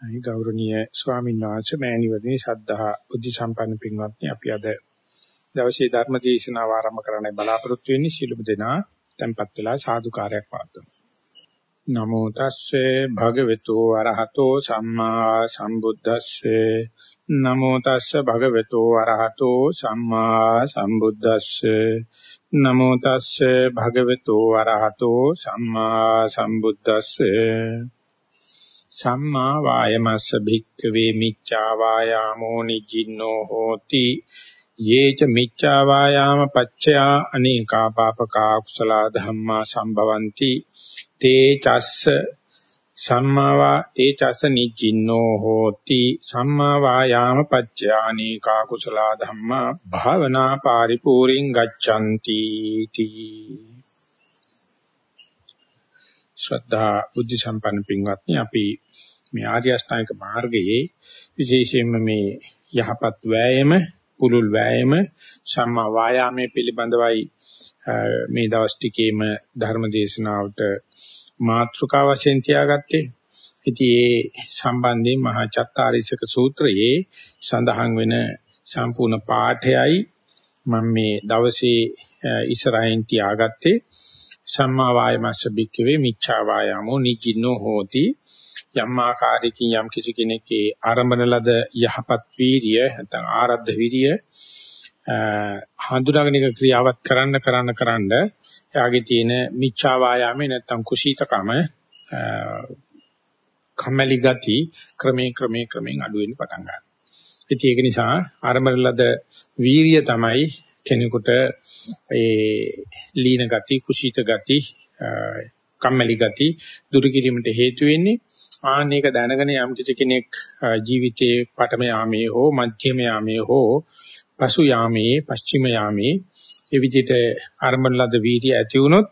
අයි ගෞරවනීය ස්වාමීන් වහන්සේ මෑණිවරණි ශ්‍රද්ධා බුද්ධ සම්පන්න පින්වත්නි අපි අද දවසේ ධර්ම දේශනාව ආරම්භ කරන්නයි බලාපොරොත්තු වෙන්නේ. ශිළුම දෙනා tempත් වෙලා සාදුකාරයක් පාත්තුමු නමෝ තස්සේ භගවතු අරහතෝ සම්මා සම්බුද්දස්සේ. නමෝ තස්සේ භගවතු අරහතෝ සම්මා සම්බුද්දස්සේ. නමෝ තස්සේ භගවතු අරහතෝ සම්මා සම්බුද්දස්සේ. සම්මා වායමස්ස භික්ඛවේ මිච්ඡා වායාමෝ නිජින්නෝ හෝති. යේච මිච්ඡා වායාම පච්චයා අනේකා පාපකා කුසල ධම්මා සම්භවಂತಿ. තේ චස්ස සම්මාවා තේ චස්ස නිජින්නෝ හෝති. සම්මා වායාම පච්චයා අනේකා කුසල ධම්මා භාවනා පරිපූර්ණං ගච්ඡanti තී ශ්‍රද්ධා බුද්ධ සම්පන්න පින්වත්නි අපි මේ ආර්ය අෂ්ටාංගික මාර්ගයේ විශේෂයෙන්ම මේ යහපත් වෑයම පුලුල් වෑයම සම්මා වායාමයේ පිළිබඳවයි මේ දවස් ටිකේම ධර්ම දේශනාවට මාතෘකා වශයෙන් තියාගත්තේ. ඉතින් ඒ සම්බන්ධයෙන් මහා චත්තාරීසක සූත්‍රයේ සඳහන් වෙන සම්පූර්ණ පාඨයයි මම මේ දවසේ ඉස්සරහින් තියාගත්තේ. සම්මා වායමස්ස බික්කවේ මිච්ඡා වායාමෝ නිචින්නෝ හෝති යම් ආකාරයකින් යම් කිසි කෙනෙක්ගේ ආරම්භන ලද යහපත් වීරිය නැත්නම් ආරද්ධ වීරිය හඳුනාගෙන ක්‍රියාවත් කරන්න කරන්න කරන්න එයාගේ තියෙන මිච්ඡා වායාමේ නැත්නම් කුසීතකම කම්මැලි ගති ක්‍රමයෙන් ක්‍රමයෙන් ක්‍රමයෙන් අඩු වෙන්න පටන් ගන්නවා. ඉතින් ඒක නිසා ආරම්භන ලද වීරිය තමයි කෙනෙකුට ඒ ලීන ගති, කුසීත ගති, කම්මැලි ගති දුරු කිරීමට හේතු වෙන්නේ. ආන්න ඒක දැනගෙන යම් කිසි කෙනෙක් ජීවිතයේ පඨම යාමේ හෝ මධ්‍යම යාමේ හෝ පසු යාමේ පස්චිම යාමේ ඒ විදිහට ආරම්භන ලද වීර්ය ඇති වුණොත්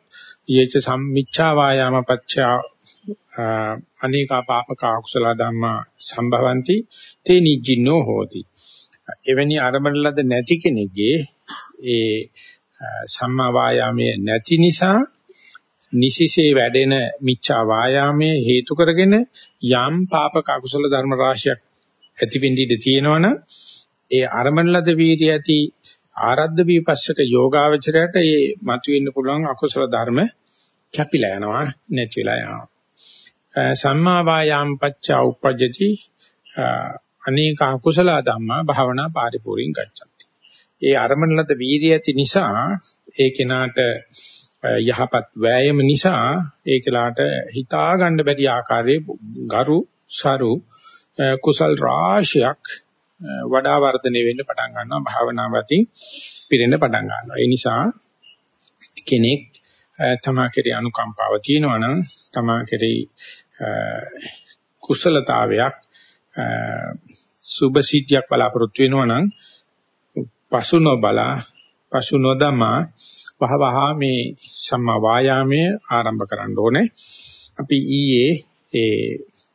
යේච සම්මිච්ඡා වායාම පච්චා අනේකා පාපක අකුසල ධම්මා සම්භවಂತಿ තේ නිජින්නෝ හෝති. එවැනි ආරම්භන ලද නැති කෙනෙක්ගේ ඒ සම්මා වායාමයේ නැති නිසා නිසිසේ වැඩෙන මිච්ඡා වායාමයේ හේතු කරගෙන යම් පාපක අකුසල ධර්ම රාශියක් ඇතිවෙන්න ඉඩ තියෙනවනම් ඒ අරමණ ලද වීර්ය ඇති ආරද්ධ විපස්සක යෝගාවචරයට ඒ මතුවෙන්න පුළුවන් අකුසල ධර්ම කැපිලා යනවා නැති වෙලා යනවා. සම්මා වායාම පච්චා උපජ්ජති. අනේක අකුසල ධම්මා භාවනා පරිපූර්ණ ගච්ඡති ඒ අරමුණ ලද වීර්යය ඇති නිසා ඒ කෙනාට යහපත් වෑයම නිසා ඒ කෙනාට හිතා ගන්න බැරි ආකාරයේ ගරු සරු කුසල් රාශියක් වඩා වර්ධනය වෙන්න පටන් ගන්නවා භාවනාවකින් පිරෙන්න පටන් ගන්නවා. ඒ නිසා කෙනෙක් තමා කෙරේ අනුකම්පාව තියෙනවා නම් තමා කෙරේ කුසලතාවයක් සුභ සිද්ධියක් බලාපොරොත්තු වෙනවා නම් පසු නොබලා පසු නොදමා වහවහ මේ සම්මා වායාමය ආරම්භ කරන්න ඕනේ. අපි ඊයේ ඒ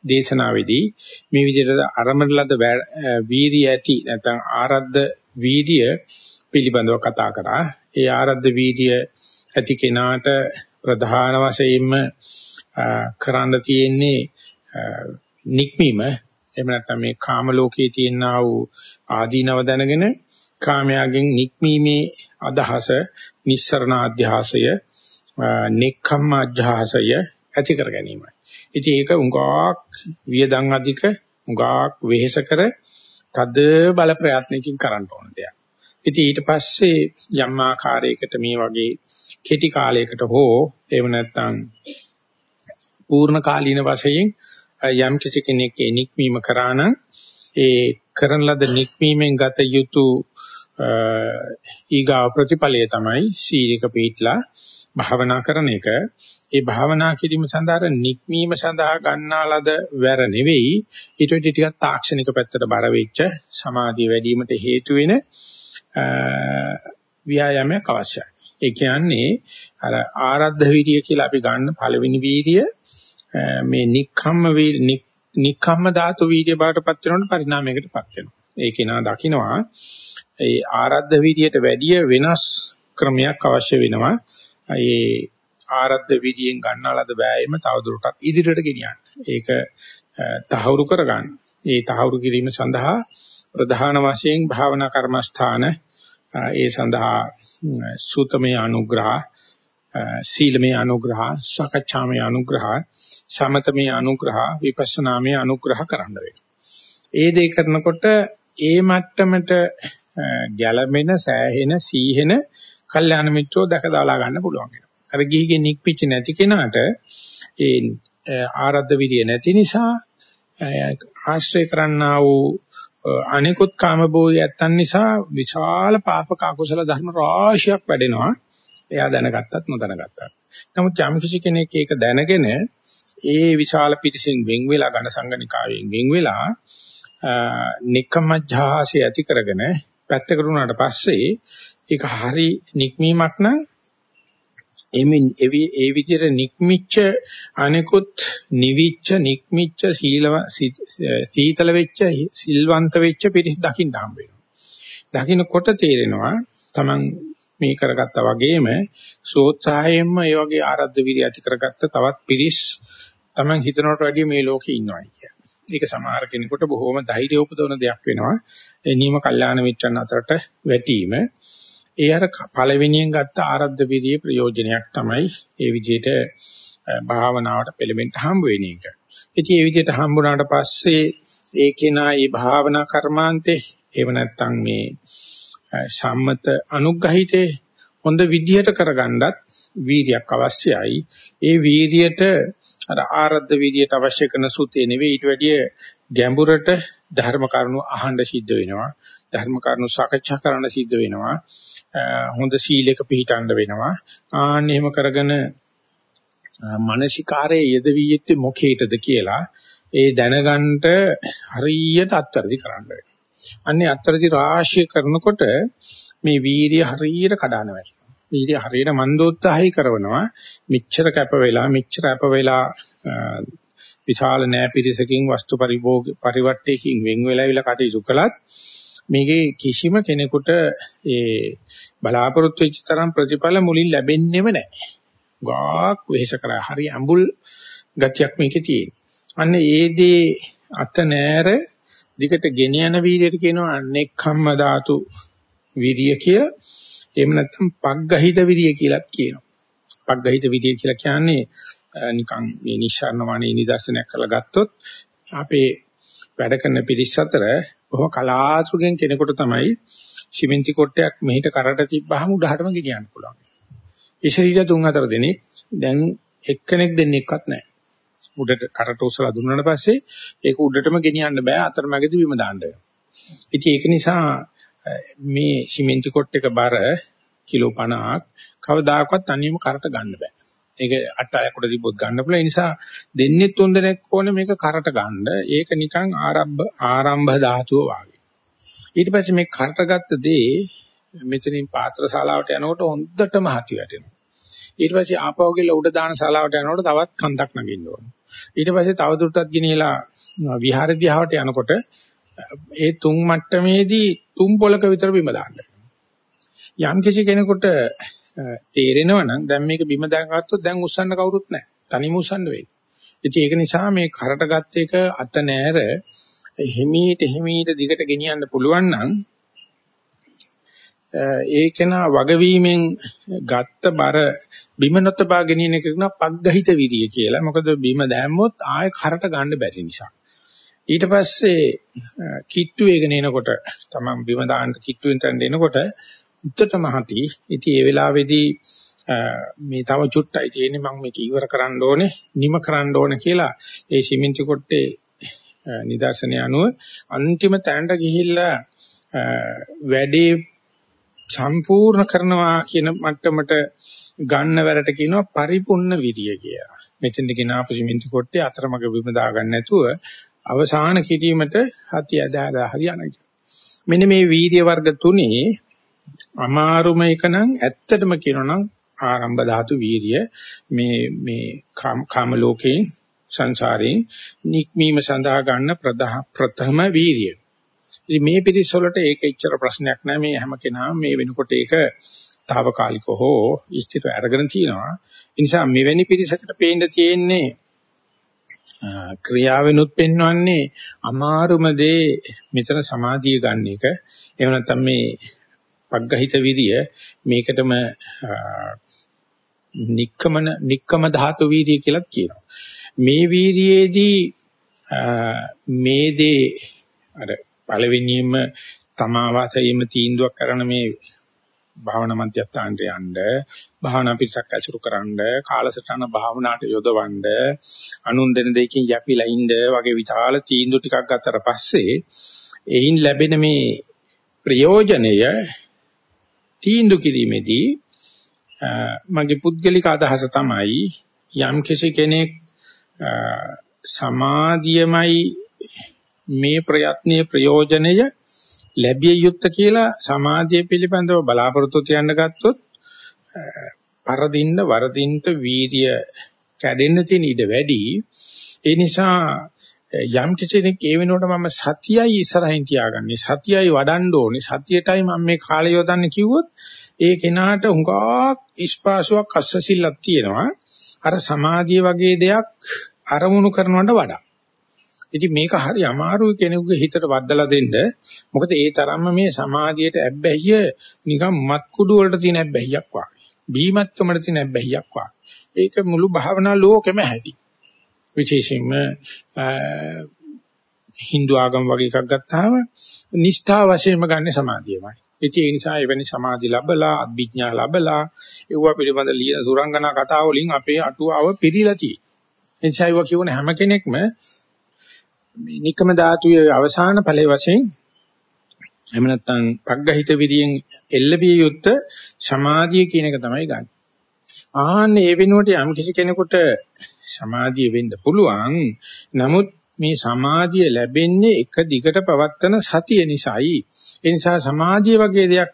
දේශනාවේදී මේ විදිහට අරමුණ ලද වීර්ය ඇති නැත්නම් ආරද්ධ වීර්ය පිළිබඳව කතා කරා. ඒ ආරද්ධ වීර්ය ඇති කෙනාට ප්‍රධාන වශයෙන්ම කරන්න තියෙන්නේ නික්මීම එහෙම නැත්නම් මේ කාම ලෝකයේ තියෙනා වූ ආදීනව දැනගෙන කාමයාගෙන් නික්මීමේ අදහස නිස්සරණ අධ්‍යාසය නෙක්ඛම්ම අධ්‍යාසය ඇති කර ගැනීමයි. ඉතින් ඒක උඟාක් වියදම් අධික උඟාක් වෙහෙස කර තද බල ප්‍රයත්නකින් කරන්න ඕන දෙයක්. ඉතින් ඊට පස්සේ යම් ආකාරයකට මේ වගේ කෙටි කාලයකට හෝ එහෙම නැත්නම් පූර්ණ කාලීන වශයෙන් යම් කිසි කෙනෙක් නික්මීම කරා නම් ඒ කරන ලද නික්මීමෙන් ගත යුතු ඊගා ප්‍රතිඵලය තමයි සීලක පිටලා භාවනා කරන එක. ඒ භාවනා කිරීම සඳහා නික්මීම සඳහා ගන්නාලද වැර නෙවෙයි ඊට වඩා ටිකක් තාක්ෂණික පැත්තට බර වෙච්ච සමාධිය වැඩි වීමට හේතු වෙන ව්‍යායාමයක් අවශ්‍යයි. ඒ කියන්නේ අර ආරද්ධ වීර්ය කියලා අපි ගන්න පළවෙනි වීර්ය මේ නික්ඛම්ම නික්ඛම්ම ධාතු වීර්ය බාටපත් වෙනකොට පරිණාමයකටපත් වෙනවා. ඒකේ නා දකින්නවා ඒ ආරද්ධ විදියට වැඩිය වෙනස් ක්‍රමයක් අවශ්‍ය වෙනවා. ඒ ආරද්ධ විදියෙන් ගන්නාලද බෑයෙම තවදුරටත් ඉදිරියට ගෙනියන්න. ඒක තහවුරු කරගන්න. ඒ තහවුරු කිරීම සඳහා ප්‍රධාන වශයෙන් භාවනා කර්මස්ථාන ඒ සඳහා සූතමේ අනුග්‍රහ සීලමේ අනුග්‍රහ සකච්ඡාමේ අනුග්‍රහ සමතමේ අනුග්‍රහ විපස්සනාමේ අනුග්‍රහ කරන්න වෙනවා. ඒ දේ කරනකොට ඒ මට්ටමට ගැළමෙන සෑහෙන සීහෙන කල්යාණ මිත්‍රෝ දැක දාලා ගන්න පුළුවන් වෙනවා. අර ගිහිගේ නික්පිච්ච නැති කෙනාට ඒ ආරද්ධ විරිය නැති නිසා ආශ්‍රය කරන්නා වූ අනිකුත් කාමභෝගී ඇත්තන් නිසා විශාල පාපක අකුසල ධර්ම රාශියක් වැඩෙනවා. එයා දැනගත්තත් නොදැනගත්තත්. නමුත් යම්කිසි කෙනෙක් ඒක දැනගෙන ඒ විශාල පිටිසින් වෙන් වෙලා ඝන සංගණිකාවෙන් වෙන් වෙලා නික්කමජ්ජාසය ඇති කරගෙන පැත්තකට වුණාට පස්සේ ඒක හරි නික්මීමක් නම් එමින් ඒ විදිහට නික්මිච්ච අනිකුත් නිවිච්ච නික්මිච්ච සීලව සීතල වෙච්ච සිල්වන්ත වෙච්ච පිරිස් දකින්න හම්බ වෙනවා. දකින්නකොට තේරෙනවා Taman මේ කරගත්තා වගේම සෝත්සාහයෙන්ම ඒ වගේ ආරද්ධ විරිය ඇති කරගත්ත තවත් පිරිස් Taman හිතනකට වැඩිය මේ ලෝකේ ඉන්නවා කියන්නේ. ඒක සමහර කෙනෙකුට බොහොම ධෛර්ය උපදවන දෙයක් වෙනවා. ඒ නියම කල්යාණ මිත්‍රන් අතරට වැටීම. ඒ අර පළවෙනියෙන් ගත්ත ආරද්ධ විරිය ප්‍රයෝජනයක් තමයි ඒ විදිහට භාවනාවට පෙළඹෙන්න හම්බ වෙන එක. ඉතින් මේ විදිහට හම්බුනාට පස්සේ ඒ කෙනා මේ භාවනා කර්මාන්තේ එහෙම නැත්නම් මේ සම්මත අනුග්‍රහිතේ හොඳ විදිහට කරගන්නත් වීරියක් අවශ්‍යයි. ඒ වීරියට අර ආරද්ධ විදියට අවශ්‍ය කරන සුතේ නෙවෙයි. ඊට වැඩිය ගැඹුරට ධර්ම කරුණු අහන්න සිද්ධ වෙනවා. ධර්ම කරුණු සාකච්ඡා කරන්න සිද්ධ වෙනවා. හොඳ සීලයක පිළිටන්න වෙනවා. ආන්න එහෙම කරගෙන මානසිකාරයේ යෙදවී යුත්තේ මොකේටද කියලා ඒ දැනගන්න හරියට අත්තරදි කරන්න වෙනවා. අන්නේ අත්තරදි රාශිය කරනකොට මේ වීර්ය හරියට කඩාන වැටෙනවා. ඊට හරියට මන්දෝත්සාහය කරනවා මෙච්චර කැප වෙලා මෙච්චර අප වෙලා විශාල නෑ පිරිසකින් වස්තු පරිභෝග පරිවර්තයකින් වෙන් වෙලා විලා කටයුතු කළත් මේකේ කිසිම කෙනෙකුට ඒ බලාපොරොත්තු වෙච්ච තරම් ප්‍රතිඵල මුලින් ලැබෙන්නේම නැහැ. ගාක් වෙහෙස කරා හරි අඹුල් ගතියක් මේකේ තියෙන. අන්න ඒ දේ අත නෑර දිගට ගෙන යන වීර්යයට කියනවා අනෙක්ඛම්ම ධාතු විරිය කියලා. එහෙම නැත්නම් පග්ගහිත විරිය කියලාත් කියනවා. පග්ගහිත විරිය කියලා කියන්නේ නිකන් මේ නිශ්චාරණවණේ නිදර්ශනයක් කරලා ගත්තොත් අපේ වැඩ කරන පිරිස් අතර බොහොම කලාතුරකින් කෙනෙකුට තමයි සිමෙන්ති කොටයක් මෙහිට කරට තිබ්බහම උඩහටම ගෙනියන්න පුළුවන්. ඉශරීර තුන් හතර දෙනෙක් දැන් එක්කෙනෙක් දෙන්නෙක්වත් නැහැ. උඩට කරට උස්සලා දුන්නාට පස්සේ ඒක උඩටම ගෙනියන්න බෑ අතරමැදි බිම දාන්න වෙනවා. ඉතින් ඒක නිසා මේ සිමෙන්ති කොට් එක බර කිලෝ 50ක් කවදාකවත් අනියම කරට ගන්න බෑ. ඒක අට අයකට තිබ්බොත් ගන්න පුළුවන්. ඒ නිසා දෙන්නේ තුන් දෙනෙක් ඕනේ මේක කරට ගන්න. ඒක නිකන් ආරම්භ ආරම්භ ධාතුව වාගේ. ඊට පස්සේ මේ කරට ගත්ත දේ මෙතනින් පාත්‍ර ශාලාවට යනකොට හොඳටම හති වැටෙනවා. ඊට පස්සේ ආපහු ගිහලා උඩ දාන ශාලාවට යනකොට තවත් කන්දක් නගින්න ඕනේ. ඊට පස්සේ තවදුරටත් ගෙනියලා විහාර දිහාවට යනකොට ඒ තුන් මට්ටමේදී තුන් පොලක විතර බිම දාන්න. යම් කිසි කෙනෙකුට තේරෙනවා නම් දැන් මේක බිම දාගත්තොත් දැන් උස්සන්න කවුරුත් නැහැ. තනියම උස්සන්න වෙයි. ඉතින් ඒක නිසා මේ කරට ගත්ත එක අත නෑර හිමීට හිමීට දිගට ගෙනියන්න පුළුවන් නම් ඒකන වගවීමෙන් ගත්ත බර බිම නොතබා ගෙනියන එක කියනවා පග්ගහිත විරිය කියලා. මොකද බිම දැම්මොත් ආයෙ කරට ගන්න බැරි නිසා. ඊට පස්සේ කිට්ටු වේගෙන එනකොට තමන් බිම දාන්න කිට්ටුවෙන් තැන්න එනකොට උත්තර මහති ඉතින් ඒ වෙලාවේදී මේ තව චුට්ටයි තියෙන්නේ මම මේක ඉවර කරන්න ඕනේ නිම කරන්න ඕනේ කියලා ඒ සිමෙන්ති කොටේ නිදර්ශනය අනුව අන්තිම තැනට ගිහිල්ලා වැඩේ සම්පූර්ණ කරනවා කියන මට්ටමට ගන්න වැඩට කියනවා පරිපූර්ණ විරිය කියලා. මෙතෙන්ද කියන ආපු සිමෙන්ති කොටේ අතරමඟ බිම දාගන්න නැතුව අවසාන කිරීමට හති අදාදා හරියනවා. මෙන්න මේ වීර්ය වර්ග තුනේ අමාරුම එක නම් ඇත්තටම කියනනම් ආරම්භ ධාතු වීර්ය මේ මේ කාම ලෝකේ සංසාරේ නික්මීම සඳහා ගන්න ප්‍රථම වීර්ය. ඉතින් මේ පිටිස් වලට ඒක ඉච්චර ප්‍රශ්නයක් නෑ මේ හැම කෙනාම මේ වෙනකොට ඒක తాවකාලික හෝ ස්ථිර අරගෙන තිනවා. ඒ නිසා මෙවැනි පිරිසකට පේන්න තියෙන්නේ ක්‍රියාවෙනුත් පෙන්වන්නේ අමාරුම දේ මෙතන සමාධිය ගන්න එක. එහෙම නැත්නම් මේ පග්ගහිත විරිය මේකටම නික්කමන නික්කම ධාතු වීර්යය කියලා කියනවා. මේ වීර්යයේදී මේ දේ අර පළවෙනියෙන්ම තමා වාසයෙම තීන්දුවක් කරන මේ භාවනා මධ්‍යස්ථානට යන්න භාවනා පිටසක් ඇසුරු කරන්න කාලසටහන භාවනාවට යොදවන්න අනුන් දෙන දෙයකින් යැපිලා ඉන්න වගේ විශාල තීන්දුව ටිකක් ගත්තට පස්සේ එයින් ලැබෙන මේ ප්‍රයෝජනය තීන්දුව කිරීමේදී මගේ පුද්ගලික අදහස තමයි යම් කෙනෙක් සමාධියමයි මේ ප්‍රයත්නයේ ප්‍රයෝජනය ලැබිය යුත්තේ කියලා සමාධිය පිළිබඳව බලාපොරොත්තු තියන්න ගත්තොත් පරදින්න වරදින්ට වීර්ය කැඩෙන්න තියෙන ඉඩ වැඩි. ඒ නිසා යම් කෙනෙක් ඒ වෙනුවට මම සතියයි ඉස්සරහින් තියාගන්නේ සතියයි වඩන්න ඕනේ සතියටයි මම මේ කාලය යොදන්නේ කිව්වොත් ඒ කෙනාට හුඟක් ඉස්පාසුවක් අස්සසිල්ලක් තියෙනවා. අර සමාධිය වගේ දෙයක් අරමුණු කරනවට වඩා. ඉතින් මේක හරි අමාරුයි කෙනෙකුගේ හිතට වද්දලා දෙන්න. මොකද ඒ තරම්ම මේ සමාධියට ඇබ්බැහිය නිකන් මත් කුඩු වලට තියෙන ඇබ්බැහියක් වගේ. බීමත්කමට තියෙන ඇබ්බැහියක් වගේ. ඒක මුළු භාවනා ලෝකෙම ඇති. විශේෂයෙන්ම Hindu ආගම වගේ එකක් ගත්තාම නිෂ්ඨා වශයෙන්ම ගන්න සමාධියමයි. ඒ නිසා එවැනි සමාධි ලැබලා අභිඥා ලැබලා ඒව පිළිබඳ ලියන සුරංගනා කතා වලින් අපේ අටුවාව පිරීලා තියෙනවා. එනිසා ඒව කියවන හැම කෙනෙක්ම මේ නිකම ධාතුවේ අවසාන ඵලයේ වශයෙන් එහෙම නැත්නම් පග්ගහිත විරියෙන් එල්ලවිය යුත්ත සමාධිය කියන එක තමයි ගන්න. ආන්නේ ඒ වෙනුවට යම් කිසි කෙනෙකුට සමාධිය වෙන්න පුළුවන්. නමුත් මේ සමාධිය ලැබෙන්නේ එක දිගට පවත්තන සතිය නිසායි. ඒ නිසා සමාධිය වගේ දෙයක්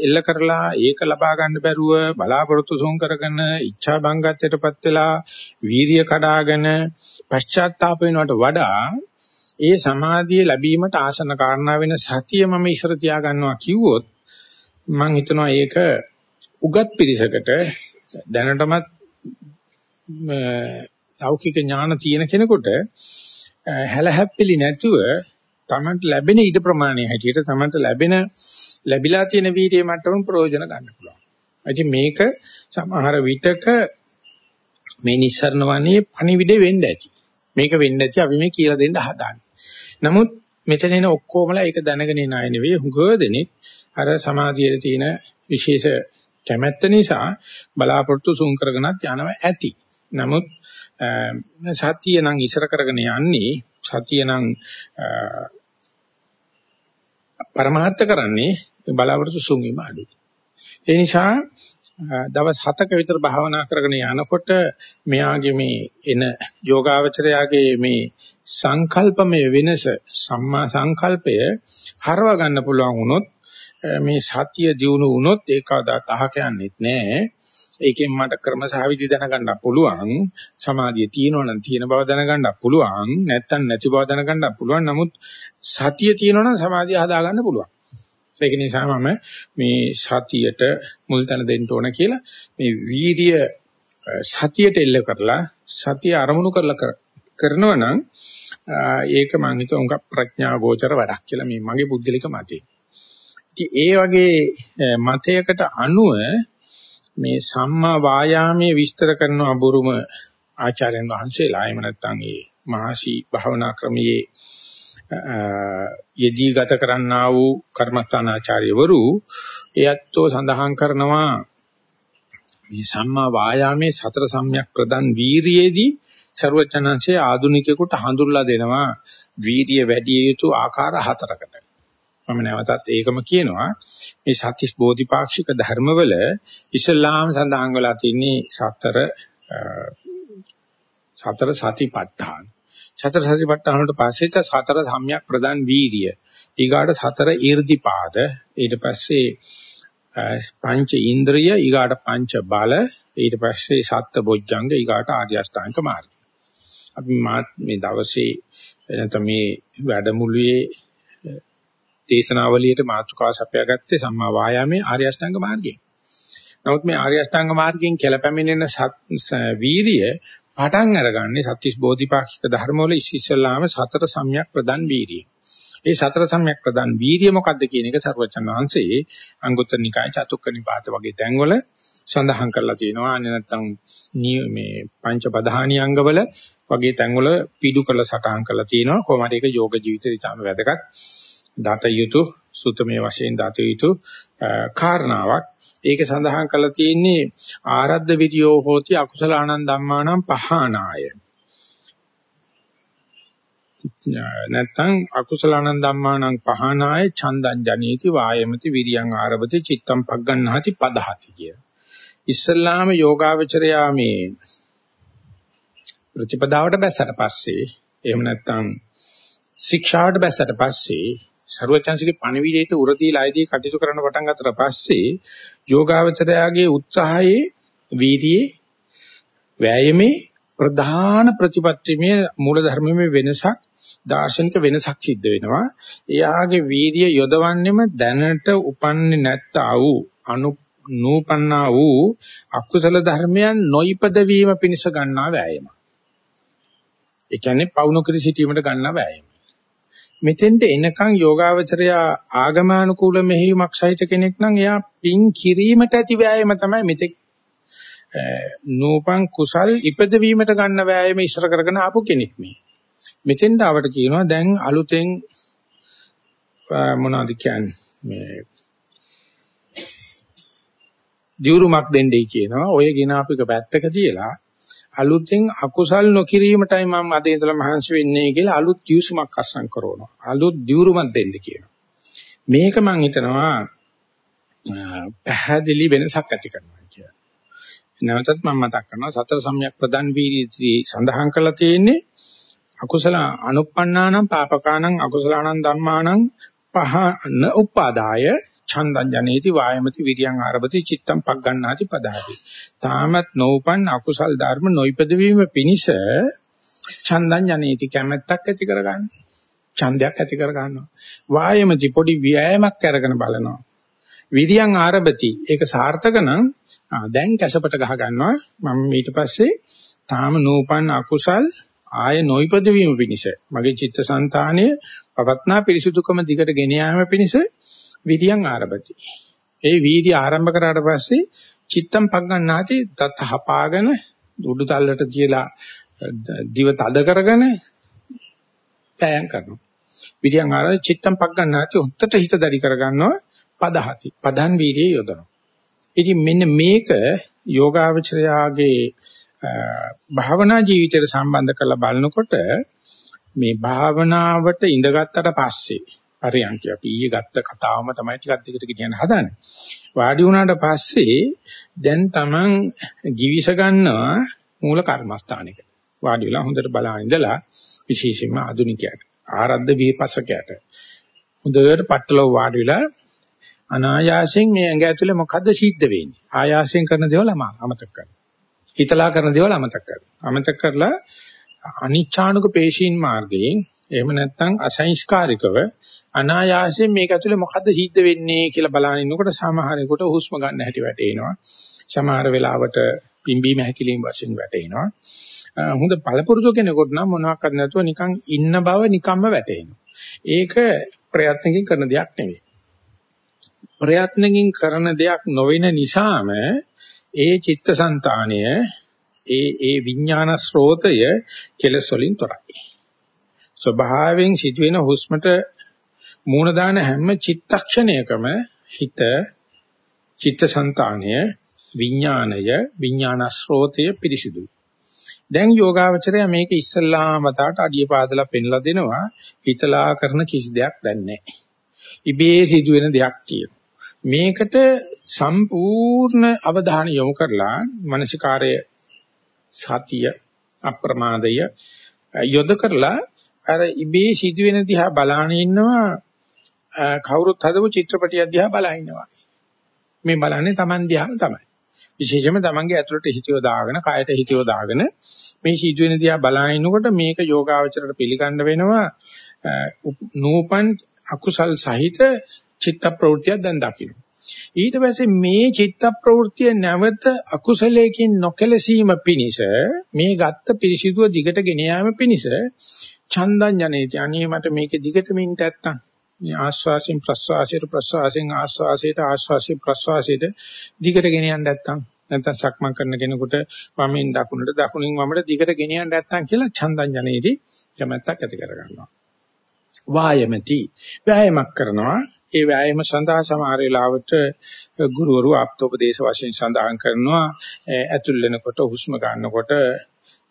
එල්ල කරලා ඒක ලබා ගන්න බැරුව බලාපොරොත්තු සොන් කරගෙන ඉච්ඡා බංගත්වයටපත් වෙලා වීරිය කඩාගෙන පශ්චාත්තාප වෙනවට වඩා ඒ සමාධිය ලැබීමට ආසන කාරණා වෙන සතිය මම ඉස්සර තියා ගන්නවා කිව්වොත් මම හිතනවා ඒක උගත් පිරිසකට දැනටමත් ලෞකික ඥාන තියෙන කෙනෙකුට හැලහැප්පිලි නැතුව තමන්ට ලැබෙන ඊට ප්‍රමාණය හැටියට තමන්ට ලැබෙන ලැබිලා තියෙන වීර්යය මට්ටම ප්‍රයෝජන ගන්න පුළුවන්. ඉතින් මේක සමහර විටක මේ නිස්සරණ වනේ පණිවිඩේ වෙන්න ඇති. මේක වෙන්න ඇති අපි මේ කියලා දෙන්න හදාන්නේ. නමුත් මෙතන එන ඔක්කොමලා ඒක දැනගෙන ඉන අය නෙවෙයි හුඟ දෙනෙක් අර සමාධියේ තියෙන විශේෂ කැමැත්ත නිසා බලාපොරොත්තු සුන් කරගෙනත් යනවා ඇති. නමුත් සතිය නම් ඉස්සර කරගෙන යන්නේ සතිය නම් පරමාර්ථ කරන්නේ බලාපොරොත්තු සුන් වීම අඩුයි. ඒ නිසා දවස් 7ක විතර භාවනා කරගෙන යනකොට මෙයාගේ මේ එන යෝගාවචරයාගේ මේ සංකල්පමය වෙනස සම්මා සංකල්පය හරව ගන්න පුළුවන් වුණොත් මේ සතිය දියුණු වුණොත් ඒකවදාත් අහක යන්නෙත් නෑ. ඒකෙන් මට ක්‍රම සහ විදි දැනගන්න පුළුවන් සමාධිය තියෙනවා නම් තියෙන බව දැනගන්න පුළුවන් නැත්තම් නැති බව දැනගන්න පුළුවන්. නමුත් සතිය තියෙනවා නම් සමාධිය හදාගන්න පුළුවන්. ඒක නිසා මම මේ සතියට මුල් තැන දෙන්න ඕන කියලා මේ වීර්ය සතියට එල්ල කරලා සතිය අරමුණු කරලා කරනවා නම් ඒක මම හිතුවා උඟ ප්‍රඥා ගෝචර වැඩක් කියලා මේ මගේ බුද්ධලික මතය. ඉතින් ඒ වගේ මතයකට අනුව මේ සම්මා වායාමයේ විස්තර කරන අබුරුම ආචාර්යන් වහන්සේලා එහෙම නැත්නම් ඒ මහසි භාවනා ක්‍රමයේ යෙදී ගත කරන්නා වූ කර්මස්ථානාචාර්යවරු එයත්ෝ සඳහන් කරනවා මේ සම්මා වායාමයේ සතර සම්‍යක් ප්‍රදන් වීරියේදී ਸਰවචනංශයේ ආදුනිකයෙකුට හඳුන්ලා දෙනවා වීරිය වැඩි යුතු ආකාර හතරකට. මම නැවතත් ඒකම කියනවා මේ සත්‍විස් බෝධිපාක්ෂික ධර්මවල ඉස්ලාම් සඳහන් වෙලා තියෙන්නේ සතර සතර සතිපට්ඨාන. සතර සතිපට්ඨාන වලට පස්සේ සතර සම්‍යක් ප්‍රදාන් වීරිය. ඊගාට සතර ඊර්ධිපාද ඊට පස්සේ පංච ඉන්ද්‍රිය ඊගාට පංච බල ඊට පස්සේ සත්ත බොජ්ජංග ඊගාට ආර්ය අෂ්ටාංග මාර්ගය. අපි මේ දවසේ නැත්නම් මේ වැඩමුළුවේ දේශනාවලියට මාතෘකාව සපයාගත්තේ සම්මා වායාමයේ ආර්ය අෂ්ටාංග මාර්ගය. නමුත් මේ ආර්ය අෂ්ටාංග මාර්ගයෙන් කෙලපැමිණෙන වීරිය පටන් අරගන්නේ සත්‍විස් බෝධිපාක්ෂික ධර්ම වල ඉස්සෙල්ලාම සතර සම්‍යක් ප්‍රදන් වීර්යය. ඒ සතර සම්‍යක් ප්‍රදන් වීර්යය මොකද්ද කියන එක සර්වචන් වහන්සේ අංගුත්තර නිකාය චතුක්ක නිපාත වගේ තැන්වල සඳහන් කරලා තියෙනවා. අනේ නැත්තම් මේ පංච ප්‍රධානී අංගවල වගේ තැන්වල පිටු කරලා සටහන් කරලා තියෙනවා. කොහොමද ඒක යෝග ජීවිතේ ඉතාම වැදගත්. දත යුතු සුතමේ වශයෙන් දත යුතු කාරණාවක්. ඒක සඳහන් කරලා තියෙන්නේ ආරද්ධ විදියෝ හෝති අකුසල ආනන්ද ධම්මානම් පහනාය. නැත්තම් අකුසල ආනන්ද ධම්මානම් පහනාය චන්දං ජනීති වායමති විරියං ආරභති චිත්තම් පග්ගණ්හාති පදහති කිය. ඉස්සල්ලාම යෝගාවචරයා මේ ප්‍රතිපදාවට බැස්සට පස්සේ එහෙම නැත්තම් ශික්ෂාවට බැස්සට පස්සේ ਸਰවචන්සිකේ පණවිඩේට උරදීලා ආයදී කටයුතු කරන්න පටන් ගත්තට පස්සේ යෝගාවචරයාගේ උත්සාහයේ වීර්යයේ වෑයමේ ප්‍රධාන ප්‍රතිපත්තිමේ මූල ධර්මයේ වෙනසක් දාර්ශනික වෙනසක් සිද්ධ වෙනවා. එයාගේ වීර්ය යොදවන්නෙම දැනට උපන්නේ නැත්තා වූ අනු නූපන්නා වූ අකුසල ධර්මයන් නොයිපද වීම පිණිස ගන්නා වෑයම. ඒ කියන්නේ පවුනකරි සිටීමට ගන්නා වෑයම. මෙතෙන්ට එනකන් යෝගාවචරයා ආගමානුකූල මෙහෙයුමක් සහිත කෙනෙක් නම් එයා පින් කිරීමට ඇති වෑයම තමයි මෙතෙක් නූපන් කුසල් ඉපදවීමට ගන්න වෑයම ඉස්සර කරගෙන ආපු කෙනෙක් මේ. මෙතෙන්ට ආවට කියනවා දැන් අලුතෙන් මොනවද කියන්නේ මේ දියුරුමක් දෙන්නයි කියනවා. ඔය ගෙන අපික පැත්තක තියලා අලුතෙන් අකුසල් නොකිරීමටයි මම අද ඉඳලා මහන්සි වෙන්නේ කියලා අලුත් කිවිසුමක් අස්සම් කරනවා. අලුත් දියුරුමක් දෙන්න කියනවා. මේක මම හිතනවා පැහැදිලි වෙනසක් ඇති කරනවා කියලා. නැවතත් මම මතක් කරනවා සතර සම්‍යක් ප්‍රදන් වීර්යදී සඳහන් කරලා තියෙන්නේ අකුසල අනුප්පන්නානම් පාපකානම් අකුසලානම් ධම්මානම් පහන උපාදාය ඡන්දං ජනේති වායමති විරියං ආරභති චිත්තං පග්ගණ්ණාති පදාති. තාමත් නොඋපන් අකුසල් ධර්ම නොයිපද වීම පිණිස ඡන්දං ජනේති කැමැත්තක් ඇති කරගන්න. ඡන්දයක් ඇති කරගන්නවා. වායමති පොඩි ව්‍යායාමයක් අරගෙන බලනවා. විරියං ආරභති ඒක සාර්ථක නම් දැන් කැසපට ගහ ගන්නවා. මම ඊට පස්සේ තාම නූපන් අකුසල් ආය නොයිපද වීම පිණිස මගේ චිත්තසංතානය පවත්නා පිරිසුදුකම දිගට ගෙන යාම පිණිස විරියන් ආරම්භති. ඒ වීර්ය ආරම්භ කරාට පස්සේ චිත්තම් පග්ගන්නාති තත් හපාගෙන උඩු තල්ලට තියලා දිව තද කරගෙන පෑයම් කරනවා. විරියන් ආර චිත්තම් පග්ගන්නාති උත්තර හිත දරි කරගන්නවා පදහති. පදන් වීර්යය යොදනවා. ඉතින් මෙන්න මේක යෝගාවචරයාගේ භාවනා ජීවිතයට සම්බන්ධ කරලා බලනකොට මේ භාවනාවට ඉඳගත්තට පස්සේ පරියන්ක අපි ඊයේ ගත්ත කතාවම තමයි ටිකක් දිගට කියන්න හදන්නේ. වාඩි වුණාට පස්සේ දැන් Taman givis ගන්නවා මූල කර්මස්ථානෙක. වාඩි වෙලා හොඳට බලන ඉඳලා විශේෂයෙන්ම ආධුනිකයට ආරද්ධ විපස්සකයට හොඳට පట్టලව වාඩි වෙලා අනායාසයෙන් මේ ඇඟ ඇතුලේ මොකද්ද සිද්ධ වෙන්නේ? ආයාසයෙන් කරන දේවල් අමතක කරනවා. හිතලා කරන දේවල් අමතක කරනවා. අමතක කරලා අනිච්ඡානුක පේශීන් මාර්ගයෙන් එහෙම නැත්නම් අසංස්කාරිකව අනායාසයෙන් මේක ඇතුලේ මොකද්ද සිද්ධ වෙන්නේ කියලා බලන ඉන්නකොට සමහරෙකුට හුස්ම ගන්න හැටි වැටෙනවා. සමහර වෙලාවට පිම්බීම හැකිලිම වශයෙන් වැටෙනවා. හොඳ පළපුරුදු කෙනෙකුට නම් මොනවාක්වත් නැතුව නිකන් ඉන්න බව නිකම්ම වැටෙනවා. ඒක ප්‍රයත්නකින් කරන දෙයක් නෙවෙයි. ප්‍රයත්නකින් කරන දෙයක් නොවන නිසාම ඒ චිත්තසංතානය ඒ ඒ විඥාන ස්රෝතය කෙලස් වලින් තොරයි. ස්වභාවයෙන් සිදුවෙන හුස්මට මූණ දාන හැම චිත්තක්ෂණයකම හිත චිත්තසංතානය විඥාණය විඥාන ස්රෝතය පිරිසිදුයි. දැන් යෝගාවචරය මේක ඉස්සල්ලාම වතාවට අඩිය පාදලා පෙන්ලා දෙනවා හිතලා කරන කිසි දෙයක් දැන් නැහැ. ඉබේ සිදුවෙන දෙයක් කියන. මේකට සම්පූර්ණ අවධානය යොමු කරලා මානසිකාරය සතිය අප්‍රමාදය යොද කරලා අර ඉබේ සිදුවෙන දිහා බලාගෙන ඉන්නවා කවුරුත් හදපු චිත්‍රපටියක් දිහා බලා ඉන්නවා. මේ බලන්නේ Taman දිහාම තමයි. විශේෂයෙන්ම Tamanගේ ඇතුළට හිතියෝ දාගෙන, කයට හිතියෝ දාගෙන මේ සිදුවෙන දිහා බලා ඉන්නකොට මේක යෝගාවචරයට පිළිගන්න වෙනවා නූපන් අකුසල් සහිත චිත්ත ප්‍රවෘත්තියක් දැන් දකින්න. ඊට පස්සේ මේ චිත්ත ප්‍රවෘත්තිය නැවත අකුසලයකින් නොකැලසීම පිණිස මේ ගත්ත පිරිසිදුව දිගට ගෙන යාම පිණිස චන්දං ජනේති. අනේ මට මේක දිගටම ඉන්න නැත්තම් මේ ආස්වාසයෙන් ප්‍රස්වාසයට ප්‍රස්වාසයෙන් ආස්වාසයට ආස්වාසයෙන් ප්‍රස්වාසයට දිගට ගෙන යන්න නැත්තම් නැත්තම් සක්මන් කරන කෙනෙකුට වමෙන් දකුණට දකුණින් වමට දිගට ගෙන යන්න නැත්තම් කියලා චන්දං ජනේති කැමැත්තක් ඇති කර ගන්නවා වායමති වෑයමක් කරනවා. ඒ වෑයම සඳහා සමහර වෙලාවට ගුරුවරු ආප්තෝපදේශ වශයෙන් සඳහන් කරනවා. ඇතුල් වෙනකොට හුස්ම ගන්නකොට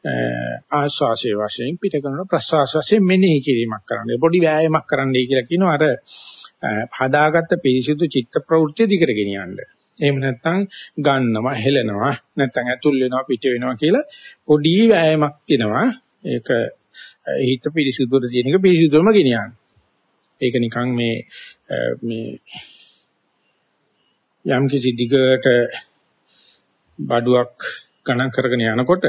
ආශ්වාසයේ වශයෙන් පිට කරන ප්‍රශ්වාස වශයෙන් මෙනෙහි කිරීමක් කරන්න. පොඩි වෑයමක් කරන්නයි කියලා කියනවා අර හදාගත්ත පිරිසිදු චිත්ත ප්‍රවෘත්ති දිගට ගෙනියන්න. එහෙම නැත්නම් ගන්නවා, හෙලනවා, නැත්නම් ඇතුල් වෙනවා, පිට වෙනවා කියලා පොඩි වෑයමක් දෙනවා. ඒක හිත පිරිසිදුට තියෙන එක පිරිසිදුවම ගෙනියන්න. ඒක නිකන් මේ මේ යම් කිසි දිගට බඩුවක් ගණන් කරගෙන යනකොට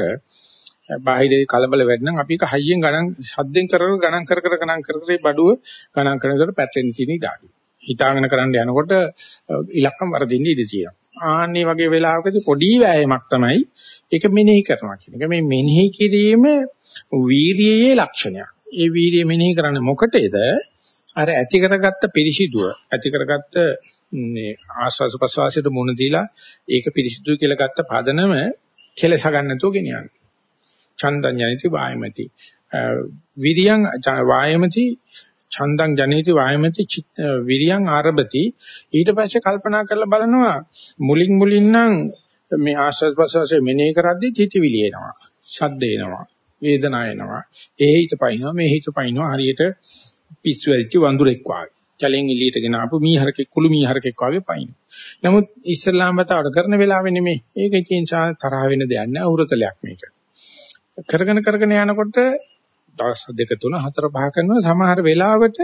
බාහිරේ කලබල වැඩි නම් අපි ඒක හයියෙන් ගණන් සද්දෙන් කරගෙන ගණන් කර කර ගණන් කර කර බඩුව ගණන් කරනකොට පැටලෙන තියෙන ඉඩ අඩුයි. හිතාගෙන කරන්න යනකොට ඉලක්කම් වරදින්න ඉඩ තියෙනවා. ආන්නේ වගේ වෙලාවකදී පොඩි වෑයමක් තමයි ඒක මෙනෙහි කරනවා කියන එක. මේ මෙනෙහි කිරීම වීරියේ ලක්ෂණයක්. ඒ වීරිය මෙනෙහි කරන්නේ මොකටද? අර ඇති කරගත්ත පිරිසිදුව ඇති කරගත්ත මේ ආස්වාස ප්‍රසවාසයට මුණ දීලා ඒක පිරිසිදුයි කියලා ගත්ත පදනම කෙලස ගන්න නැතුව ගෙනියන්න. චන්දං ජනිති වායමති. විරියං වායමති චන්දං ජනිති වායමති විරියං ආරභති. ඊට පස්සේ කල්පනා කරලා බලනවා මුලින් මුලින් නම් මේ ආස්වාස් ප්‍රසවාසයේ මෙනෙහි කරද්දී චිතිවිලි එනවා. ශබ්ද එනවා. වේදනා එනවා. ඒ හිත පයින්නවා මේ හිත පයින්නවා හරියට පිස්සු වෙච්ච වඳුරෙක් වගේ. කැලෙන් එළියට ගෙන ආපු මීහරකෙක් කුළු මීහරකෙක් වගේ පයින්. නමුත් ඉස්ලාම් වතාවට කරන වෙලාවෙ නෙමෙයි. ඒක ඉතින් තරහ වෙන දෙයක් නෑ. උරතලයක් මේක. කරගෙන කරගෙන යනකොට දවස් දෙක තුන හතර පහ කරනවා සමහර වෙලාවට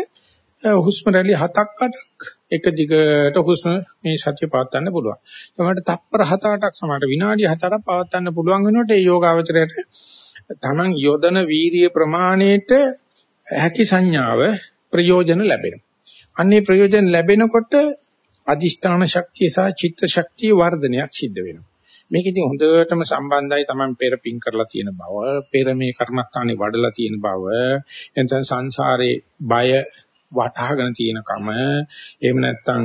හුස්ම රැලි හතක් අටක් එක දිගට හුස්ම මේ සතිය පවත්වන්න පුළුවන්. සමහරට තප්පර හත අටක් සමහරට විනාඩි හතරක් පවත්වන්න පුළුවන් වෙනකොට ඒ යෝගාවචරයට තමන් යොදන වීරිය ප්‍රමාණයට හැකි සංඥාව ප්‍රයෝජන ලැබෙනවා. අන්නේ ප්‍රයෝජන ලැබෙනකොට අදිෂ්ඨාන ශක්තිය සහ චිත්ත ශක්තිය වර්ධනයක් සිද්ධ වෙනවා. මේක ඉතින් හොඳටම සම්බන්ධයි තමයි පෙර පිං කරලා තියෙන බව, පෙර මේ කර්මස්ථානේ වඩලා තියෙන බව, එතන සංසාරේ බය වටහාගෙන තියෙනකම, එහෙම නැත්නම්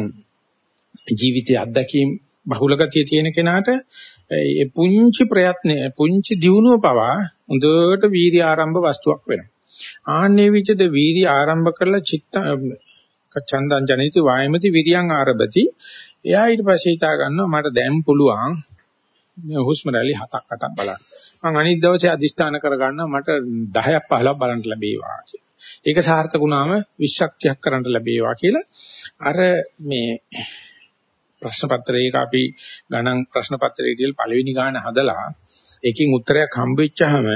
ජීවිතයේ අත්දැකීම් බහුල ගතිය තියෙන කෙනාට ඒ පුංචි ප්‍රයත්න පුංචි දියුණුව පවා හොඳට වීර්ය ආරම්භ වස්තුවක් වෙනවා. ආන්නේ විචද වීර්ය ආරම්භ කරලා චිත්ත චන්දං ජනිත වායමති විරියං ආරභති. එයා ඊට පස්සේ හිතා ගන්නවා මට දැන් පුළුවන් මේ හුස්ම රැලි 7ක් 8ක් බලන්න. මම අනිත් දවසේ අදිස්ථාන කරගන්නවා මට 10ක් 15ක් බලන්න ලැබේවා කියලා. ඒක සාර්ථක වුණාම 20ක් 30ක් කරන්න ලැබේවා කියලා අර මේ ප්‍රශ්න පත්‍රයක අපි ගණන් ප්‍රශ්න පත්‍රයේ කියලා පළවෙනි ගාන හදලා ඒකෙන් උත්තරයක් හම්බෙච්චාම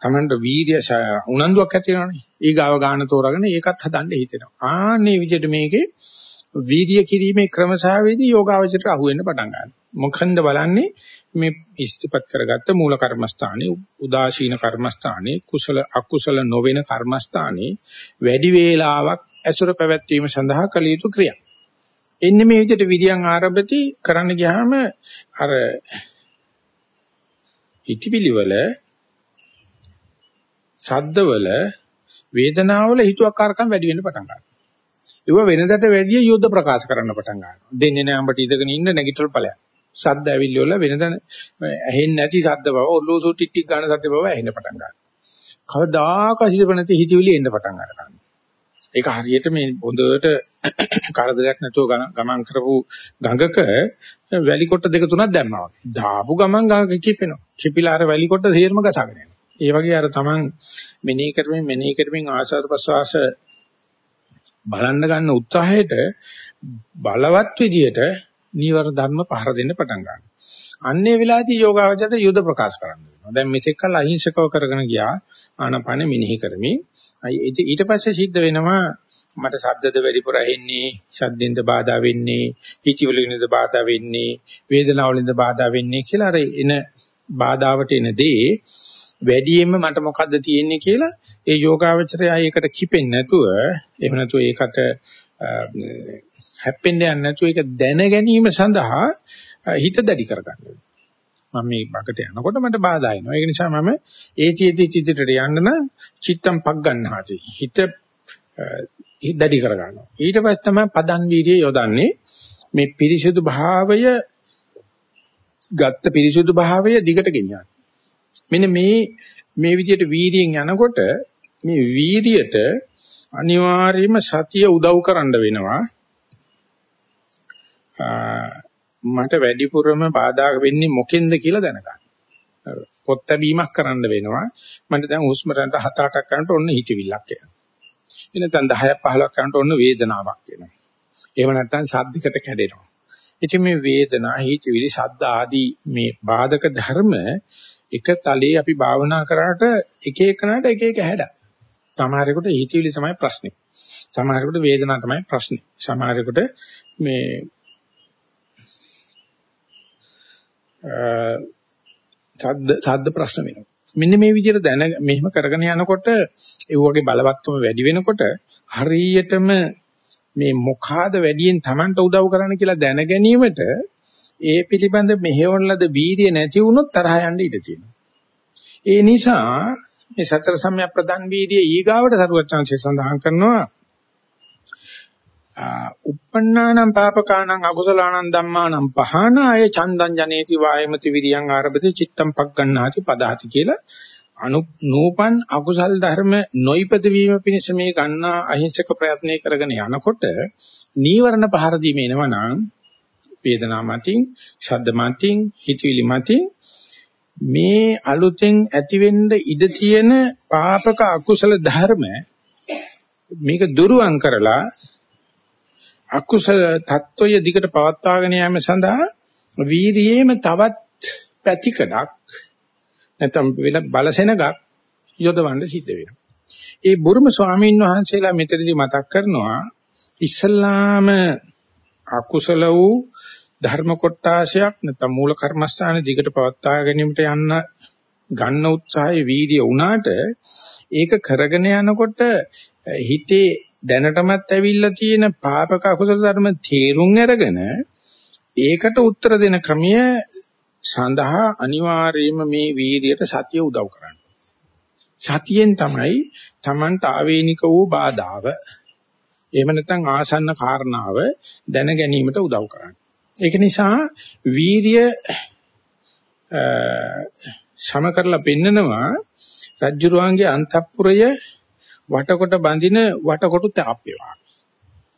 තමන්ට වීර්ය උනන්දුවක් ඇති වෙනවනේ. ඊගාව ගාන තෝරාගෙන ඒකත් හදන්න හිතෙනවා. ආන්නේ විදිහට මේකේ වීර්ය කිරීමේ ක්‍රමසාවේදී යෝගාවචරයට අහු වෙන්න පටන් ගන්නවා. මොකන්ද බලන්නේ මේ ඉස්තිපත් කරගත්ත මූල කර්මස්ථානේ උදාසීන කර්මස්ථානේ කුසල අකුසල නොවන කර්මස්ථානේ වැඩි වේලාවක් ඇසුර පැවැත්වීම සඳහා කළ යුතු ක්‍රියා. එන්නේ මේ විදිහට විරියන් ආරම්භති කරන්න ගියාම අර හිතවිලිවල සද්දවල වේදනාවල හිතුවක්කාරකම් වැඩි වෙන්න පටන් ගන්නවා. ඒව වෙනදට වැඩිය යුද්ධ ප්‍රකාශ කරන්න පටන් ගන්නවා. දෙන්නේ නැහැ අපිට ඉඳගෙන ඉන්න නැගිටල් ඵලයක්. ශබ්ද ඇවිල්ලි වල වෙනද ඇහෙන්නේ නැති ශබ්ද බව ඔල්ලෝසු ටික් ටික් ගන්න ශබ්ද බව ඇහෙන්න පටන් ගන්නවා. කවදාක හිතප නැති හිතවිලි එන්න පටන් ගන්නවා. ඒක හරියට මේ හොඳට කරදරයක් නැතුව ගමන් කරපු ගඟක වැලි කොට දෙක තුනක් දැම්මා වගේ. දාපු ගමන් ගඟ කිපෙනවා. කිපිලා අර වැලි කොට තේරම ගසගෙන යනවා. ඒ වගේ අර Taman මෙනෙහි කරමින් මෙනෙහි කරමින් ආශාස ප්‍රසවාස බලන්න ගන්න උත්සාහයට බලවත් විදියට නීවර ධර්ම පහර දෙන්න පටන් ගන්නවා. අන්නේ වෙලාවේදී යෝගාවචරයට යුද ප්‍රකාශ කරන්න වෙනවා. දැන් මෙතෙක් කල අහිංසකව කරගෙන ගියා ආනපන මෙනෙහි කරමින්. ඊට පස්සේ සිද්ධ වෙනවා මට ශබ්දද වැඩිපුර ඇහෙන්නේ, ශබ්දෙන්ද බාධා වෙන්නේ, හිතවිලින්ද බාධා වෙන්නේ, වේදනාවලින්ද බාධා වෙන්නේ කියලා අර එන බාධාවට එන දේ වැඩියෙන්ම මට මොකද්ද තියෙන්නේ කියලා ඒ යෝගාවචරය ඒකට කිපෙන්නේ නැතුව එහෙම නැතුව ඒකට හැප්පෙන්න යන්නේ නැතුව ඒක දැන ගැනීම සඳහා හිත දැඩි කරගන්න මම මේ බකට යනකොට මට බාධා එනවා. ඒක නිසා මම ඒතිෙදි චිත්තට යන්න නම් චිත්තම් පක් ගන්නාති. හිත දැඩි කර ගන්නවා. ඊට පස්සේ තමයි පදන් වීර්යය යොදන්නේ මේ පිරිසුදු භාවය ගත්ත පිරිසුදු භාවය දිගට ගෙනියන්න. මෙන්න මේ මේ විදිහට වීර්යයෙන් යනකොට මේ වීර්යයට අනිවාර්යයෙන්ම සතිය උදව් කරන්න වෙනවා. මට වැඩිපුරම බාධා වෙන්නේ මොකෙන්ද කියලා දැනගන්න. පොත් බැීමක් කරන්න වෙනවා. මට දැන් හුස්ම රැඳ 7-8ක් කරනකොට ඔන්න හිතවිල්ලක් එනවා. එනතන් 10ක් 15ක් කරනකොට ඔන්න වේදනාවක් එනවා. එහෙම නැත්නම් සද්දිකට කැඩෙනවා. ඉතින් මේ වේදනා, හිතවිලි, ශබ්ද ආදී මේ බාධක ධර්ම එක තලයේ අපි භාවනා කරාට එක එකනට එක එක හැඩ. සමහරෙකුට හිතවිලි තමයි ප්‍රශ්නේ. සමහරෙකුට වේදනාව තමයි ප්‍රශ්නේ. සමහරෙකුට මේ සද්ද සද්ද ප්‍රශ්න වෙනවා. මෙන්න මේ විදිහට දැන මෙහෙම කරගෙන යනකොට ඒ වගේ බලවත්කම වැඩි වෙනකොට හරියටම මේ මොකාද වැඩියෙන් Tamanට උදව් කරන්න කියලා දැන ගැනීමට ඒ පිළිබඳ මෙහෙවන ලද වීර්ය නැති වුණොත් තරහ යන්න ඉඩ තියෙනවා. ඒ නිසා මේ සතර සම්‍යක් ප්‍රදන් වීර්ය ඊගාවට සරුවචාන්සේ සඳහන් කරනවා uppannānaṁ pāpakānaṁ akusalaanaṁ dhammānaṁ pahānāya චන්දං ජනේති වායමති විරියං ආරබති චිත්තම් පග්ගණ්ණාති පදහති කියලා අනු නූපන් අකුසල් ධර්ම නොයිපද වීම පිණිස මේ ගන්නා අහිංසක ප්‍රයත්නය කරගෙන යනකොට නීවරණ පහර දීම එනවනම් වේදනා මතින්, ශබ්ද මතින්, හිතවිලි මතින් මේ අලුතෙන් ඇතිවෙන්න ඉඩ තියෙන පාපක අකුසල ධර්ම මේක දුරුවන් කරලා අකුසල தত্ত্বය දිගට පවත්වාගෙන යාම සඳහා වීරියේම තවත් පැතිකඩක් නැත්නම් බලසෙනගක් යොදවන්න සිද්ධ වෙනවා. ඒ බුරුම ස්වාමීන් වහන්සේලා මෙතනදී මතක් කරනවා ඉස්සල්ලාම අකුසල වූ ධර්ම කොටාශයක් නැත්නම් මූල කර්මස්ථාන දිගට පවත්වා ගැනීමට යන්න ගන්න උත්සාහයේ වීර්ය වුණාට ඒක කරගෙන යනකොට හිතේ දැනටමත් ඇවිල්ලා තියෙන පාපක අකුසල ධර්ම තේරුම් අරගෙන ඒකට උත්තර දෙන ක්‍රමය සඳහා අනිවාර්යයෙන්ම මේ වීර්යයට සතිය උදව් කරන්නේ. සතියෙන් තමයි Tamanට ආවේනික වූ බාධාව එහෙම නැත්නම් ආසන්න කාරණාව දැන ගැනීමට උදව් කරන්නේ. ඒක නිසා වීර්ය සම කරලා පෙන්නනවා රජ්ජුරුවන්ගේ අන්තපුරය වටකොට බඳින වටකොටු තාප්පේ වගේ.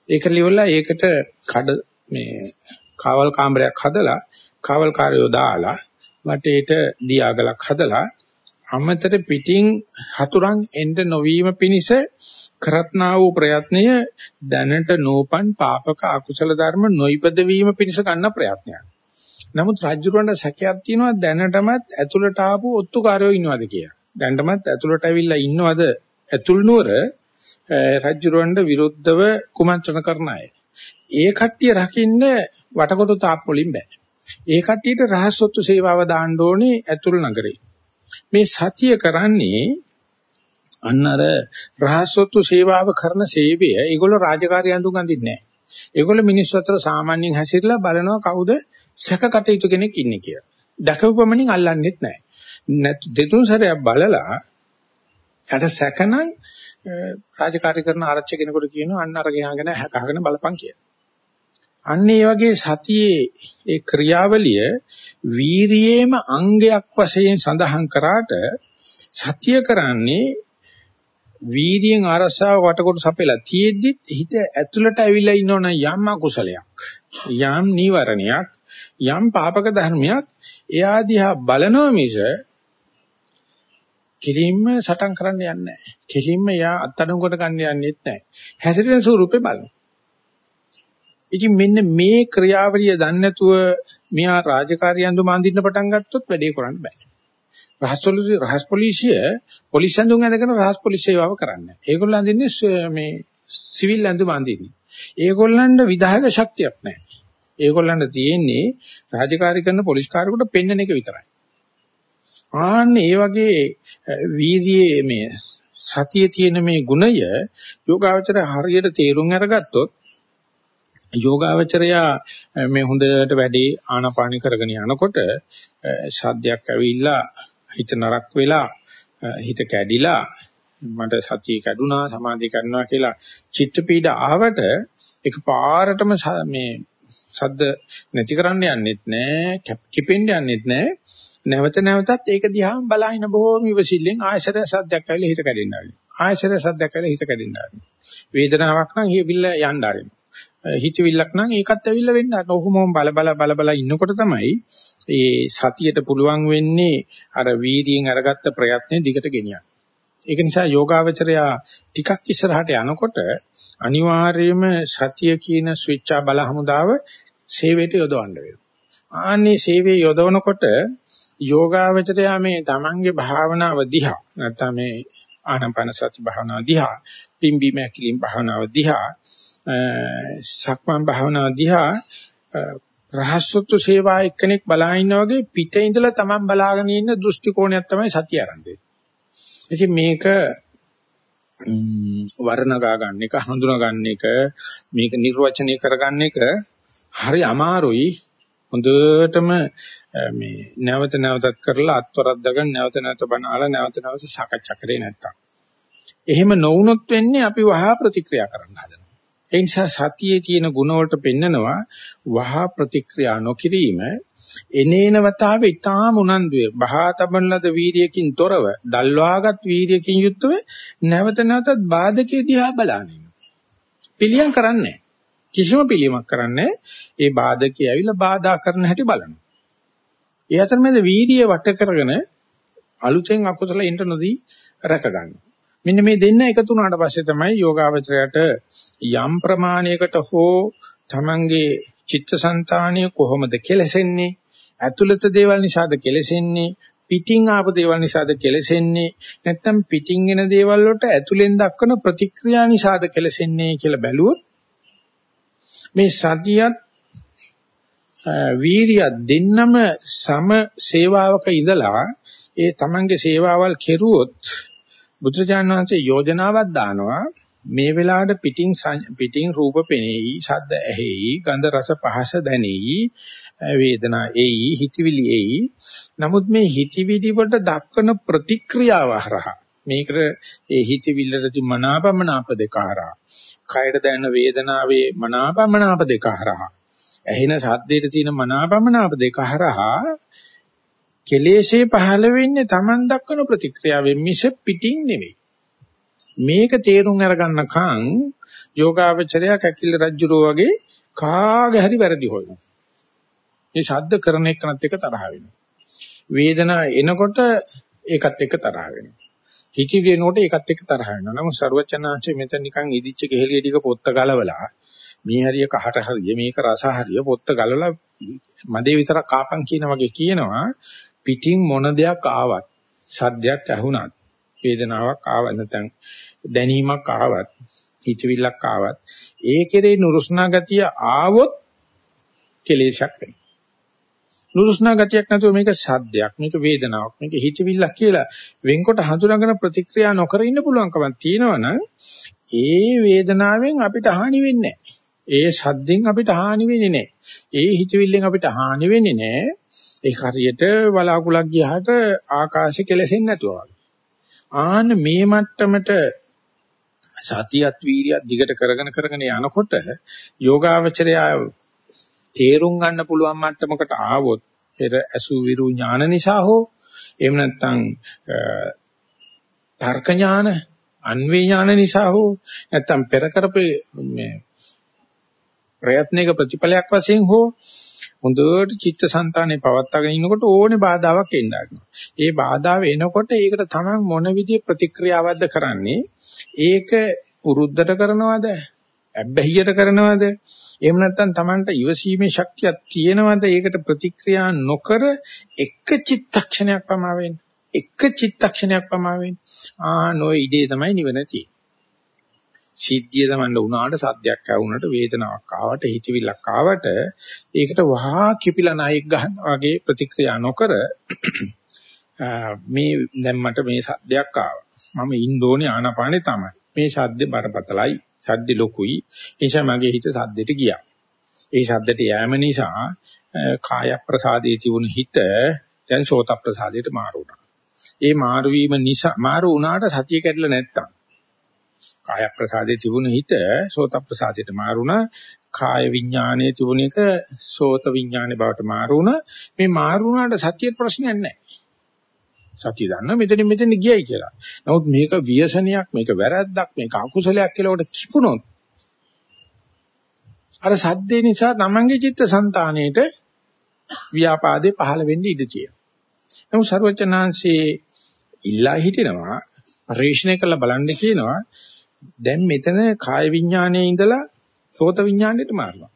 ඒක liverලා ඒකට කඩ මේ කාවල් කාමරයක් හදලා කාවල්කාරයෝ දාලා වටේට දියාගලක් හදලා අමතර පිටින් හතුරන් එන්න නොවීම පිණිස කරත්නා වූ ප්‍රයත්නය දැනට නෝපන් පාපක අකුසල ධර්ම නොයිපද වීම පිණිස ගන්න ප්‍රයත්නයක්. නමුත් රාජ්‍යරුවන්ට සැකයක් තියෙනවා දැනටමත් ඇතුළට ආපු ඔත්තුකාරයෝ ඉන්නවද කියලා. දැනටමත් ඇතුළට ඇවිල්ලා ඉන්නවද ඇතුල් නුවර රජුරවණ්ඩ විරුද්ධව කුමන්ත්‍රණ කරන අය. ඒ කට්ටිය රකින්න වටකොටු තාප් වලින් බෑ. ඒ කට්ටියට රහස්සොත්තු සේවාව දාන්න ඕනේ ඇතුල් නගරේ. මේ සතිය කරන්නේ අන්න අර රහස්සොත්තු සේවාව කරන සේවය ඒගොල්ලෝ රාජකාරී අඳුන් අඳින්නේ නැහැ. ඒගොල්ලෝ මිනිස්සු අතර සාමාන්‍යයෙන් හැසිරලා බලනවා කවුද සැකකටයුතු කෙනෙක් ඉන්නේ කියලා. දැකපුවමනින් අල්ලන්නෙත් නැහැ. දෙතුන් සැරයක් බලලා යට සැකනම් රාජකාරී කරන ආරච්චි කෙනෙකුට කියනවා අන්න අර ගෙනාගෙන හැකහගෙන බලපන් කියලා. අන්න ඒ වගේ සතියේ ඒ ක්‍රියාවලිය වීරියේම අංගයක් වශයෙන් සඳහන් කරාට සතිය කරන්නේ වීර්යයෙන් අරසාව වටකොට සපෙලා තියෙද්දි හිත ඇතුළට ඇවිල්ලා ඉන්නවනම් යම් අකුසලයක් යම් නීවරණයක් යම් පාපක ධර්මයක් එයා දිහා බලනවා මිස කිලින්ම සටන් කරන්න යන්නේ නැහැ. කිලින්ම යා අත්අඩංගුවට ගන්න යන්නේත් නැහැ. හැසිරෙන ස්වරූපේ බලන. ඉතින් මෙන්න මේ ක්‍රියාවලිය දන්නේ නැතුව මෙහා රාජකාරිය අඳුම අඳින්න පටන් ගත්තොත් වැඩේ කරන්න බෑ. රහස් පොලිසිය රහස් පොලිසිය පොලිස් අඳුම් ඇඳගෙන රහස් පොලිස් සේවාව කරන්නේ. ඒගොල්ලෝ අඳින්නේ මේ සිවිල් අඳුම අඳින්නේ. ඒගොල්ලන්ට විධායක ශක්තියක් නැහැ. ඒගොල්ලන්ට තියෙන්නේ රාජකාරී කරන පොලිස් කාර්යකට පෙන්වන එක විතරයි. ආන්න ඒ වගේ වීර්යයේ මේ සතියේ තියෙන මේ ගුණය යෝගාවචර හරියට තේරුම් අරගත්තොත් යෝගාවචරයා මේ හොඳට වැඩි ආනාපානි කරගෙන යනකොට ශබ්දයක් ඇවිල්ලා හිත නරක් වෙලා හිත කැඩිලා මට සතිය කැඩුනා සමාධිය කැඩුනා කියලා චිත්ත පීඩ ආවට ඒක පාරටම මේ සද්ද නැති කරන්න යන්නෙත් නෑ කිපෙන්න යන්නෙත් නෑ. නැවත නැවතත් ඒක දිහා බලහින බොහොම ඉවසිල්ලෙන් ආයශර සද්දයක් ඇවිල්ලා හිත කැඩෙන්න ආවේ. ආයශර සද්දයක් ඇවිල්ලා හිත කැඩෙන්න ආවේ. වේදනාවක් නම් හිවිල්ල යන්න ආරිනවා හිතවිල්ලක් නම් ඒකත් ඇවිල්ලා වෙන්න අර ඔහොම බල බල බල බල ඉන්නකොට තමයි ඒ සතියට පුළුවන් වෙන්නේ අර වීර්යයෙන් අරගත්ත ප්‍රයත්නේ දිගට ගෙනියන්න. ඒක නිසා යෝගාවචරයා ටිකක් ඉස්සරහට යනකොට අනිවාර්යයෙන්ම සතිය කියන ස්විච්චා බල හමුදාව සේවයට යොදවන්න වෙනවා. ආන්නේ සේවයේ යොදවනකොට යෝගාවචරයා මේ තමන්ගේ භාවනාව දිහා නැත්නම් මේ ආනපන සති භාවනාව දිහා පිම්බීම ඇකිලිම් භාවනාව දිහා සක්මන් භාවනාව දිහා රහස්සොත්තු සේවා එක්කෙනෙක් බලා ඉන්නා වගේ පිටේ ඉඳලා තමන් බලාගෙන ඉන්න දෘෂ්ටි කෝණයක් තමයි සතිය ආරම්භය. ඉතින් මේක වර්ණගා ගන්න එක හඳුනා ගන්න එක මේක නිර්වචනය කරගන්න එක හරි අමාරුයි. හොඳටම මේ නැවත නැවතත් කරලා අත්වරද්දගෙන නැවත නැවත බණාලා නැවත නැවත සාකච්ඡා කරේ නැත්තම්. එහෙම නොවුනොත් වෙන්නේ අපි වහා ප්‍රතික්‍රියා කරන්න හදනවා. ඒ නිසා සතියේ තියෙන ಗುಣ වලට පෙන්නනවා වහා ප්‍රතික්‍රියා නොකිරීම. එනේන වතාවේ ඊටාම උනන්දුවේ. බහා තබන ලද වීරියකින් තොරව දල්වාගත් වීරියකින් යුක්තව නැවත නැවතත් බාධකේ දිහා බලන්නේ පිළියම් කරන්නේ කිසිම පිළියමක් කරන්නේ ඒ බාධකේ ඇවිල්ලා බාධා කරන හැටි බලනවා. ඒ අතරමැද වීරිය වට කරගෙන අලුතෙන් අකුසල ඉන්ට නොදී රැක ගන්නවා මෙන්න මේ දෙන්න එකතු වුණාට පස්සේ තමයි යෝගාවචරයට යම් ප්‍රමාණයකට හෝ තමන්ගේ චිත්තසංතානිය කොහොමද කෙලසෙන්නේ ඇතුළත දේවල් නිසාද කෙලසෙන්නේ පිටින් ආපු දේවල් නිසාද කෙලසෙන්නේ නැත්නම් පිටින් එන දේවල් වලට ඇතුලෙන් දක්වන ප්‍රතික්‍රියා නිසාද කෙලසෙන්නේ කියලා බැලුවොත් මේ සතියත් වීරිය දෙන්නම සම සේවාවක ඉඳලා ඒ තමන්ගේ සේවාවල් කෙරුවොත් බුදුරජාණන් වහන්සේ යෝජනාවක් දානවා මේ වෙලාවට පිටින් පිටින් රූප පෙනෙයි, ශබ්ද ඇහෙයි, ගන්ධ රස පහස දැනෙයි, වේදනා එයි, හිතවිලි එයි. නමුත් මේ හිතවිලි වලට දක්වන ප්‍රතික්‍රියාව හරහා මේකට ඒ හිතවිල්ලට මනාපමනාප දෙක හරහා, කයර දැනෙන වේදනාවේ මනාපමනාප දෙක හරහා, ඇහෙන ශබ්දයට තියෙන මනාපමනාප දෙක හරහා කෙලෙසේ පහළ වෙන්නේ Taman දක්වන ප්‍රතික්‍රියාවෙන් මිස පිටින් නෙවෙයි. මේක තේරුම් අරගන්නකන් යෝගාවචරය කැකිල රජුරෝ වගේ කාගේ හරි වැරදි හොයනවා. මේ ශබ්ද කරන එකනත් එක තරහ වෙනවා. වේදනා එනකොට ඒකත් එක්ක තරහ වෙනවා. හිචි දෙනකොට ඒකත් එක්ක තරහ වෙනවා. නමුත් ਸਰවචනාංශ මෙතන නිකන් ඉදිච්ච ගෙහෙලිය ටික පොත්ත ගලවලා මේ හරිය කහට හරිය මේක රස හරිය පොත්ත ගලවලා මදේ විතරක් කාපන් කියන වගේ කියනවා පිටින් මොන දෙයක් ආවත් සද්දයක් ඇහුණත් වේදනාවක් ආව නැත්නම් දැනීමක් ආවත් හිතවිල්ලක් ආවත් ඒ කෙරේ නුරුස්නා ගතිය ආවොත් කෙලේශයක් වෙනවා නුරුස්නා ගතියක් නැතුව මේක සද්දයක් මේක වේදනාවක් මේක හිතවිල්ලක් කියලා වෙන්කොට හඳුනාගෙන ප්‍රතික්‍රියා නොකර ඉන්න පුළුවන්කමක් තියෙනවනම් ඒ වේදනාවෙන් අපිට හානි වෙන්නේ ඒ සද්දෙන් අපිට හානි වෙන්නේ නැහැ. ඒ හිතවිල්ලෙන් අපිට හානි වෙන්නේ නැහැ. ඒක හරියට වලාකුලක් ගියහට ආකාශය කෙලෙසෙන්නේ නැතුව වගේ. ආන්න මේ මට්ටමට සතියත් වීරියත් දිගට කරගෙන කරගෙන යනකොට යෝගාවචරය තේරුම් ගන්න පුළුවන් මට්ටමකට ආවොත් පෙර අසු විරු ඥාන නිසා හෝ එහෙම නැත්නම් තර්ක ඥාන අන්වේ ඥාන නිසා හෝ නැත්නම් පෙර කරපේ මේ ප්‍රයත්නයක ප්‍රතිඵලයක් වශයෙන් හෝ හොඳට චිත්තසංතානේ පවත්වාගෙන ඉන්නකොට ඕනේ බාධාවක් එන්න ගන්නවා. ඒ බාධාව එනකොට ඒකට තමන් මොන විදිහේ ප්‍රතික්‍රියාවක්ද කරන්නේ? ඒක උරුද්දට කරනවද? ඇබ්බැහියට කරනවද? එහෙම නැත්නම් තමන්ට ඉවසීමේ ශක්තියක් තියෙනවද? ඒකට ප්‍රතික්‍රියා නොකර එක චිත්තක්ෂණයක් පමා වෙන්න. එක චිත්තක්ෂණයක් පමා වෙන්න. ආ නොයි ඉදී තමයි නිවන තියෙන්නේ. සිද්ධිය තමන්න වුණාට සද්දයක් ආවුණට වේදනාවක් ආවට හිතවිල්ලක් ආවට ඒකට වහා කිපිලා නායක ගන්නවා වගේ ප්‍රතික්‍රියා නොකර මේ දැන් මට මේ සද්දයක් ආවා. මම ඉන්නෝනේ ආනාපානේ තමයි. මේ සද්දේ බරපතලයි. සද්දේ ලොකුයි. ඒ නිසා මගේ හිත සද්දෙට ගියා. ඒ ශබ්දට යෑම නිසා කාය ප්‍රසාදයේ තිබුණු හිත දැන් සෝත ප්‍රසාදයට මාරු වුණා. ඒ මාරු වීම නිසා මාරු වුණාට සතිය කැඩලා නැත්තම් කාය ප්‍රසාදයේ තිබුණ හිත සෝත ප්‍රසාදයට මාරුණා කාය විඥානයේ තිබුණ එක සෝත විඥානයේ බවට මාරුණා. මේ මාරුණාට සත්‍ය ප්‍රශ්නයක් නැහැ. සත්‍ය දන්න මෙතන මෙතන ගියයි කියලා. නමුත් මේක ව්‍යසනයක් මේක වැරද්දක් මේක අකුසලයක් කියලා උඩ කිපුණොත් අර සද්දේ නිසා තමන්ගේ චිත්ත સંතාණයට ව්‍යාපාදේ පහළ වෙන්න ඉඩ තියෙනවා. නමුත් ਸਰවචනාංශයේ ඉල්ලා හිටිනවා පරිශීණය කරලා බලන්න කියනවා දැන් මෙතන කාය විඥානයේ ඉඳලා සෝත විඥාණයට මාරනවා.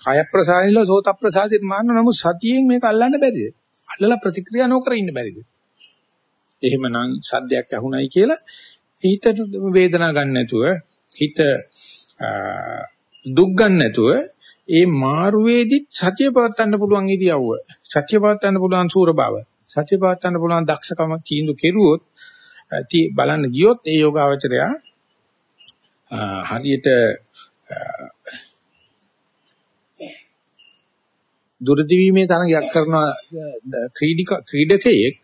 කාය ප්‍රසාදිනලා සෝත ප්‍රසාදිත මාරන නමුත් සතියෙන් මේක අල්ලන්න බැරිද? අල්ලලා ප්‍රතික්‍රියා නොකර ඉන්න බැරිද? එහෙමනම් සද්දයක් ඇහුණයි කියලා හිතට වේදනාවක් ගන්න නැතුව හිත දුක් ගන්න නැතුව ඒ මාරුවේදි සතිය පවත්වන්න පුළුවන් ඉරියව්ව සතිය පවත්වන්න පුළුවන් සූර බව සතිය පවත්වන්න පුළුවන් දක්ෂකම තීන්දුව කෙරුවොත් බලන්න ගියොත් ඒ යෝගාවචරය හරියට දුරදිවීමේ තරගයක් කරන ක්‍රීඩක ක්‍රීඩකයෙක්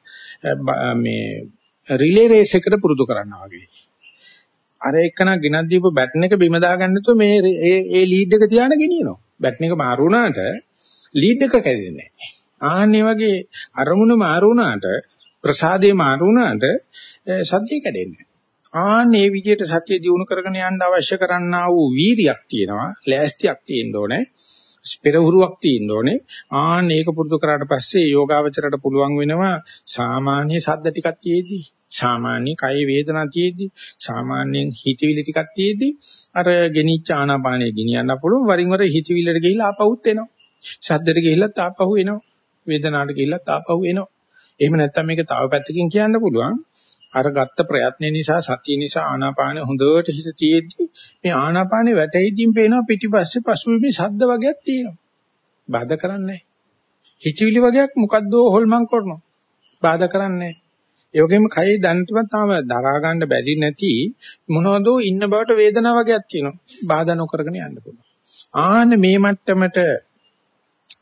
මේ රිලේ රේස් එකට පුරුදු කරනවා වගේ. අර එක්කන ගෙනත් දීපු බැටන් එක බිම දාගන්න නැතුව මේ ඒ ඒ ලීඩ් එක තියාගෙන ගෙනියනවා. බැටන් එක මාරු වුණාට ලීඩ් එක කැඩෙන්නේ නැහැ. ආන්නේ වගේ අරමුණ මාරු වුණාට ප්‍රසාදේ මාරු වුණාට සත්‍ය කැඩෙන්නේ ආන්නේ විදිහට සත්‍ය දිනු කරගෙන යන්න අවශ්‍ය කරන්නා වූ වීරියක් තියෙනවා. ලෑස්තියක් තියෙන්න ඕනේ. පෙරහුරුවක් තියෙන්න ඕනේ. ආන්න ඒක පුරුදු කරාට පස්සේ යෝගාවචරයට පුළුවන් වෙනවා සාමාන්‍ය සද්ද ටිකක් තියේදී සාමාන්‍ය කය වේදනා තියේදී සාමාන්‍යයෙන් හිතවිලි ටිකක් තියේදී අර ගෙනිච්ච ආනාපානෙ ගෙනියන්න පුළුවන් වරින් වර හිතවිල්ලට ගිහිල්ලා ආපහුත් එනවා. සද්දට ගිහිල්ලත් ආපහු එනවා. වේදනාවට ගිහිල්ලත් ආපහු එනවා. එහෙම නැත්නම් මේක තව පැත්තකින් කියන්න පුළුවන්. අර ගත්ත ප්‍රයත්න නිසා සතිය නිසා ආනාපානෙ හොඳට හිත තියෙද්දි මේ ආනාපානෙ වැටෙයිදින් පේනවා පිටිපස්සේ පසුබිමේ ශබ්ද වගේක් තියෙනවා. බාධා කරන්නේ හිතවිලි වගේක් මොකද්ද හොල්මන් කරනවා. බාධා කරන්නේ ඒ වගේම කයේ දැනටවත් තාම දරා ගන්න බැරි නැති මොනවදෝ ඉන්න බවට වේදනාව වගේක් තියෙනවා. බාධා නොකරගෙන යන්න පුළුවන්. ආන්න මේ මට්ටමට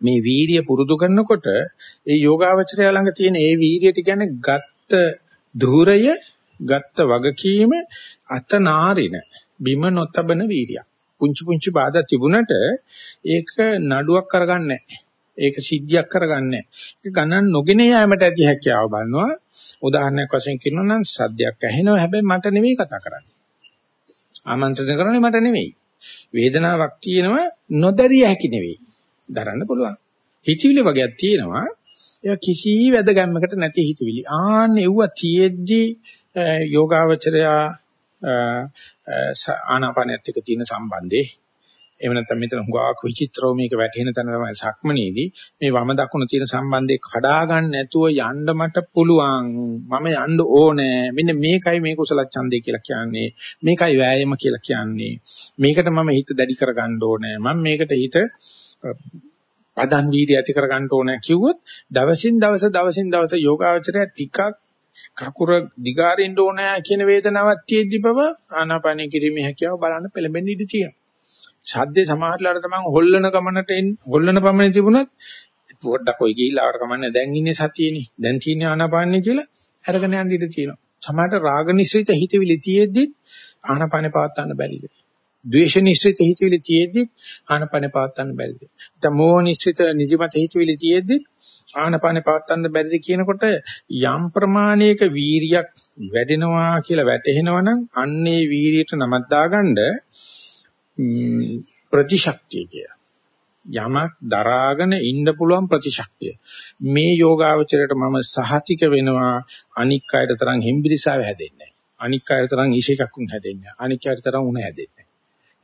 මේ වීරිය පුරුදු කරනකොට ඒ යෝගාවචරය ළඟ තියෙන ඒ වීරියට කියන්නේ ගත්ත ධූරය ගත්ත වගකීම අතනාරින බිම නොතබන වීරියක්. පුංචි පුංචි බාධා තිබුණට ඒක නඩුවක් කරගන්නේ ඒක සිද්ධියක් කරගන්නේ ඒක ගණන් නොගෙන යෑමට ඇති හැකියාව බලනවා. උදාහරණයක් වශයෙන් කියනවා නම් සද්දයක් ඇහෙනවා හැබැයි මට නෙවෙයි කතා කරන්නේ. ආමන්ත්‍රණය කරන්නේ මට නෙවෙයි. වේදනාවක් තියෙනවා නොදැරිය හැකි නෙවෙයි. දරන්න පුළුවන්. හිතවිලි වගේක් තියෙනවා ඒවා කිසි වැදගැම්මකට නැති හිතවිලි. ආන්න එව්ව තියෙද්දි යෝගාවචරය ආනාපානයත් එක්ක තියෙන සම්බන්ධේ එහෙම නැත්නම් මෙතන හුඟක් විචිත්‍රව මේක වැටෙන තැන තමයි සක්මනේදී මේ වම දකුණ තියෙන සම්බන්ධේ කඩා ගන්න නැතුව යන්න මට පුළුවන්. මම යන්න ඕනේ. මෙන්න මේකයි මේ කුසල ඡන්දේ කියලා කියන්නේ. මේකයි වෑයම කියලා කියන්නේ. මේකට මම හිත දැඩි කර ගන්න ඕනේ. මම මේකට හිත පදන් වීර්ය ඇති කර ගන්න ඕනේ කිව්වොත් දවසින් දවස දවසින් දවස යෝගාවචරය ටිකක් කකුර දිගාරින්න ඕනේ කියන වේදනාවක් තියෙද්දි බව ආනාපාන කිරීමේ හැකියාව බලන්න පෙළඹෙන්න ඉඩ තියෙනවා. ශබ්දේ සමහරලාට තමයි හොල්ලන ගමනට එන්න හොල්ලන පමණ තිබුණත් පොඩ්ඩක් ඔය ගිහිල්ලා ආවට කමන්නේ දැන් ඉන්නේ සතියේනේ. දැන් තියෙන්නේ ආනාපානේ කියලා අරගෙන යන්න ඉඩ තියෙනවා. සමහරට රාග නිශ්චිත හිතවිලි තියෙද්දි ආනාපානේ පවත් ගන්න බැරිද? ද්වේෂ නිශ්චිත හිතවිලි තියෙද්දි ආනපන පවත්තන්න බැරිද? නැත්නම් මෝහ නිශ්චිත නිදිමත හිතවිලි තියෙද්දි ආනපන පවත්තන්න බැරිද කියනකොට යම් ප්‍රමාණයක වීරියක් වැඩෙනවා කියලා වැටහෙනවනම් අන්නේ වීරියට නමක් දාගන්න ප්‍රතිශක්තිය කිය. යමක් දරාගෙන ඉන්න පුළුවන් ප්‍රතිශක්තිය. මේ යෝගාවචරයට මම සහතික වෙනවා අනික් අයට තරම් හිම්බිරිසාව හැදෙන්නේ නැහැ. අනික් අයට තරම් ඊශේකක්කුන් හැදෙන්නේ නැහැ. අනික් අයට තරම් උණ හැදෙන්නේ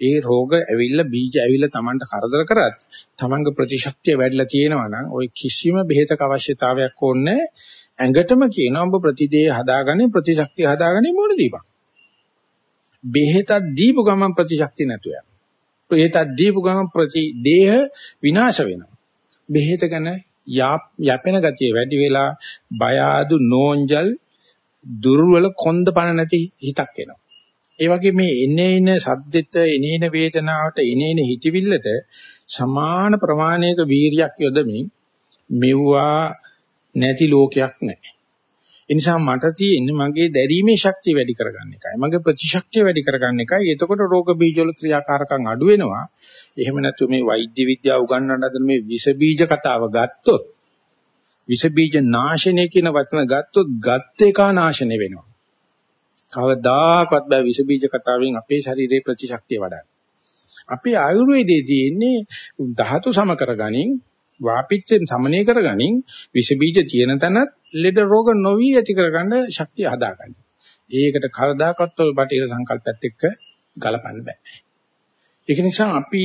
ඒ රෝග ඇවිල්ලා බීජ ඇවිල්ලා Tamanට කරදර කරත් Tamanගේ ප්‍රතිශක්තිය වැඩිලා තියෙනවා නම් ওই කිසිම බෙහෙතක අවශ්‍යතාවයක් ඕනේ ඇඟටම කියනවා ඔබ ප්‍රතිදේ හදාගන්නේ ප්‍රතිශක්තිය හදාගන්නේ මොන දීපක් බෙහෙතක් දීපු ගමන් ප්‍රතිශක්තිය නැතුව යනවා. බෙහෙතක් දීපු ගමන් ප්‍රතිදේහ විනාශ වෙනවා. බෙහෙත ගැන යැපෙන ගතිය වැඩි වෙලා බය ආදු නෝන්ජල් දුර්වල කොන්ද පණ නැති හිතක් එනවා. ඒ වගේ මේ එනේන සද්දෙට එනේන වේදනාවට එනේන හිතවිල්ලට සමාන ප්‍රමාණයක වීරියක් යොදමින් මෙව්වා නැති ලෝකයක් නැහැ. ඒ නිසා මට තියෙන්නේ මගේ දැරීමේ ශක්තිය වැඩි කරගන්න එකයි. මගේ ප්‍රතිශක්තිය වැඩි කරගන්න එකයි. එතකොට රෝග බීජවල ක්‍රියාකාරකම් අඩු වෙනවා. එහෙම නැතු මේ වෛද්‍ය විද්‍යාව උගන්වන්න හදන මේ විස බීජ කතාව ගත්තොත් විස බීජ නාශනය කියන වචන ගත්තොත් ගත්ත එක නාශනය වෙනවා. කවදාකවත් බෑ විස බීජ කතාවෙන් අපේ ශරීරයේ ප්‍රතිශක්තිය වඩන්න. අපේ ආයුර්වේදයේ තියෙන්නේ ධාතු සම කරගනින් වාපිච්චෙන් සමනය කරගනින් විස බීජ තියෙන තැනත් ලෙඩ රෝග නොවි ඇති කරගන්න ශක්තිය හදාගන්න. ඒකට කවදාකවත් ඔය බටහිර සංකල්පයත් එක්ක ගලපන්න බෑ. ඒක නිසා අපි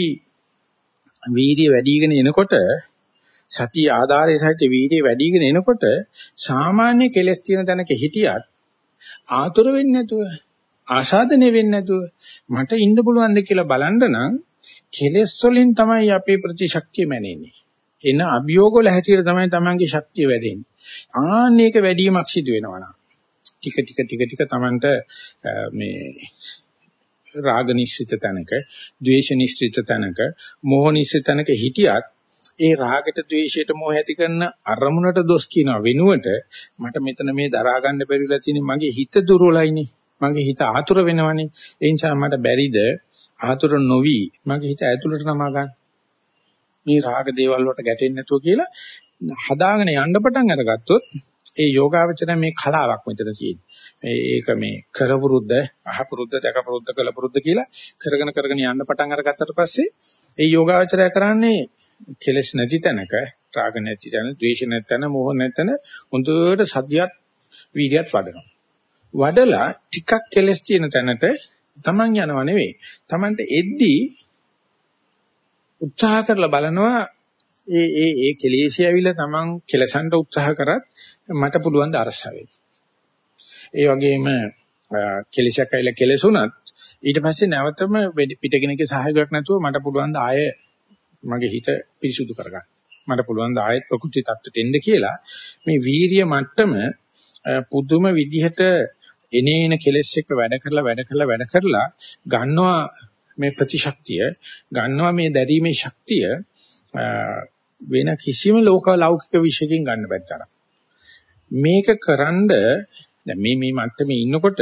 වීර්ය වැඩිගෙන එනකොට සතිය ආධාරයේ සහිත වීර්ය වැඩිගෙන එනකොට සාමාන්‍ය කෙලස් තියෙන තැනක හිටියත් ආතුර වෙන්නේ නැතුව ආසාදනය වෙන්නේ නැතුව මට ඉන්න පුළුවන්ද කියලා බලන්න නම් කෙලස් වලින් තමයි අපේ ප්‍රතිශක්තිය මැනෙන්නේ. එන අභියෝග වල හැටියට තමයි තමන්ගේ ශක්තිය වැඩෙන්නේ. ආන්නේක වැඩිවීමක් සිදු වෙනවා නම් ටික ටික ටික ටික තමන්ට මේ රාග නිශ්චිත තැනක, ද්වේෂ නිශ්චිත තැනක, මෝහ නිශ්චිත තැනක හිටියත් ඒ රාගයට ද්වේෂයට මොහ ඇති කරන අරමුණට දොස් කියන වෙනුවට මට මෙතන මේ දරා ගන්න බැරිලා තියෙන මගේ හිත දුර්වලයිනේ. මගේ හිත ආතුර වෙනවනේ. ඒ නිසා මට බැරිද ආතුර නොවි මගේ හිත ඇතුළට නමා ගන්න. මේ රාග දේවල් වලට ගැටෙන්නේ නැතුව කියලා හදාගෙන යන්න පටන් අරගත්තොත් ඒ යෝගාවචර මේ කලාවක් මෙතන තියෙන්නේ. ඒක මේ කරපුරුද්ද අහපුරුද්ද දැකපුරුද්ද කලපුරුද්ද කියලා කරගෙන කරගෙන යන්න පටන් අරගත්තට පස්සේ ඒ යෝගාවචරය කරන්නේ කෙලස් නැති තැනක, රාග නැති තැන, ද්වේෂ නැති තැන, මෝහ නැති තැන හොඳට සතියත් වීර්යයත් වඩනවා. වඩලා ටිකක් කෙලස් තියෙන තැනට Taman යනව නෙවෙයි. Tamanට එද්දී උත්සාහ කරලා බලනවා ඒ ඒ ඒ කෙලෙසිය ඇවිල්ලා Taman කෙලසන්ට උත්සාහ කරත් මට පුළුවන් ද අරස ඒ වගේම කෙලෙසක් ඇවිල්ලා කෙලසුණත් ඊට පස්සේ නැවතම පිටගෙනගේ සහයෝගයක් නැතුව මට පුළුවන් ද ආයේ මගේ හිත පිරිසුදු කරගන්න. මට පුළුවන් ද ආයෙත් ප්‍රකෘති tattට එන්න කියලා. මේ වීරිය මට්ටම පුදුම විදිහට එනේන කෙලෙස් එක්ක වැඩ කරලා වැඩ කරලා වැඩ කරලා ගන්නවා මේ ප්‍රතිශක්තිය ගන්නවා මේ දැරීමේ ශක්තිය වෙන කිසිම ලෝක ලෞකික විශ්යකින් ගන්න බැරි තරම්. මේක කරන්ඩ දැන් මේ මේ මට්ටමේ ඉන්නකොට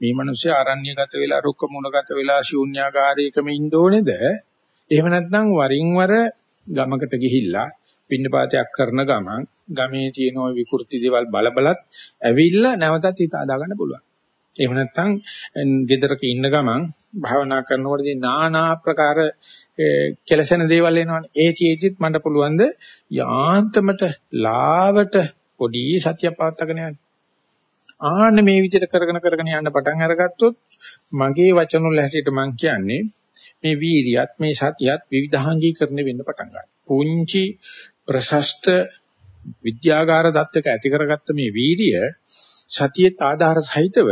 මේ මිනිස්සු ආරණ්‍යගත වෙලා රුක්ක මූලගත වෙලා ශූන්‍යාකාරයකම ඉන්න ඕනේද? එහෙම නැත්නම් වරින් වර ගමකට ගිහිල්ලා පින්නපාතයක් කරන ගමන් ගමේ තියෙන ওই විකෘති දේවල් බලබලත් ඇවිල්ලා නැවතත් හිත අදාගන්න පුළුවන්. එහෙම නැත්නම් ගෙදරක ඉන්න ගමන් භාවනා කරනකොටදී নানা ආකාර කෙලසෙන දේවල් එනවනේ. ඒ චේතිත් මට පුළුවන් ද යාන්තමට ලාවට පොඩි සතිය පවත්වාගෙන යන්න. ආන්න මේ විදිහට කරගෙන කරගෙන යන්න පටන් අරගත්තොත් මගේ වචන වල හැටියට මම කියන්නේ මේ වීරියත් මේ සතියත් විවිධාංගීකරණය වෙන්න පටන් ගන්නවා. පුංචි ප්‍රශස්ත විද්‍යාගාර දත්තක ඇති කරගත්ත මේ වීරිය සතියේ ආධාර සහිතව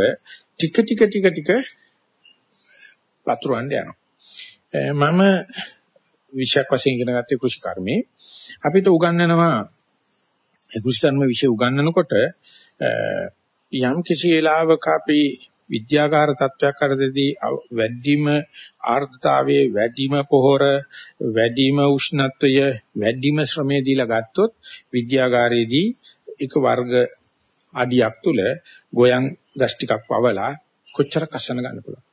ටික ටික ටික ටික පතුරවන්න යනවා. මම විෂයක් වශයෙන් ඉගෙන ගත්තේ කෘෂි කර්මේ. අපිට උගන්වනවා කෘෂි කර්ම විෂය උගන්වනකොට යම් කිසි වෙලාවක අපි විද්‍යාකාර තත්වයක් කරදදී වැඩිම ආර්ද්‍රතාවයේ වැඩිම පොහොර වැඩිම උෂ්ණත්වය වැඩිම ශ්‍රමය දීලා ගත්තොත් විද්‍යාගාරයේදී එක වර්ග අඩියක් තුල ගෝයන් ගස් ටිකක් පවලා කොච්චර කසන ගන්න පුළුවන්.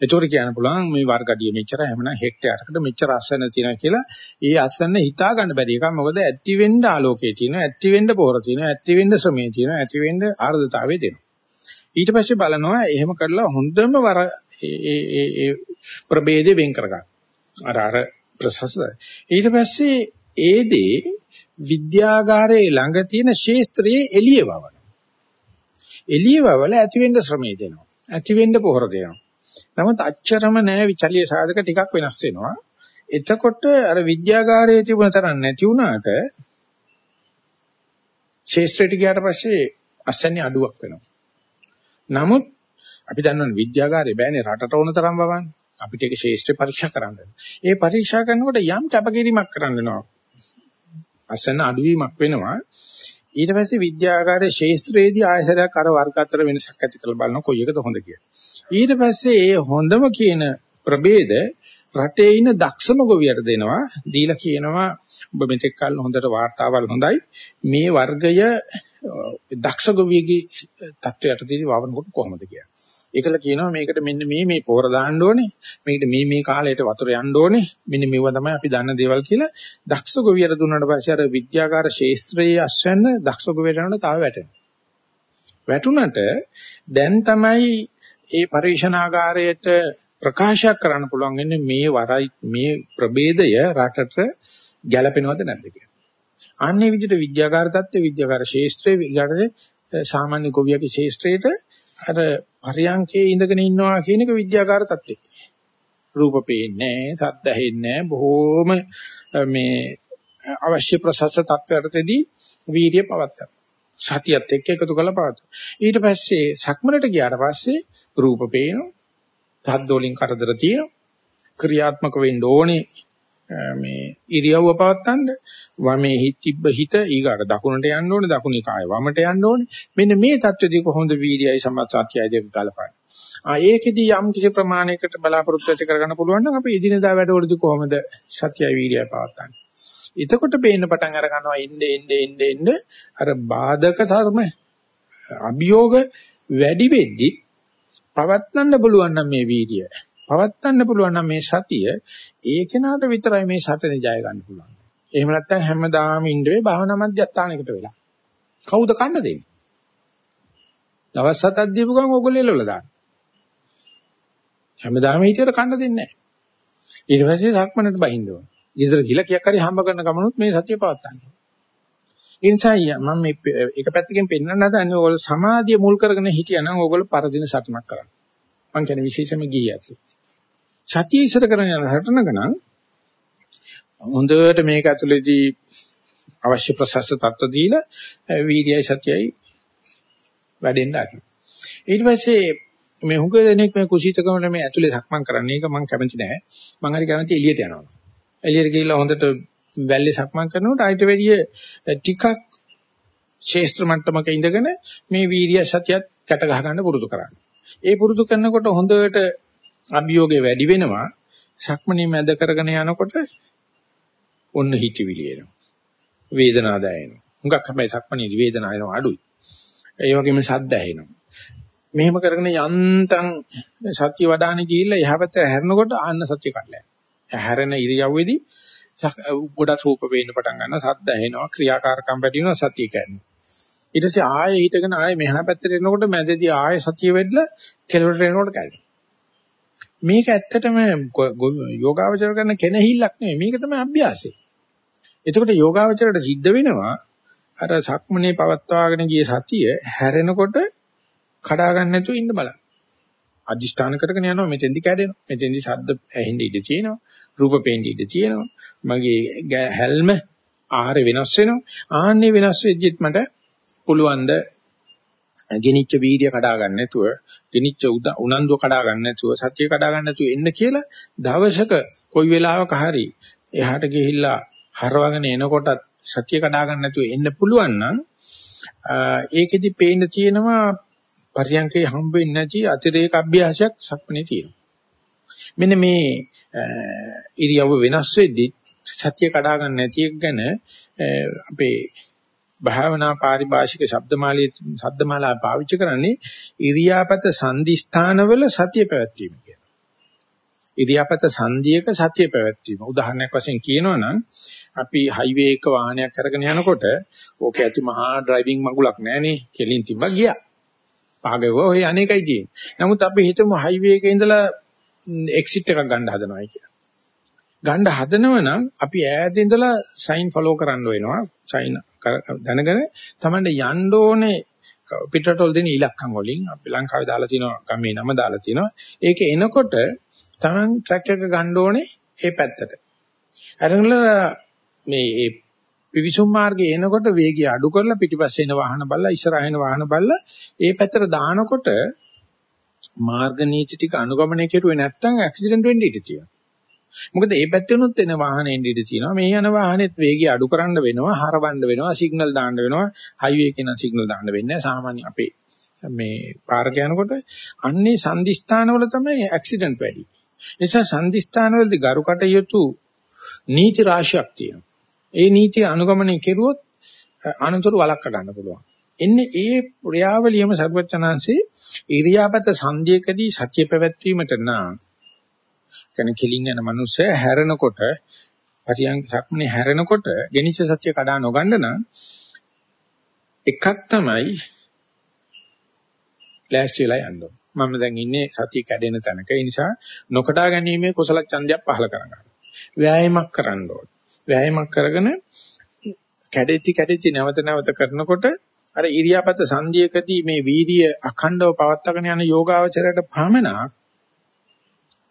ඒතකොට කියන්න පුළුවන් මේ වර්ග අඩිය මෙච්චර හැමනම් හෙක්ටයාරකට මෙච්චර අස්සන තියෙනවා කියලා. ඒ අස්සන්න හිතා ගන්න බැරි එක. මොකද ඇත්ති වෙන්න ආලෝකයේ තියෙනවා, ඇත්ති වෙන්න පොහොර තියෙනවා, ඇත්ති වෙන්න ශ්‍රමය තියෙනවා, ඇති වෙන්න ආර්ද්‍රතාවය දෙනවා. ඊට පස්සේ බලනවා එහෙම කරලා හොඳම වර ඒ ඒ ඒ ප්‍රභේදේ වෙන් කරගන්න. අර අර ප්‍රසස්ස. ඊට පස්සේ ඒ දේ විද්‍යාගාරයේ ළඟ තියෙන ශේස්ත්‍රයේ එළිය වවන. එළිය වවල ඇති වෙන්න ශ්‍රමයේ දෙනවා. ඇති වෙන්න පොහොර දෙනවා. නමුත් අච්චරම නෑ විචල්්‍ය සාධක ටිකක් වෙනස් වෙනවා. එතකොට අර විද්‍යාගාරයේ තිබුණ තරම් නැති වුණාට ශේස්ත්‍රයට ගියාට පස්සේ අසන්නේ අඩුවක් වෙනවා. නමුත් අපි දන්නවනේ විද්‍යාගාරේ බෑනේ රටට ඕන තරම් වවන්න. අපිට ඒක ශේෂ්ත්‍ර පරීක්ෂා කරන්න. ඒ පරීක්ෂා කරනකොට යම් කැපකිරීමක් කරන්න වෙනවා. අසන අඩුවීමක් වෙනවා. ඊට පස්සේ විද්‍යාගාරයේ ශේෂ්ත්‍රයේදී ආයතරයක් අර වර්ග අතර වෙනසක් ඇති කරලා බලන කොයි එකද හොඳ කියලා. ඊට පස්සේ ඒ හොඳම කියන ප්‍රභේද රටේ ඉන්න දක්ෂම ගොවියට දෙනවා දීලා කියනවා ඔබ මෙතෙක් කල හොඳට වාර්තාවල් හොඳයි මේ වර්ගය දක්ෂ ගොවියගේ තත්වයටදී වවනකොට කොහොමද කියලා. ඒකල කියනවා මේකට මෙන්න මේ මේ පොර දාන්න ඕනේ. මේකට මේ මේ කාලයට වතුර යන්න ඕනේ. මෙන්න මේවා තමයි අපි දන්න දේවල් කියලා දක්ෂ ගොවියට දුන්නාට පස්සේ අර විද්‍යාකාර ශාස්ත්‍රයේ අස්වැන්න දක්ෂ ගොවියට යන තාම වැටෙනවා. වැටුණට දැන් තමයි ඒ පරිශනාගාරයට ප්‍රකාශයක් කරන්න පුළුවන් වෙන්නේ මේ වරයි මේ ප්‍රභේදය රටට ගැළපෙනවද නැද්ද කියලා. අන්නේ විදිහට විද්‍යාකාර தත්ත්ව විද්‍යාකාර ශාස්ත්‍රයේ ඊගාට සාමාන්‍ය ගොවියගේ ශාස්ත්‍රයේට අර පරියන්කේ ඉඳගෙන ඉන්නවා කියන එක විද්‍යාකාර தත්ත්වය. රූප පේන්නේ නැහැ, ශබ්ද ඇහෙන්නේ නැහැ, බොහෝම මේ අවශ්‍ය ප්‍රසස්ස තත්ත්වයටදී වීර්ය පවත්තා. සතියත් එක්ක එකතු කරලා පවත්තා. ඊට පස්සේ සක්මනට ගියාට පස්සේ රූප පේනවා, ශබ්ද වලින් කරදර තියෙනවා, ක්‍රියාත්මක වෙන්න ඕනේ මේ ඉරියව්ව පවත්තන්න වමේ හිත තිබ්බ හිත ඊගාට දකුණට යන්න ඕනේ දකුණේ කාය වමට යන්න ඕනේ. මෙන්න මේ தත්ත්වදී කොහොමද වීර්යයි සම්පස්සාත්‍යයි දෙක ගලපන්නේ? ආ ඒකෙදී යම් කිසි ප්‍රමාණයකට බලාපොරොත්තු ඇති කරගන්න පුළුවන් නම් අපි ඉදිනදා වැඩවලදී කොහොමද සත්‍යයි වීර්යයි පවත්තන්නේ? එතකොට පේන්න පටන් අර ගන්නවා එන්නේ එන්නේ එන්නේ එන්නේ අර බාධක ධර්ම අභියෝග වැඩි වෙද්දි පවත්න්න පුළුවන් නම් මේ වීර්යය. පවත්න්න පුළුවන් නම් මේ සතිය ඒ කෙනාට විතරයි මේ සතනේ ජය ගන්න පුළුවන්. එහෙම නැත්නම් හැමදාම ඉන්නේ භාවනා මධ්‍යස්ථානයකට වෙලා. කවුද කන්න දෙන්නේ? දවස් හතක් දීපු ගමන් ඕගොල්ලෝ එළවලා දාන්න. හැමදාම හිටියට කන්න දෙන්නේ නැහැ. ඊට පස්සේ සක්මනට බහින්න ඕන. ඊතර ගිල කියක් හරි හම්බ කරන ගමනොත් මේ සතිය පවත්වා ගන්න. ඒ නිසා මම මේ එක පැත්තකින් පෙන්වන්න හදන්නේ ඕගොල්ලෝ සමාධිය මුල් කරගෙන හිටියනම් ඕගොල්ලෝ පරදින සටනක් කරන්න. මං කියන්නේ විශේෂම ගියත්. සතිය ඉස්සර කරන යන හටනක නම් හොඳට මේක ඇතුළේදී අවශ්‍ය ප්‍රසස්ත තත්ත්ව දීලා වීර්යයි සතියයි වැඩෙන්න ආරම්භ. ඊට පස්සේ මේ හුඟ දෙනෙක් මේ කුසීතකමට මේ ඇතුලේ සක්මන් කරන්නේ ඒක මම කැමති නෑ. මම හරි කැමති එළියට යනවා. එළියට ගිහිල්ලා හොඳට වැල්ලේ සක්මන් කරනකොට ආයිට වැඩිය ටිකක් ශේෂ්ත්‍ර මට්ටමක ඉඳගෙන මේ වීර්ය සතියත් කැට ගහ ගන්න පුරුදු කරන්න. ඒ පුරුදු කරනකොට හොඳට අභියෝගේ වැඩි වෙනවා. සක්මණේ මැද කරගෙන යනකොට ඔන්න හිතවිලි එනවා. වේදනාව දැනෙනවා. හුඟක් හැබැයි සක්මණේ වේදනාව එනවා අඩුයි. ඒ වගේම සද්ද ඇහෙනවා. මෙහෙම කරගෙන යන්තම් සත්‍ය වඩාන ගිහිල්ලා එහාපැත්ත හැරෙනකොට ආන්න සත්‍ය කඩලා යනවා. හැරෙන ඉරියව්වේදී ගොඩක් රූප පේන්න පටන් ගන්නවා. සද්ද ඇහෙනවා. ක්‍රියාකාරකම් වැඩි වෙනවා. සත්‍ය කැඩෙනවා. ඊට පස්සේ ආයෙ හිටගෙන ආයෙ මෙහා පැත්තට එනකොට මැදදී ආයෙ සතිය වෙද්ලා කෙලවරට එනකොට කැඩෙනවා. මේක ඇත්තටම යෝගාවචර කරන කෙනහිල්ලක් නෙවෙයි මේක තමයි අභ්‍යාසය. එතකොට යෝගාවචරයට සිද්ධ වෙනවා අර සක්මනේ පවත්වාගෙන ගිය සතිය හැරෙනකොට කඩා ගන්න නැතුව ඉන්න බලන්න. අදිෂ්ඨාන කරගෙන යනවා මෙතෙන්දි කැඩෙනවා. මෙතෙන්දි ශබ්ද ඇහෙන්න ඉඩ තියෙනවා. රූප පේන්න ඉඩ තියෙනවා. මගේ හැල්ම ආහාර වෙනස් වෙනවා. ආන්නේ වෙනස් වෙද්දිත් මට පුළුවන් ද ගෙනිච්ච වීර්ය කඩා ගන්න නැතුව, ගෙනිච්ච උනන්දුව කඩා ගන්න නැතුව, සත්‍ය කඩා ගන්න නැතුව එන්න කියලා දවසක කොයි වෙලාවක හරි එහාට ගිහිල්ලා හරවගෙන එනකොටත් සත්‍ය කඩා ගන්න නැතුව එන්න පුළුවන් නම් ඒකෙදි පේන්න තියෙනවා පරියන්කේ හම්බ වෙන්නේ නැති අතිරේක අභ්‍යාසයක් සක්මනේ තියෙනවා. මෙන්න මේ ඉරියව්ව වෙනස් වෙද්දි සත්‍ය කඩා ගන්න නැති එක ගැන අපේ භාවනා පාරිභාෂික ශබ්දමාලී ශබ්දමාලා පාවිච්චි කරන්නේ ඉරියාපත සංදිස්ථානවල සතිය පැවැත්වීම කියලා. ඉරියාපත සංදියක සතිය පැවැත්වීම. උදාහරණයක් වශයෙන් කියනවා නම් අපි හයිවේ එක වාහනයක් අරගෙන යනකොට ඕක ඇති මහා ඩ්‍රයිවිං මගුලක් නැහනේ. කෙලින් තිබ්බා ගියා. පාගෙව ඔය අනේකයි තියෙන්නේ. නමුත් අපි හිතමු හයිවේ එකේ ඉඳලා එක්සිට් එකක් ගන්න හදනවායි කියලා. ගන්න හදනව නම් අපි ඈත ඉඳලා සයින් ෆලෝ කරන්න වෙනවා. සයින් දැනගෙන තමන්ට යන්න ඕනේ පිටරටවල දෙන ඉලක්කම් වලින් අපි ලංකාවේ දාලා තිනවා ගමේ නම දාලා තිනවා. ඒක එනකොට තමන් ට්‍රැක් එක ගන්න ඕනේ ඒ පැත්තට. අරගෙන මේ ඒ පිවිසුම් මාර්ගයේ එනකොට වේගය අඩු කරලා පිටිපස්සේ එන වාහන බලලා ඉස්සරහ එන වාහන බලලා ඒ පැත්තට දානකොට මාර්ග නීති ටික අනුගමනය කෙරුවේ නැත්නම් ඇක්සිඩන්ට් වෙන්න ඉඩ තියෙනවා. මොකද මේ පැත්තෙනුත් එන වාහනේ ඉඳ තියෙනවා. මේ යන වාහනේත් වේගය අඩු කරන්න වෙනවා, හරවන්න වෙනවා, සිග්නල් දාන්න වෙනවා. හයිවේ එකේ නම් සිග්නල් දාන්න වෙන්නේ සාමාන්‍ය අපේ මේ පාරක යනකොට අන්නේ සංදිස්ථානවල තමයි ඇක්සිඩන්ට් වැඩි. නිසා සංදිස්ථානවලදී ගරුකට යුතු නීති රාශියක් තියෙනවා. ඒ නීති අනුගමනය කෙරුවොත් අනතුරු වළක්වා ගන්න පුළුවන්. එන්නේ ඒ ප්‍රයාවලියම සර්වචනාංශේ ඉරියාපත සංධියකදී සත්‍ය පැවැත්වීමට නම් කියන්නේ කිලින් යන මිනිස්සය හැරෙනකොට පරියන් සක්මනේ හැරෙනකොට ගෙනිච්ච සත්‍ය කඩා නොගන්න නම් එකක් තමයි ලෑස්ති වෙලා යන්න ඕන. මම දැන් ඉන්නේ සතිය කැඩෙන තැනක. ඒ නිසා නොකඩා ගැනීමේ කුසල ඡන්දයක් පහල කරගන්න. ව්‍යායාමයක් කරන්න ඕන. ව්‍යායාමයක් කරගෙන කැඩෙති කැඩෙති නැවත නැවත කරනකොට අර ඉරියාපත සංධියකදී මේ වීර්ය අඛණ්ඩව පවත්වාගෙන යන යෝගාවචරයට පමණක්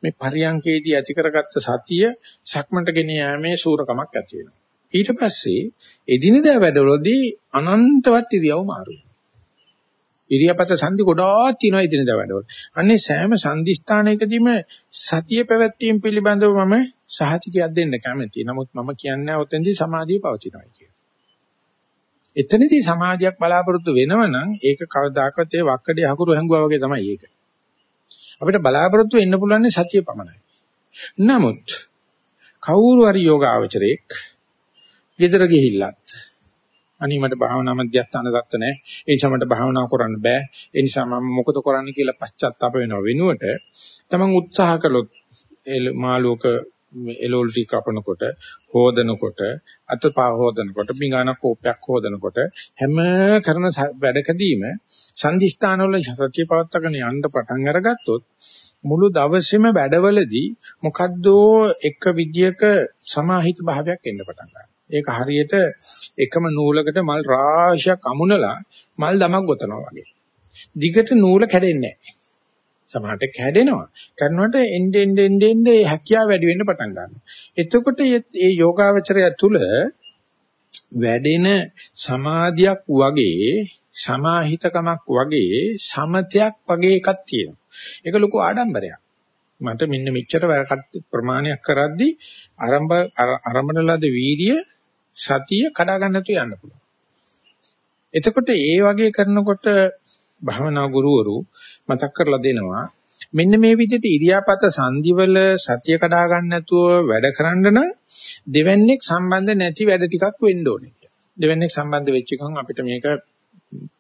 මේ පරියංකේදී ඇති කරගත්ත සතිය සක්මන්ට ගෙන යෑමේ සූරකමක් ඇති වෙනවා. ඊට පස්සේ එදිනෙදා වැඩවලදී අනන්තවත් ඉරියව් මාරු වෙනවා. ඉරියාපත සංදි ගොඩාක් තියෙනවා එදිනෙදා වැඩවල. අන්නේ සෑම සංදි ස්ථානයකදීම සතිය පැවැත්වීම පිළිබඳව මම සහතිකයක් දෙන්න කැමතියි. නමුත් මම කියන්නේ ඔතෙන්දී සමාධිය පවතිනවා කියලා. එතනදී සමාධියක් බලාපොරොත්තු වෙනවනම් ඒක කවදාකවත් ඒ වක්කඩේ අකුරු හැංගුවා වගේ තමයි ඒක. අපිට බලාපොරොත්තු වෙන්න පුළුවන් සතිය පමණයි. නමුත් කවුරු හරි යෝගාවචරයක් ගෙදර ගිහිල්ලත් අනේ මට භාවනා මධ්‍යස්ථාන සත්‍ය නැහැ. ඒ නිසා මට භාවනා කරන්න බෑ. ඒ නිසා මම මොකද කරන්න කියලා පශ්චාත්තාප වෙනව වෙනුවට තමන් උත්සාහ කළොත් මාළුවක එලෝල් ටික කපනකොට හොදනකොට අතපා හොදනකොට බිඟාන කෝපයක් හොදනකොට හැම කරන වැඩකදීම සංදිස්ථානවල සත්‍ය පවත්තගෙන යන්න පටන් අරගත්තොත් මුළු දවසේම වැඩවලදී මොකද්දෝ එක විදියක සමාහිත භාවයක් එන්න පටන් ගන්නවා. ඒක හරියට එකම නූලකට මල් රාශියක් අමුණලා මල් දමක් ගොතනවා වගේ. දිගට නූල කැඩෙන්නේ නැහැ. සමහරට කැඩෙනවා. කරනකොට එnde end end end හැකියාව වැඩි වෙන්න පටන් ගන්නවා. එතකොට මේ යෝගාවචරය තුල වැඩෙන සමාධියක් වගේ සමාහිතකමක් වගේ සමතයක් වගේ එකක් තියෙනවා. ඒක ලොකු ආඩම්බරයක්. මට මෙන්න මෙච්චර ප්‍රමාණයක් කරද්දී ආරම්භ ආරම්භන ලද වීර්ය සතිය කඩා ගන්න තු යන්න පුළුවන්. එතකොට ඒ වගේ කරනකොට භාවනා ගුරුවරු මතක් කරලා දෙනවා මෙන්න මේ විදිහට ඉරියාපත සංදිවල සතිය කඩා ගන්න නැතුව වැඩ කරන්න නම් දෙවන්නේක් සම්බන්ධ නැති වැඩ ටිකක් වෙන්න ඕනේ කියලා. දෙවන්නේක් සම්බන්ධ වෙච්ච එකන් අපිට මේක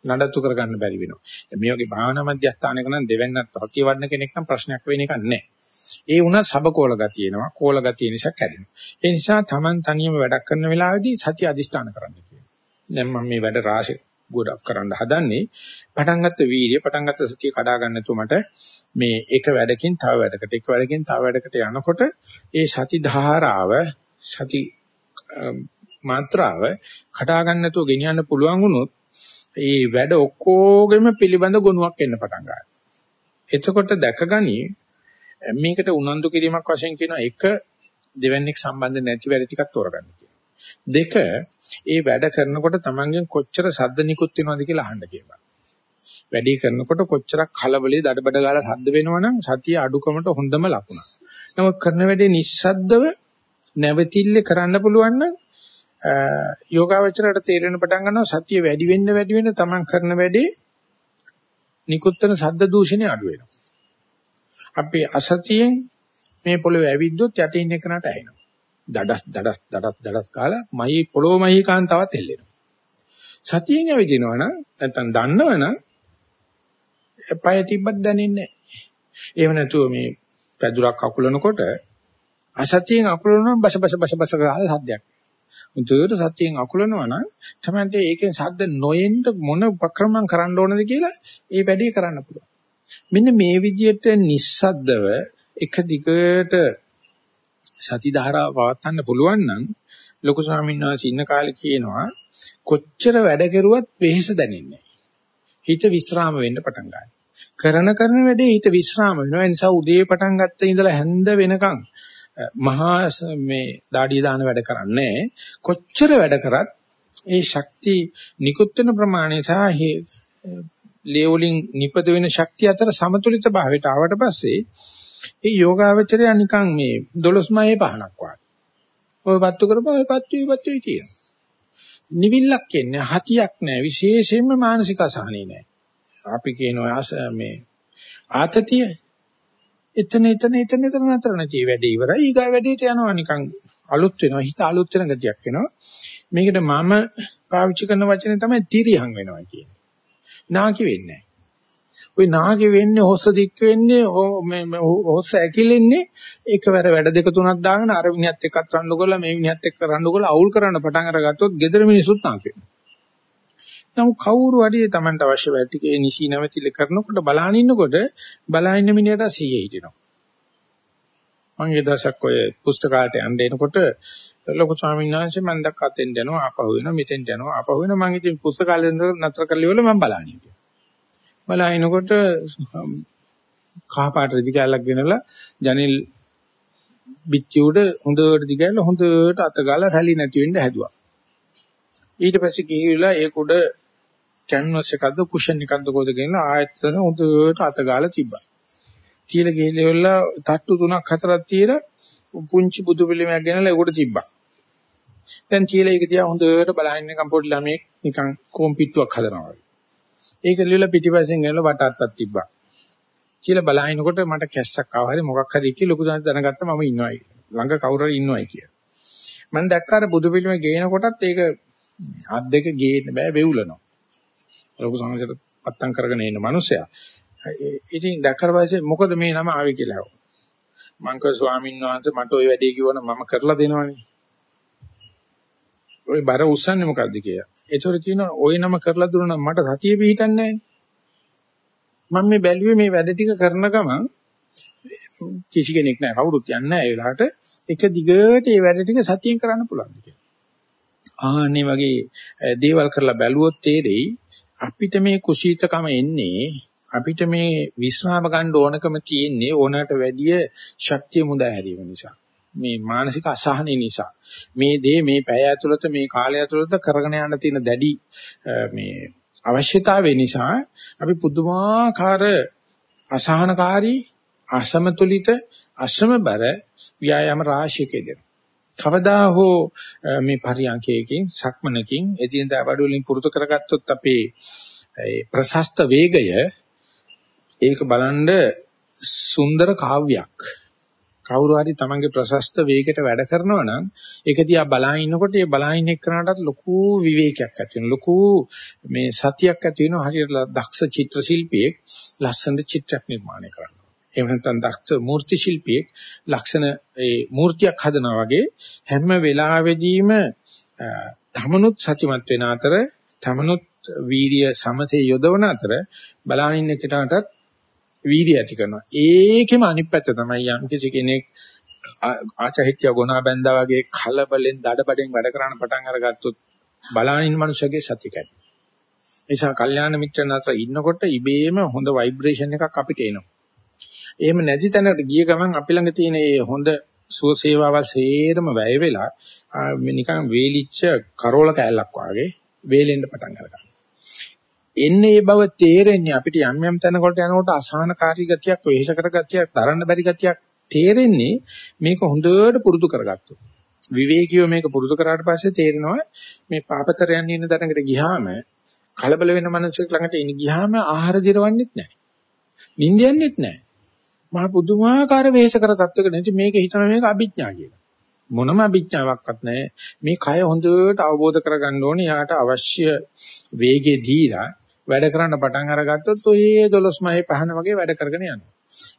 නඩත්තු කරගන්න බැරි වෙනවා. මේ වගේ භාවනා මධ්‍යස්ථානයක නම් දෙවන්නත් සතිය වඩන කෙනෙක් නම් ප්‍රශ්නයක් වෙන එකක් නැහැ. ඒ වුණත් සබකෝල ගතිය එනවා. කෝල ගතිය නිසා කැඩෙනවා. ඒ නිසා Taman තනියම වැඩක් කරන වෙලාවේදී සතිය අදිෂ්ඨාන කරන්න කියනවා. දැන් මම මේ වැඩ රාශි ගොඩක් කරන්න හදන්නේ පටන් ගත්ත වීර්ය පටන් ගත්ත සතිය කඩා ගන්න තුමට මේ එක වැඩකින් තව වැඩකට එක වැඩකින් තව වැඩකට යනකොට ඒ සති ධාරාව සති මාත්‍රාව කඩා ගන්න නැතුව ගෙනියන්න පුළුවන් වුණොත් ඒ වැඩ ඔක්කොගෙම පිළිබඳ ගුණයක් එන්න පටන් ගන්නවා. එතකොට දැකගනි මේකට උනන්දු කිරීමක් වශයෙන් කියන එක දෙවන්නේක් සම්බන්ධ නැති වැඩ ටිකක් තෝරගන්න කියනවා. දෙක ඒ වැඩ කරනකොට Tamangen කොච්චර සද්ද නිකුත් වෙනවද කියලා අහන්න කියනවා. වැඩි කරනකොට කොච්චරක් කලබලේ දඩබඩ ගාලා සද්ද වෙනවනම් සතිය අඩුකමට හොඳම ලකුණක්. නමුත් කරන වැඩේ නිස්සද්දව නැවතිල්ල කරන්න පුළුවන් නම් යෝගාවචරයට තේරෙන පටන් ගන්නවා සතිය වැඩි වෙන්න වැඩි වෙන්න Taman කරන වැඩේ නිකුත් වෙන සද්ද දූෂණය අඩු වෙනවා. අපි අසතියෙන් මේ පොළවේ ඇවිද්දොත් යටින් ඉන්න කෙනාට ඇහෙනවා. දඩස් දඩස් දඩස් දඩස් කාලා මයි පොළොව මයි කාන්තාවත් එල්ලෙනවා. සතියෙන් ඇවිදිනවා නම් නැත්තම් දන්නවනම් පය තිබ්බත් දැනෙන්නේ නැහැ. එහෙම නැතුව මේ පැදුරක් අකුලනකොට අසතියෙන් අකුලනවා බස බස බස බස ගාලා සද්දයක්. උන්ට සතියෙන් අකුලනවා නම් තමයි ඒකෙන් සද්ද නොයෙන්න මොන උපක්‍රමම් කරන්න ඕනද කියලා ඒ වැඩේ කරන්න පුළුවන්. මෙන්න මේ විදිහට නිස්සද්දව එක දිගට සති ධාරාව පවත්වන්න පුළුවන් නම් ලොකු ස්වාමීන් වහන්සේ ඉන්න කාලේ කියනවා කොච්චර වැඩ කෙරුවත් වෙහෙස දැනෙන්නේ හිත විස්්‍රාම වෙන්න පටන් ගන්නවා. කරන කරන වැඩේ හිත විස්්‍රාම වෙනවා. ඒ නිසා උදේ පටන් ගත්ත ඉඳලා හැන්ද වෙනකන් මහා මේ দাঁඩිය දාන වැඩ කරන්නේ කොච්චර වැඩ කරත් ඒ ශක්ති නිකුත් වෙන ප්‍රමාණය සහ ලේ වලින් නිපද වෙන ශක්තිය අතර සමතුලිත භාවයට ආවට පස්සේ ඒ යෝගාවචරය නිකන් මේ 12මයේ පහනක් වගේ. ඔය පත්තු කරපුවා ඔය පත්තු විපත්තු තියෙන. නිවිල්ලක් කියන්නේ හතියක් නෑ විශේෂයෙන්ම මානසික අසහනෙ නෑ. අපි කියනවා මේ ආතතිය එතන එතන එතන එතන නතර නැති වැඩේ ඉවරයි. ඊගා වැඩේට යනවා නිකන් අලුත් වෙනවා. හිත අලුත් වෙන ගතියක් එනවා. මේකට මම පාවිච්චි කරන වචනේ තමයි තිරියන් වෙනවා කියන්නේ. නාකි වෙන්නේ නැහැ. ওই නාගේ වෙන්නේ හොස්ස දික් වෙන්නේ මේ හොස්ස ඇකිලෙන්නේ එකවර වැඩ දෙක තුනක් දාගෙන අර විනියත් එක්කත් රණ්ඩු කරලා මේ විනියත් එක්ක රණ්ඩු කරලා අවුල් කරන්න පටන් අරගත්තොත් gedara මිනිසුත් නාකි වෙනවා. නමුත් කවුරු හරි Tamanට අවශ්‍ය වැටිකේ නිසි නැවතිල කරනකොට බලාගෙන ඉන්නකොට බලා ඉන්න මිනිහට 100 හිටිනවා. මම ඒ දවසක් ඔය පුස්තකාලයට යන්න එනකොට ලොකු ස්වාමීන් වහන්සේ මම දැක්ක අතෙන් යනවා ආපහු වෙනවා මෙතෙන්ට යනවා ආපහු වෙනවා මම ඉතින් පුස්තකාලේ නතර කරලා ඉවරලා මම බලන්නේ හිටියා. බලනකොට කහ පාට රෙදි කැලක් ගෙනලා ජනෙල් පිටි උඩ හොඳට දිගහැරලා හොඳට අත ගාලා රැලි නැති වෙන්න හැදුවා. ඊට පස්සේ ගිහිල්ලා ඒක උඩ කැන්වස් එකක්ද කුෂන් එකක්ද කොහෙද ගෙනලා ආයතන හොඳට අත ගාලා තිබ්බා. තියලා ගිහිල්ලා තට්ටු තුනක් හතරක් තියලා පුංචි බුදු පිළිමයක් ගෙනලා ඒකට තිබ්බා. දැන් තියලා ඒක තියා හොඳට බලහින්න කම්පෝට් ළමෙක් නිකන් කොම්පිට්ටුවක් හදනවා වගේ. ඒක ලියලා පිටිපස්සෙන් ගෙනලා වට අත්තක් තිබ්බා. කියලා බලහිනකොට මට කැස්සක් ආව හරි මොකක් හරි කියලා ලොකු දැනගත්තා මම ඉන්නවයි. ළඟ කවුරු හරි ඉන්නවයි කියලා. මම දැක්කා අර බුදු පිළිම ගේන කොටත් ඒක අත් දෙක ගේන්න බෑ වෙවුලනවා. ලොකු සංහසයට පත්තම් කරගෙන ඉන්න මිනිසයා. ඉතින් දැක්කට පස්සේ මොකද මේ නම ආවේ කියලා අහුවා. මං කව ස්වාමීන් වහන්සේ මට ওই වැඩේ කිව්වනම් මම කරලා දෙනවනේ. ওই බර උස්සන්නේ මොකද්ද කියලා. ඒතර කියනවා ওই නම කරලා දුන්නා මට සතිය පිහිටන්නේ මම මේ බැලුවේ මේ වැඩ ටික කරන ගමන් කිසි කෙනෙක් නැහැ කවුරුත් යන්නේ නැහැ ඒ වෙලාවට එක දිගට මේ වැඩ ටික සතියෙන් කරන්න පුළුවන් කියලා. ආන්නේ වගේ දේවල් කරලා බැලුවොත් තේරෙයි අපිට මේ කුසීතකම එන්නේ අපිට මේ විශ්‍රාම ගන්න ඕනකම තියෙන්නේ ඕනකට වැඩිය ශක්තිය මුදා හැරීම නිසා. මේ මානසික අසහනය නිසා. මේ දේ මේ පැය ඇතුළත මේ කාලය ඇතුළත කරගෙන යන්න තියෙන දැඩි මේ අවශ්‍යතාවය නිසා අපි පුදුමාකාර අසහනකාරී අසමතුලිත අසමබර ව්‍යායාම රාශියක දෙනවා. කවදා හෝ මේ පරියන්කයකින් සක්මනකින් එදිනදා වැඩ වලින් පුරුදු කරගත්තොත් අපේ ප්‍රශස්ත වේගය ඒක බලන්න සුන්දර කාව්‍යයක්. කවුරු හරි තමන්ගේ ප්‍රශස්ත වේගයට වැඩ කරනවා නම් ඒක දිහා බලා ඉන්නකොට ඒ බලා ඉන්න එක්කනටත් ලොකු විවේකයක් ඇති වෙනවා. ලොකු මේ සතියක් ඇති වෙනවා. හරියට දක්ෂ චිත්‍ර ශිල්පියෙක් ලස්සන චිත්‍රයක් නිර්මාණය කරනවා. එහෙම නැත්නම් දක්ෂ මූර්ති ශිල්පියෙක් ලක්ෂණ ඒ මූර්තියක් හදනවා වගේ හැම වෙලාවෙදීම තමනුත් සතිමත් වෙන අතර තමනුත් වීරිය සමතේ යොදවන අතර බලානින්න කෙනාටත් වීර්යය ඇති කරනවා. ඒකෙම අනිත් පැත්ත තමයි යම් කිසි කෙනෙක් ආචහිත්‍ය ගුණා බැඳා වගේ කලබලෙන් දඩබඩෙන් වැඩ කරන්න පටන් අරගත්තොත් බලානින් මනුෂ්‍යගේ සත්‍ය කැඩේ. නිසා කල්යාණ මිත්‍රන් අතර ඉන්නකොට ඉබේම හොඳ ভাইබ්‍රේෂන් එකක් අපිට එනවා. එහෙම නැති තැනකට ගිය ගමන් අපි ළඟ තියෙන මේ හොඳ සුව සේවාවල් සේරම වැය වෙලා නිකන් වේලිච්ච කරෝල කෑල්ලක් වාගේ වේලෙන්න පටන් ගන්නවා. එන්නේ ඒ බව තේරෙන්නේ අපිට යම් යම් තැනකට යනකොට අසහනකාරී ගතියක්, වෙහෙසකර ගතියක්, තරන්න බැරි ගතියක් තේරෙන්නේ මේක හොඳට පුරුදු කරගත්තොත්. විවේකීව මේක පුරුදු කරාට පස්සේ තේරෙනවා මේ පාපතරයන් ඉන්න තැනකට ගියාම කලබල වෙන මනසක් ළඟට ඉන්න ගියාම ආහාර දිරවන්නෙත් නැහැ. නිින්ද යන්නෙත් නැහැ. මහා පුදුමාකාර වෙහෙසකර තත්වයක නැති මේක හිතන මේක අභිඥා කියලා. මොනම අභිඥාවක්වත් නැහැ. මේ කය හොඳට අවබෝධ කරගන්න ඕනේ. යාට අවශ්‍ය වේගෙ දීලා වැඩ කරන්න පටන් අරගත්තොත් ඔය 12 මහේ පහන වගේ වැඩ කරගෙන යනවා.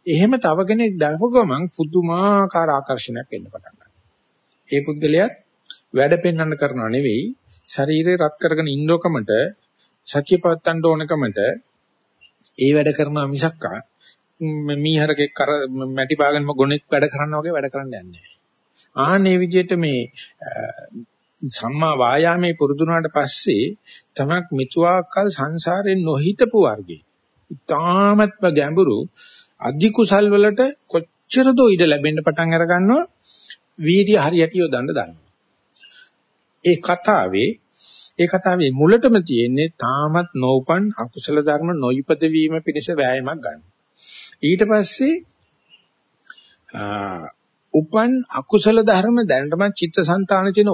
එහෙම තව කෙනෙක් දැකපු ගමන් පුදුමාකාර ආකර්ෂණයක් එන්න පටන් ගන්නවා. ඒ පුද්ගලයාත් වැඩ පෙන්වන්න කරනව නෙවෙයි ශරීරේ රත් කරගෙන ඉන්නකමට සත්‍ය පවත්තන්න ඕනකමට ඒ වැඩ කරනවා මිසක්කා මීහරකෙක් කර මැටි පාගෙනම ගොනෙක් වැඩ කරනවා වගේ වැඩ කරන්න යන්නේ නැහැ. ආහනේ විදිහට මේ සම්මා වායාමයේ පුරුදුනාට පස්සේ තමක් මිතුආකල් සංසාරේ නොහිතපු වර්ගේ. ඊ타මත්ම ගැඹුරු අධි කුසල් වලට කොච්චර දෝ ඉඩ ලැබෙන්න පටන් අර ගන්නවා වීර්ය හරියට යොදන්න දන්නවා. ඒ කතාවේ ඒ කතාවේ මුලටම තියෙන්නේ තාමත් නොඋපන් අකුසල ධර්ම නොයිපද වීම පිණිස වෑයමක් ගන්න. ඊට පස්සේ උපන් අකුසල ධර්ම දැනටමත් චිත්තසංතාන තියෙන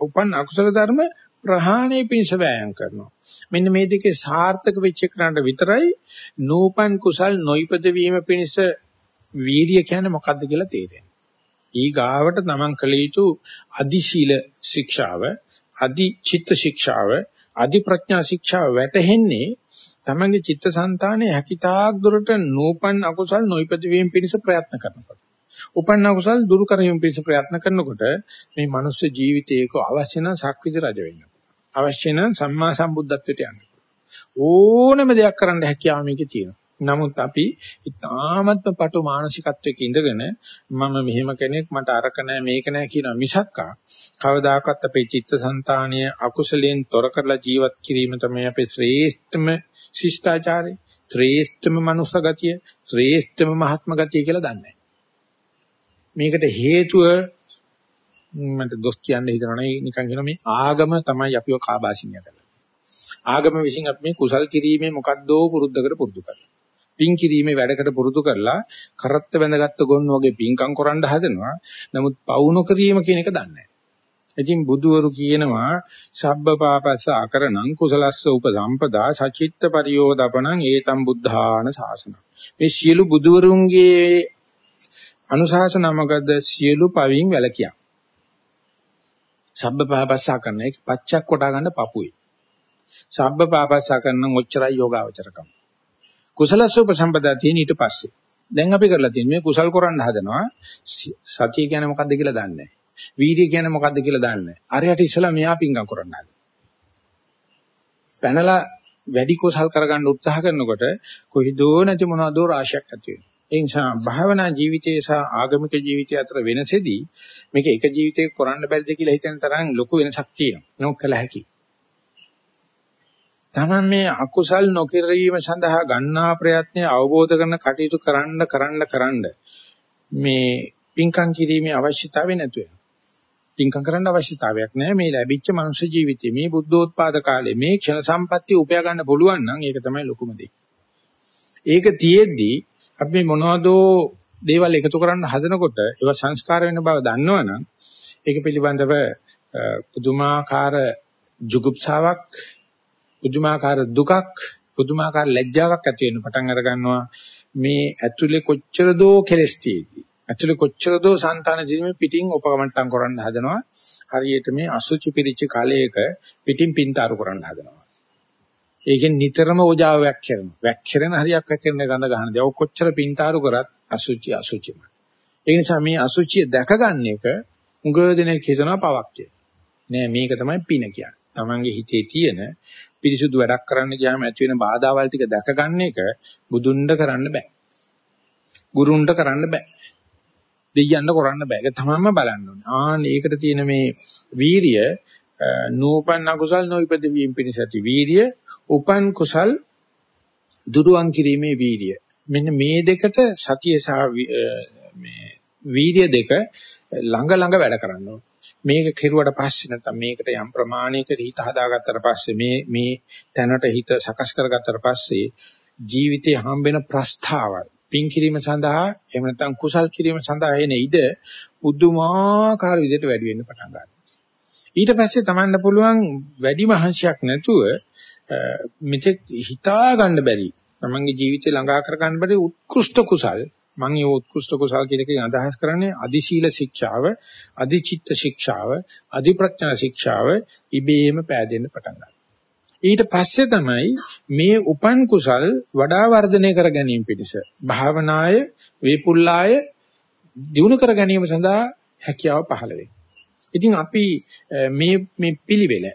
උපන් අකුසල ධර්ම ප්‍රහාණය පිණිස වෑයම් කරනවා. මෙන්න මේ දෙකේ සාර්ථක වෙච්ච එකනට විතරයි නූපන් කුසල් නොයිපද වීම පිණිස වීරිය කියන්නේ මොකක්ද කියලා තේරෙනවා. ඊ ගාවට තමන් කළ යුතු අදි ශීල ශික්ෂාව, අදි චිත්ත ශික්ෂාව, අදි ප්‍රඥා ශික්ෂාව වැටහෙන්නේ තමන්ගේ චිත්තසංතානයේ හැකිතාක් දුරට නූපන් අකුසල් නොයිපද වීම පිණිස ප්‍රයත්න කරනකොට. උපන්න අකුසල් දුරු කිරීම පිණිස ප්‍රයත්න කරනකොට මේ මනුස්ස ජීවිතයක අවශ්‍ය නම් සක්විති රජ වෙන්න. අවශ්‍ය නම් සම්මා සම්බුද්ධත්වයට යන්න. ඕනම දෙයක් කරන්න හැකියාව මේකේ තියෙනවා. නමුත් අපි ඉතාමත්ම පටු මානසිකත්වයක ඉඳගෙන මම මෙහෙම කෙනෙක් මට අරක නැහැ මේක නැහැ කියන මිසක්කා කවදාකවත් අපේ චිත්තසංතානීය අකුසලයෙන් තොර කරලා ජීවත් කිරීම තමයි අපේ ශ්‍රේෂ්ඨම ශිෂ්ටාචාරය ශ්‍රේෂ්ඨම මනුස්ස ගතිය ශ්‍රේෂ්ඨම මහත්ම ගතිය කියලා දන්නේ මේකට හේතුව මට දොස් කියන්න හිතනවනේ නිකන් කියන මේ ආගම තමයි අපිව කාබාසිනිය කරන්නේ ආගම විසින් අපි මේ කුසල් කිරීමේ මොකද්දෝ පුරුද්දකට පුරුදු කරනවා පින් කිරීමේ වැඩකට පුරුදු කරලා කරත්ත බැඳගත්තු ගොන්න වගේ පින්කම් කරන්න හදනවා. නමුත් පවු නොකිරීම කියන එක දන්නේ නැහැ. ඉතින් බුදුවරු කියනවා සබ්බ පාපස්ස අකරණං කුසලස්ස උපසම්පදා සචිත්ත පරියෝදපණං ඒතම් බුද්ධාන ශාසන. මේ සියලු බුදුවරුන්ගේ අනුශාසන මොකද සියලු පවින් වැළකියා. සබ්බ පාපස්ස කරන එක පච්චක් කොටා ගන්න පපුවේ. සබ්බ පාපස්ස කරන මොච්චරයි යෝගාවචරකම්. කුසලස්ස උපසම්පදා තියෙන ඊට පස්සේ. දැන් අපි කරලා තියෙන්නේ මේ කුසල් කරන්න හදනවා. සතිය කියන්නේ මොකද්ද කියලා දන්නේ නැහැ. වීර්ය කියන්නේ මොකද්ද කියලා දන්නේ නැහැ. අරයට ඉස්සලා මෙයා පිංගම් කරන්න හදනවා. පැනලා වැඩි කුසල් කරගන්න උත්සාහ කරනකොට කොහිදෝ නැති මොනවදෝ රාශියක් ඇති වෙනවා. ඒ නිසා භාවනා ජීවිතය සහ ආගමික ජීවිතය අතර වෙනසෙදී මේක එක ජීවිතයක කරන්න බැරිද කියලා හිතෙන තරම් ලොකු වෙනසක් තියෙනවා. නොකල හැකියි. තමන් මේ අකුසල් නොකිරීම සඳහා ගන්නා ප්‍රයත්නය අවබෝධ කරන කටයුතු කරන්න කරන්න කරන්න මේ පින්කම් කිරීමේ අවශ්‍යතාවය නැතු වෙනවා. පින්කම් කරන්න අවශ්‍යතාවයක් නැහැ මේ ලැබිච්ච මනුෂ්‍ය ජීවිතේ මේ බුද්ධෝත්පාද කාලේ මේ ක්ෂණ සම්පත්තිය උපයා ගන්න පුළුවන් නම් ඒක තමයි ලොකුම දේ. ඒක තියෙද්දි අපි මොනවදෝ දේවල් එකතු කරන්න හදනකොට ඒවා සංස්කාර වෙන බව දන්නවනම් ඒක පිළිබඳව පුදුමාකාර ජුගුප්සාවක් පුදුමාකාර දුකක් පුදුමාකාර ලැජ්ජාවක් ඇති වෙන්න පටන් අර ගන්නවා. මේ ඇතුලේ කොච්චර දෝ කෙලස් තියෙදි ඇතුලේ කොච්චර දෝ సంతාන ජීවීම පිටින් උපකමට්ටම් කරන්න හදනවා. හරියට මේ අසුචි පිරිච්ච කාලයක පිටින් පින්තාරු කරන්න හදනවා. ඒකෙන් නිතරම ඕජාව වැක්කිරෙනවා වැක්කිරෙන හරියක් වැක්කිරෙන ගඳ ගන්න දේ ඔය කොච්චර පින්තාරු කරත් අසුචි අසුචිම ඒ නිසා මේ අසුචිය දැක ගන්න එක උගව දෙනෙක් හිතනවා පවක් කියලා නෑ මේක තමයි පින කියන්නේ තමන්ගේ හිතේ තියෙන පිරිසුදු වැඩක් කරන්න ගියාම ඇති වෙන බාධාවල් ටික දැක ගන්න එක බුදුන්ඩ කරන්න බෑ. ගුරුන්ඩ කරන්න බෑ. දෙයියන්ට කරන්න බෑ. ඒක තමන්ම බලන්න ඕනේ. ආන්න ඒකට තියෙන මේ වීරිය නූපන් අකුසල් නොයිපද වීම පිණිස ඇති වීරිය උපන් කුසල් දුරුවන් කිරීමේ වීරිය. මෙන්න මේ දෙකට සතිය සහ මේ වීරිය දෙක ළඟ ළඟ වැඩ කරන්න ඕනේ. මේක කෙරුවට පස්සේ නැත්නම් මේකට යම් ප්‍රමාණයකට හිත හදාගත්තට පස්සේ මේ මේ තැනට හිත සකස් කරගත්තට පස්සේ ජීවිතේ හම්බෙන ප්‍රස්තාවල් පින් කිරීම සඳහා එහෙම නැත්නම් කුසල් කිරීම සඳහා එන ඉඩ පුදුමාකාර විදිහට වැඩි වෙන්න පටන් ගන්නවා. ඊට පස්සේ තමන්න පුළුවන් වැඩි මහන්සියක් නැතුව මෙතෙක් හිතා ගන්න බැරි තමන්ගේ ජීවිතේ ළඟා කර ගන්න බැරි උත්කෘෂ්ඨ කුසල් මම මේ උත්කෘෂ්ඨ කුසල් කියන එකෙන් අදහස් කරන්නේ අදි සීල ශික්ෂාව, අදි චිත්ත ශික්ෂාව, අදි ප්‍රඥා ශික්ෂාව ඉබේම පෑදෙන්න පටන් ගන්නවා. ඊට පස්සේ තමයි මේ උපන් කුසල් වඩා වර්ධනය කර ගැනීම පිණිස භාවනාය වේපුල්ලාය දිනු කර ගැනීම සඳහා හැකියාව පහළ වෙන්නේ. ඉතින් අපි මේ මේ පිළිවෙල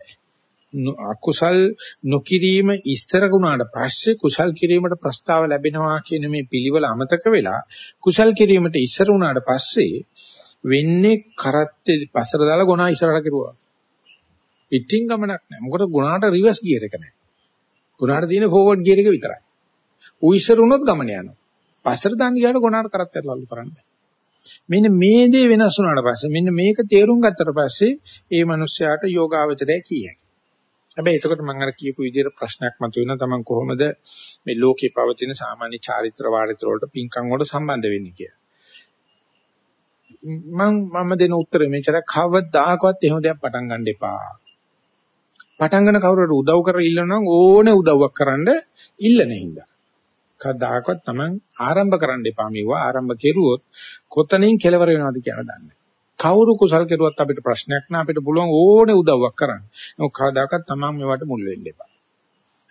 අකුසල් නොකිරීම ඉස්තර වුණාට පස්සේ කුසල් කිරීමට ප්‍රස්තාව ලැබෙනවා කියන මේ පිළිවෙල අමතක වෙලා කුසල් කිරීමට ඉස්සර වුණාට පස්සේ වෙන්නේ කරත්තේ පස්සට දාලා ගුණා ඉස්සරහට කෙරුවා. ඉටින් ගමනක් නැහැ. මොකද ගුණාට රිවර්ස් ගියර් එක නැහැ. ගුණාට තියෙන ෆෝවර්ඩ් ගියර් එක විතරයි. ඌ ඉස්සර වුණොත් ගමන යනවා. පස්සට දාන්න ගියාට ගුණාට කරත්තේ ලල්ලු කරන්නේ. මෙන්න මේ දේ වෙනස් වුණාට පස්සේ මෙන්න මේක තේරුම් ගත්තට පස්සේ ඒ මනුස්සයාට යෝගාවචරය කියයි. හැබැයි එතකොට මම අර කියපු විදිහට ප්‍රශ්නයක් මතුවෙනවා තමන් කොහොමද මේ ලෝකේ පවතින සාමාන්‍ය චාරිත්‍ර වාරිත්‍ර වලට පින්කම් වලට සම්බන්ධ වෙන්නේ කියලා. මම මම දෙන උත්තරේ මෙච්චර කවදාකවත් එහෙම දෙයක් පටන් ගන්න එපා. පටන් ගන්න කවුරුහරි උදව් කරලා ඉල්ලනවා ඕනේ උදව්වක් කරන්න ඉල්ලන හින්දා. කවදාකවත් Taman ආරම්භ කරන්න එපා මේවා ආරම්භ කෙරුවොත් කොතනින් කෙලවර වෙනවද කියලා දන්නේ කවුරු කුසල් කෙරුවත් අපිට ප්‍රශ්නයක් නෑ අපිට පුළුවන් ඕනේ උදව්වක් කරන්න. නමුත් කවදාකවත් Taman මේවට මුල් වෙන්න එපා.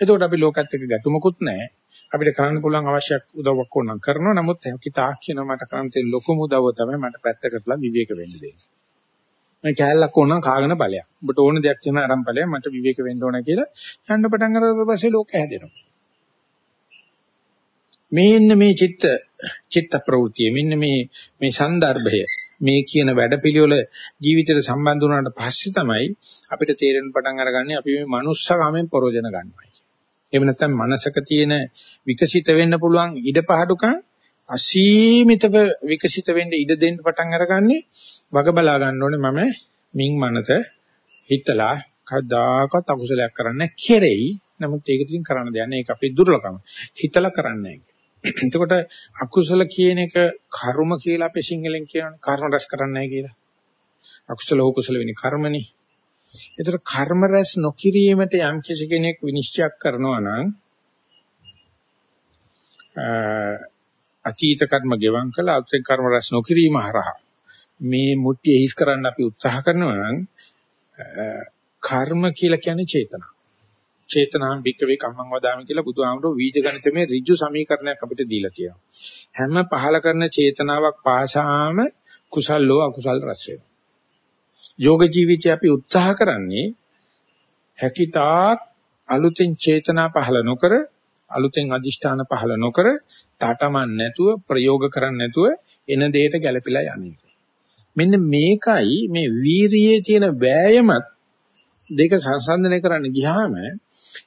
එතකොට අපි ලෝකත් එක්ක ගැටුමකුත් නැහැ. අපිට කරන්න පුළුවන් අවශ්‍ය උදව්වක් ඕනනම් කරනවා. නමුත් හිතා කියන මට කරන්න තියෙන ලොකුම උදව්ව තමයි මට පැත්තකටලා විවේක වෙන්න දෙන්නේ. මම කෑල්ලක් ඕන කාගෙන ඵලයක්. ඔබට ඕන දෙයක් තියෙන අරන් ඵලයක් මට විවේක වෙන්න ඕන කියලා යන්න පටන් අරගෙන පස්සේ ලෝකය හැදෙනවා. මේන්න මේ චිත්ත චිත්ත ප්‍රවෘතිය මෙන්න මේ මේ સંદર્ભය මේ කියන වැඩපිළිවෙල ජීවිතයට සම්බන්ධ වුණාට පස්සේ තමයි අපිට තේරෙන පටන් අරගන්නේ අපි මේ manussකමෙන් ප්‍රයෝජන ගන්නවා. එහෙම නැත්නම් මනසක තියෙන විකසිත වෙන්න පුළුවන් ඉඩපහඩුකම් අසීමිතව විකසිත වෙන්න ඉඩ දෙන්න පටන් අරගන්නේ වග බලා ගන්න ඕනේ මම මින් මනත හිතලා කවදාකවත් අකුසලයක් කරන්න කෙරෙයි. නමුත් ඒක ඉතින් කරන්න දෙයක් නෑ ඒක අපේ දුර්ලභම හිතලා කරන්නේ නෑ එතකොට අකුසල කියන එක කර්ම කියලා අපේ සිංහලෙන් කියනවනේ. කර්ම රැස් කරන්නේ කියලා. අකුසල උකුසල වෙන්නේ කර්මනේ. ඒතර කර්ම රැස් නොකිරීමට යම් කිසි කෙනෙක් විනිශ්චය කරනවා නම් අතීත කර්ම ගෙවම් කළ අතීත කර්ම රැස් නොකිරීම හරහා. මේ මුට්ටිය හිස් කරන්න අපි උත්සාහ කරනවා නම් කර්ම කියලා කියන්නේ චේතනා. චේතනාම් භික්කවේ කම්මං වදාමි කියලා බුදුහාමුදුරුවෝ වීජ ගණිතමේ ඍජු සමීකරණයක් අපිට දීලා තියෙනවා. හැම පහල කරන චේතනාවක් පාසාම කුසල්ලෝ අකුසල් රැස් වෙනවා. යෝග ජීවිතය අපි උත්සාහ කරන්නේ හැකිතාක් අලුතෙන් චේතනා පහළ නොකර අලුතෙන් අදිෂ්ඨාන පහළ නොකර තාටමන් නැතුව ප්‍රයෝග කරන්නේ නැතුව එන දෙයට ගැළපීලා යන්නේ. මෙන්න මේකයි මේ වීරියේ තියෙන වෑයමත් දෙක සංසන්දනය කරන්න ගියාම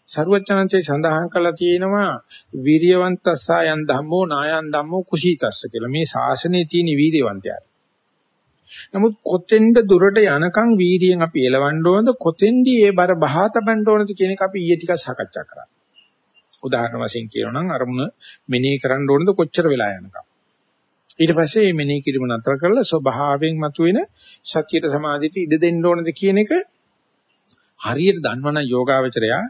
ਸਰුවචනංචේ සඳහන් කළා තියෙනවා වීරියවන්තස්සයන් ධම්මෝ නායන් ධම්මෝ කුසීතස්ස කියලා. මේ ශාසනයේ තියෙන වීරියවන්තයා. නමුත් කොතෙන්ද දුරට යනකම් වීරියෙන් අපි එලවන්න ඕනද කොතෙන්දී ඒ බර බහා තබන්න ඕනද කියන එක අපි ඊයේ ටිකක් සාකච්ඡා කරා. උදාහරණ වශයෙන් කියනවා නම් අරමුණ මෙනෙහි කරන්න ඕනද කොච්චර වෙලා යනකම්. ඊට පස්සේ මේ මෙනෙහි කිරීම නතර කරලා ස්වභාවයෙන් මතුවෙන සත්‍යයට සමාධියට ඉඩ දෙන්න ඕනද කියන එක හරියට දන්නවනම් යෝගාවචරයා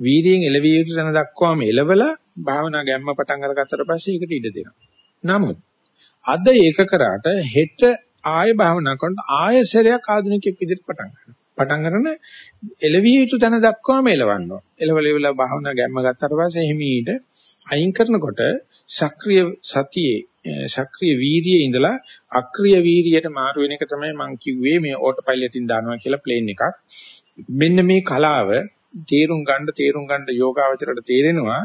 වීර්යයෙන් එළවිය යුතු තැන දක්වාම එළවලා භාවනා ගැම්ම පටන් අරගත්තට පස්සේ ඒකට ඉඩ දෙනවා. නමුත් අද ඒක කරාට හෙට ආය භාවනා කරනකොට ආයසරයක් ආධුනිකයෙක් විදිහට පටන් ගන්නවා. පටන් ගන්න එළවිය යුතු තැන දක්වාම එළවන්නවා. එළවල එළවල භාවනා ගැම්ම ගත්තට පස්සේ හිමීට අයින් කරනකොට සක්‍රීය සතියේ සක්‍රීය වීර්යයේ ඉඳලා අක්‍රීය වීර්යයට මාරු වෙන එක තමයි මම කිව්වේ මේ ඕටෝ පයිලට්ින් දානවා කියලා ප්ලේන් එකක්. මෙන්න මේ කලාව තේරුම් ගන්න තේරුම් ගන්න යෝගාවචරයට තේරෙනවා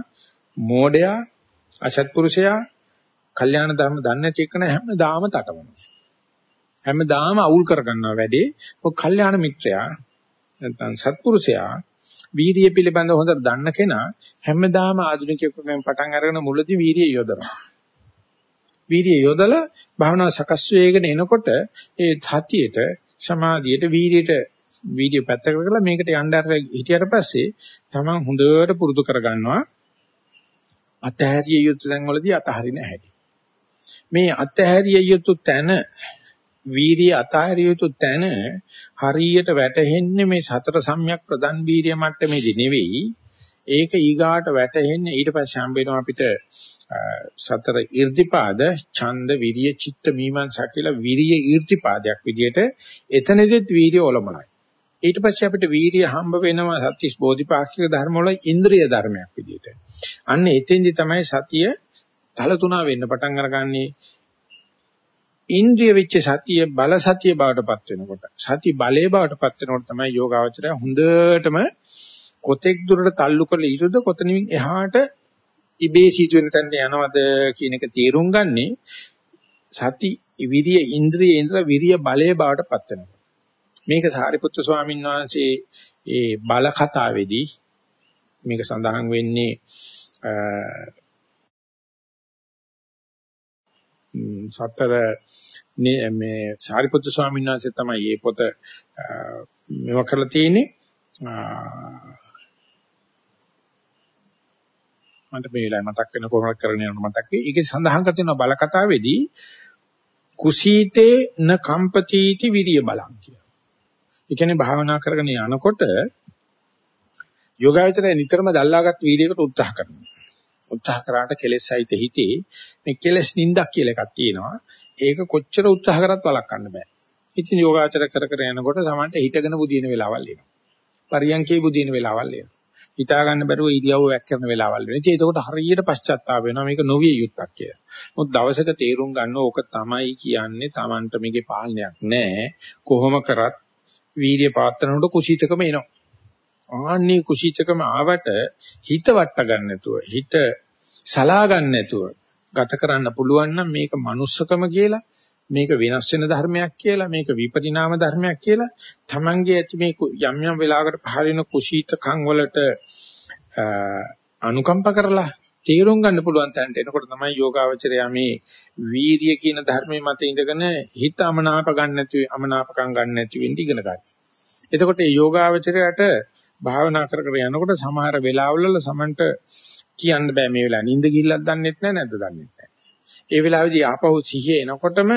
මෝඩයා අසත්පුරුෂයා කල්යාණ ධර්ම දන්නේ නැති එකන හැමදාම තටමනවා. හැමදාම අවුල් කරගන්නවා වැඩේ. ඔය කල්යාණ මිත්‍රයා නැත්නම් සත්පුරුෂයා වීර්යය පිළිබඳව හොඳට දන්න කෙනා හැමදාම ආධුනිකයෙකුගෙන් පටන් අරගෙන මුලදී වීර්යය යොදනවා. වීර්යය යොදලා භාවනාව සකස් වෙගෙන එනකොට ඒ ධාතියට සමාධියට වීර්යයට වීර්ය පැත්තකට කරලා මේකට යන්න අර හිටියට පස්සේ තමන් හොඳට පුරුදු කරගන්නවා අතහැරිය යුතු තැන් වලදී අතහරින හැටි. මේ අතහැරිය යුතු තැන වීරිය අතහැරිය යුතු තැන හරියට වැටහෙන්නේ මේ සතර සම්‍යක් ප්‍රදන් වීරිය මට්ටමේදී නෙවෙයි ඒක ඊගාට වැටෙන්නේ ඊට පස්සේ හම්බ වෙනවා අපිට සතර ඊර්තිපාද ඡන්ද විරිය චිත්ත මීමාංශා කියලා විරිය ඊර්තිපාදයක් විදිහට එතනදිත් වීරිය ඔලමනයි ඊට පස්සේ අපිට වීරිය හම්බ වෙනවා සත්‍තිස් බෝධිපාක්ෂික ධර්ම වල ඉන්ද්‍රිය ධර්මයක් විදිහට. අන්න එතෙන්දි තමයි සතිය තල තුනා වෙන්න පටන් අරගන්නේ. ඉන්ද්‍රිය වෙච්ච සතිය බල සතිය බවටපත් වෙනකොට සති බලයේ බවටපත් වෙනකොට තමයි යෝගාවචරය හොඳටම කොතෙක් දුරට තල්ලු කරලා ඉරුද කොතනින් එහාට ඉබේ සිදුවෙන තැනට යනවද කියන එක තේරුම් ගන්නේ සති විරිය ඉන්ද්‍රිය ඉන්ද්‍ර විරිය බලයේ බවටපත් වෙනකොට. මේක සාරිපුත්‍ර ස්වාමීන් වහන්සේ ඒ බල කතාවේදී මේක සඳහන් වෙන්නේ සතර මේ සාරිපුත්‍ර ස්වාමීන් වහන්සේ තමයි මේ පොත මෙව කරලා තියෙන්නේ මට මේ වෙලාවේ මතක් වෙන කොහොමද කරගෙන යනකොට මතක් වෙයි. ඒකේ සඳහන් කර තියෙනවා බල කතාවේදී කුසීතේ න කම්පතිටි විරිය බලං කියලා. ඒ කියන්නේ භාවනා කරගෙන යනකොට යෝගාවචරය නිතරම දල්ලාගත් වීර්යයකට උත්සාහ කරනවා. උත්සාහ කරාට කෙලෙස් සහිත හිතේ මේ කෙලෙස් නින්දක් කියලා එකක් තියෙනවා. ඒක කොච්චර උත්සාහ කරත් වළක්වන්න බෑ. ඉතින් යෝගාචර කර කර යනකොට සමහරට හිටගෙන බුදින වෙලාවල් එනවා. පරියන්කේ බුදින වෙලාවල් එනවා. හිතා ගන්න බැරුව ඉරියව්ව වැක් කරන වෙලාවල් වෙනවා. ඉතින් ඒකට හරියට පශ්චාත්තාප වෙනවා මේක නොවිය යුත්තක් කියලා. මොකද දවසක තීරුම් ගන්න ඕක තමයි කියන්නේ Tamanට මේකේ පාලනයක් නැහැ. කොහොම කරත් වීර්ය පාත්‍රනකට කුසීතකම එනවා. ආන්නේ කුසීතකම ආවට හිත වට ගන්න නැතුව හිත සලා ගන්න නැතුව ගත කරන්න පුළුවන් නම් මේක manussකම කියලා මේක වෙනස් වෙන ධර්මයක් කියලා මේක විපරිණාම ධර්මයක් කියලා Tamange ඇති මේ යම් යම් වෙලාවකට පහළ වෙන කුසීතකම් වලට අනුකම්ප කරලා තේරුම් ගන්න පුළුවන් තැනට එනකොට තමයි යෝගාවචරය මේ වීරිය කියන ධර්මයේ මත ඉඳගෙන හිත අමනාප ගන්න නැති අමනාපකම් ගන්න නැති වෙන්න ඉගෙන ගන්න. එතකොට මේ යෝගාවචරයට භාවනා කර කර යනකොට සමහර වෙලාවවල සමන්ට කියන්න බෑ මේ වෙලාව නිින්ද ගිහිල්ලක් දන්නෙත් නෑ නැද්ද දන්නෙත් නෑ. ඒ වෙලාවේදී ආපහු සිහිය එනකොටම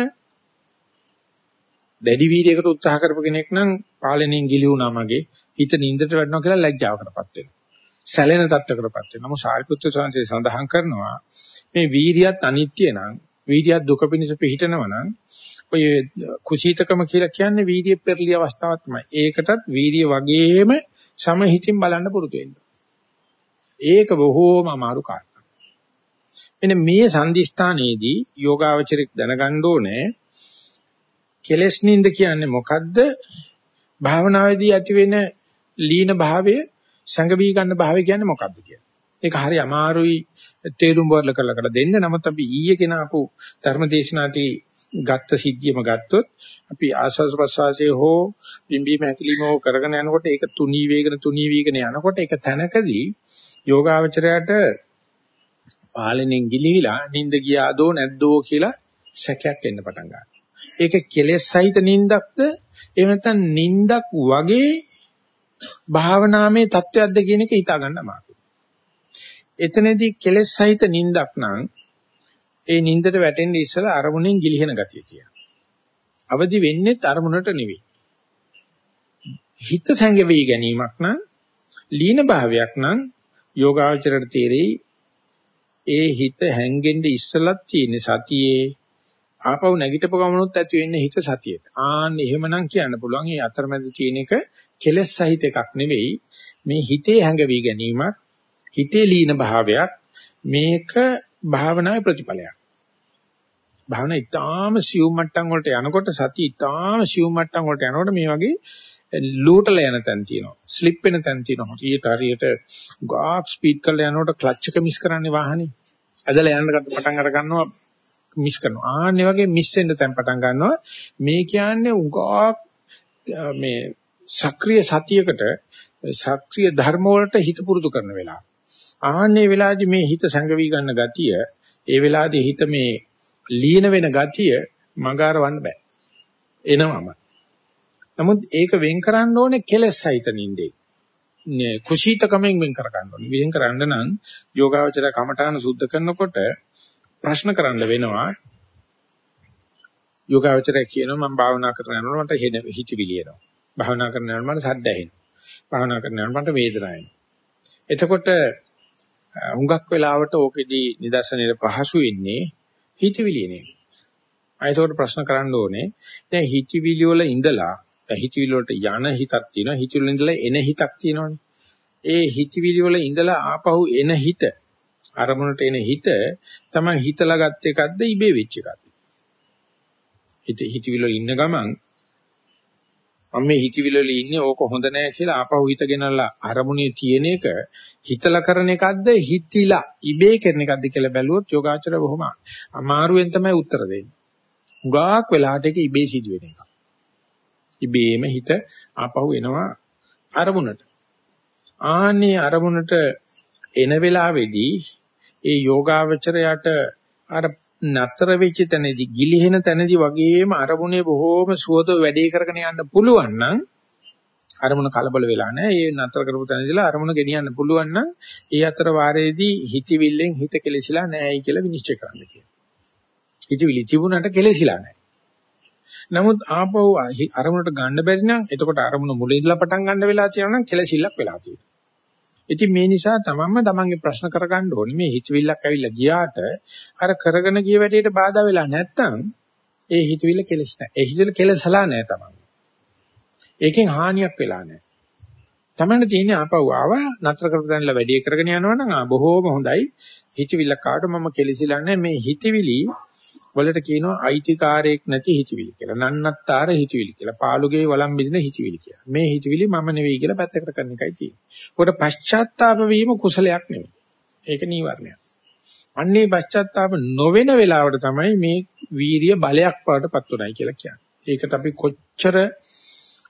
දැඩි වීර්යයකට උත්සාහ කරපු කෙනෙක් නම් පාලනයෙන් ගිලි වුණා මගේ හිත නිින්දට වැටෙනවා කියලා ලැජ්ජාවකටපත් වෙනවා. සැලෙන තත්ත්වකටපත් වෙනවා. නමුත් සාරිපුත්‍ර ස්වාමීන් සඳහන් කරනවා මේ වීර්යයත් අනිත්‍ය නම් වීර්යයත් දුක පිණිස පිහිටනවා නම් ඔය කුසීතකම කියලා කියන්නේ වීර්ය පෙරලි අවස්ථාවක් තමයි. ඒකටත් වීර්ය වගේම සමහිතින් බලන්න පුරුදු වෙන්න. ඒක බොහෝම අමාරු කාරණා. මෙන්න මේ සංදිස්ථානයේදී යෝගාවචරික දැනගන්න ඕනේ කෙලස් නින්ද කියන්නේ මොකද්ද? භාවනාවේදී ඇති වෙන ලීන භාවය සංගවි ගන්න භාවය කියන්නේ මොකද්ද කියලා. ඒක හරි අමාරුයි තේරුම් වර්ල කරලා කරලා දෙන්න. නමුත් අපි ඊයේ කෙන ආපු ධර්මදේශනාදී ගත්ත සිද්ධියම ගත්තොත් අපි ආස්වාද ප්‍රසවාසයේ හෝ බිම්බීම හැකිලිම හෝ කරගෙන යනකොට ඒක තුනී වේගන තුනී වේගන යනකොට ඒක තැනකදී යෝගාවචරයට පාලනෙන් ගිලිහිලා නිින්ද ගියාදෝ නැද්දෝ කියලා සැකයක් එන්න පටන් ගන්නවා. ඒක කෙලෙස් සහිත නිින්දක්ද එහෙම නැත්නම් නිින්දක් වගේ භාවනාමය தත්වයක්ද කියන එක හිතා ගන්න අමාරුයි. එතනදී කෙලෙස් සහිත නිින්දක් නම් ඒ නිින්දට වැටෙන්නේ ඉස්සලා අරමුණෙන් ගිලිහෙන ගතිය තියෙනවා. අවදි වෙන්නේ අරමුණට නෙවෙයි. හිත සංගෙවි ගැනීමක් නම් ලීන භාවයක් නම් යෝගාචරයට තීරෙයි ඒ හිත හැංගෙන්නේ ඉස්සලත් තියෙන සතියේ ආපහු නැගිටපු ගමනොත් ඇති වෙන්නේ හිත සතියේ. ආන්න එහෙමනම් කියන්න පුළුවන් මේ අතරමැද තියෙන එක කෙලෙස් සහිත එකක් නෙවෙයි මේ හිතේ හැඟවි ගැනීමක් හිතේ ලීන භාවයක් මේක භාවනාවේ ප්‍රතිඵලයක්. භාවනා ඊටාම සියුම් මට්ටම් වලට යනකොට සතිය ඊටාම සියුම් මට්ටම් වලට යනකොට මේ වගේ ලූටල යන තැන් තියෙනවා. ස්ලිප් වෙන තැන් තියෙනවා. හරියට හරියට ගාක් ස්පීඩ් කරලා යනකොට ක්ලච් එක මිස් කරන්නේ වාහනේ. ඇදලා යනකොට පටන් අර ගන්නවා මිස් කරනවා. ආන්නේ වගේ මිස් වෙන්න තැන් පටන් ගන්නවා. මේ කියන්නේ උගාක් මේ සක්‍රීය සතියකට සක්‍රීය ධර්ම වලට හිත පුරුදු කරන වෙලාව. ආන්නේ වෙලාවේදී මේ හිත සංගවි ගන්න ගතිය, ඒ වෙලාවේදී හිත මේ ලීන වෙන ගතිය මගාරවන්න බෑ. එනවම. නමුත් ඒක වෙන් කරන්න ඕනේ කෙලෙස් සහිත නින්දේ. නේ කුසීතකමෙන් වෙන් කර ගන්න ඕනේ. වෙන් කරන්න නම් යෝගාවචර කමඨාන සුද්ධ කරනකොට ප්‍රශ්න කරන්න වෙනවා. යෝගාවචරය කියනවා මම භාවනා කරන යනකොට මට හිතවිලි එනවා. භාවනා කරන යනකොට මට සද්ද ඇහෙනවා. භාවනා කරන යනකොට මට වේදනාවක් එනවා. එතකොට හුඟක් වෙලාවට ඕකෙදී නිදර්ශනයේ පහසු වෙන්නේ හිතවිලි නේ. අයිතෝට ප්‍රශ්න කරන්න ඕනේ. දැන් හිතවිලි වල ඉඳලා හිතවිලි වලට යන හිතක් තියෙනවා. හිතවිලි වල ඉඳලා එන හිතක් තියෙනවානේ. ඒ හිතවිලි වල ඉඳලා ආපහු එන හිත අරමුණට එන හිත තමයි හිතලා ගත් එකක්ද ඉබේ වෙච්ච එකක්ද? හිත හිතවිලි වල ඉන්න ගමන් මම මේ හිතවිලි වල ඉන්නේ ඕක හොඳ නෑ කියලා ආපහු හිත ගෙනල්ලා අරමුණේ තියෙන එක හිතලා කරන එකක්ද හිතිලා ඉබේ කරන එකක්ද කියලා බැලුවොත් යෝගාචර බොහොම අමාරුවෙන් තමයි උත්තර දෙන්නේ. හුඟක් වෙලාවට ඒක ඉබේ සිදුවෙන එක. ඉබේම හිත ආපහු එනවා අරමුණට. ආන්නේ අරමුණට එන වෙලාවේදී ඒ යෝගාවචරයට අර නතර වෙච්ච තැනදී ගිලිහෙන තැනදී වගේම අරමුණේ බොහෝම සුවද වැඩේ කරගෙන යන්න පුළුවන් නම් අරමුණ කලබල වෙලා නැහැ. ඒ නතර කරපු තැනදීලා අරමුණ ගෙනියන්න පුළුවන් නම් ඒ අතර වාරයේදී හිතවිල්ලෙන් හිත කෙලෙසිලා නැහැයි කියලා විනිශ්චය කරන්න කියනවා. හිතවිලි තිබුණාට කෙලෙසිලා නැහැ. නමුත් ආපහු අරමුණට ගන්න බැරි නම් එතකොට අරමුණ මුල ඉඳලා පටන් ගන්න වෙලා තියෙනවා නම් කෙලෙසිල්ලක් වෙලා තියෙනවා. ඉතින් මේ නිසා තමන්ම තමන්ගේ ප්‍රශ්න කරගන්න ඕනේ මේ හිතවිල්ලක් ඇවිල්ලා ගියාට අර කරගෙන ගිය වැඩේට බාධා වෙලා නැත්තම් ඒ හිතවිල්ල කෙලස් නැහැ. ඒ හිතවිල්ල කෙලසලා නැහැ තමන්. ඒකෙන් හානියක් වෙලා නැහැ. තමන්න තියෙන්නේ ආපහු ආව නතර කරගන්නලා වැඩි කරගෙන යනවනම් ආ බොහෝම හොඳයි. හිතවිල්ලක් ආවට මම කෙලිසිලා නැහැ මේ හිතවිලි වලට කියනවා අයිතිකාරයක් නැති හිතවිලි කියලා. නන්නත්තර හිතවිලි කියලා. පාළුගේ වළම් බින්දින හිතවිලි කියලා. මේ හිතවිලි මම නෙවෙයි කියලා පැත්තකට කරන එකයි තියෙන්නේ. උකට පශ්චාත්තාප වීම කුසලයක් නෙවෙයි. ඒක නීවරණයක්. අන්නේ පශ්චාත්තාප නොවන වෙලාවට තමයි මේ වීරිය බලයක් වඩටපත් උනායි කියලා කියන්නේ. ඒකට අපි කොච්චර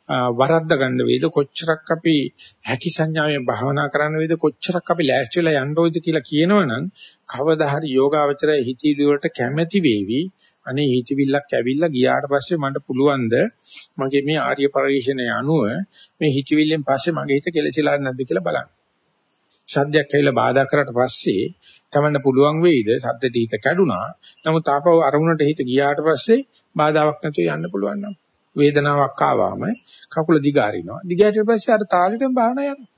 වරද්ද ගන්න වේද? කොච්චරක් අපි හැකි සංඥාවෙන් භාවනා කරන්න වේද? කොච්චරක් අපි ලෑස්ති වෙලා යන්න ඕයිද කියලා කියනවනම් කවදා හරි යෝගාවචරය හිතවිලි වලට කැමැති වේවි. අනේ හිතවිල්ලක් ඇවිල්ලා ගියාට පස්සේ මට පුළුවන්ද? මගේ මේ ආර්ය පරිශ්‍රණය අනුව මේ හිතවිල්ලෙන් පස්සේ මගේ හිත කෙලසිලා නැද්ද කියලා බලන්න. සද්දයක් ඇවිල්ලා බාධා කරාට පස්සේ තමන්න පුළුවන් වෙයිද සද්දට හිත කැඩුනා. නමුත් ආපහු අරමුණට හිත ගියාට පස්සේ බාධාවක් නැතුව යන්න පුළුවන් නම්. වේදනාවක් ආවම කකුල දිගාරිනවා. දිගාරියට පස්සේ අර තාලෙටම බාහන යනවා.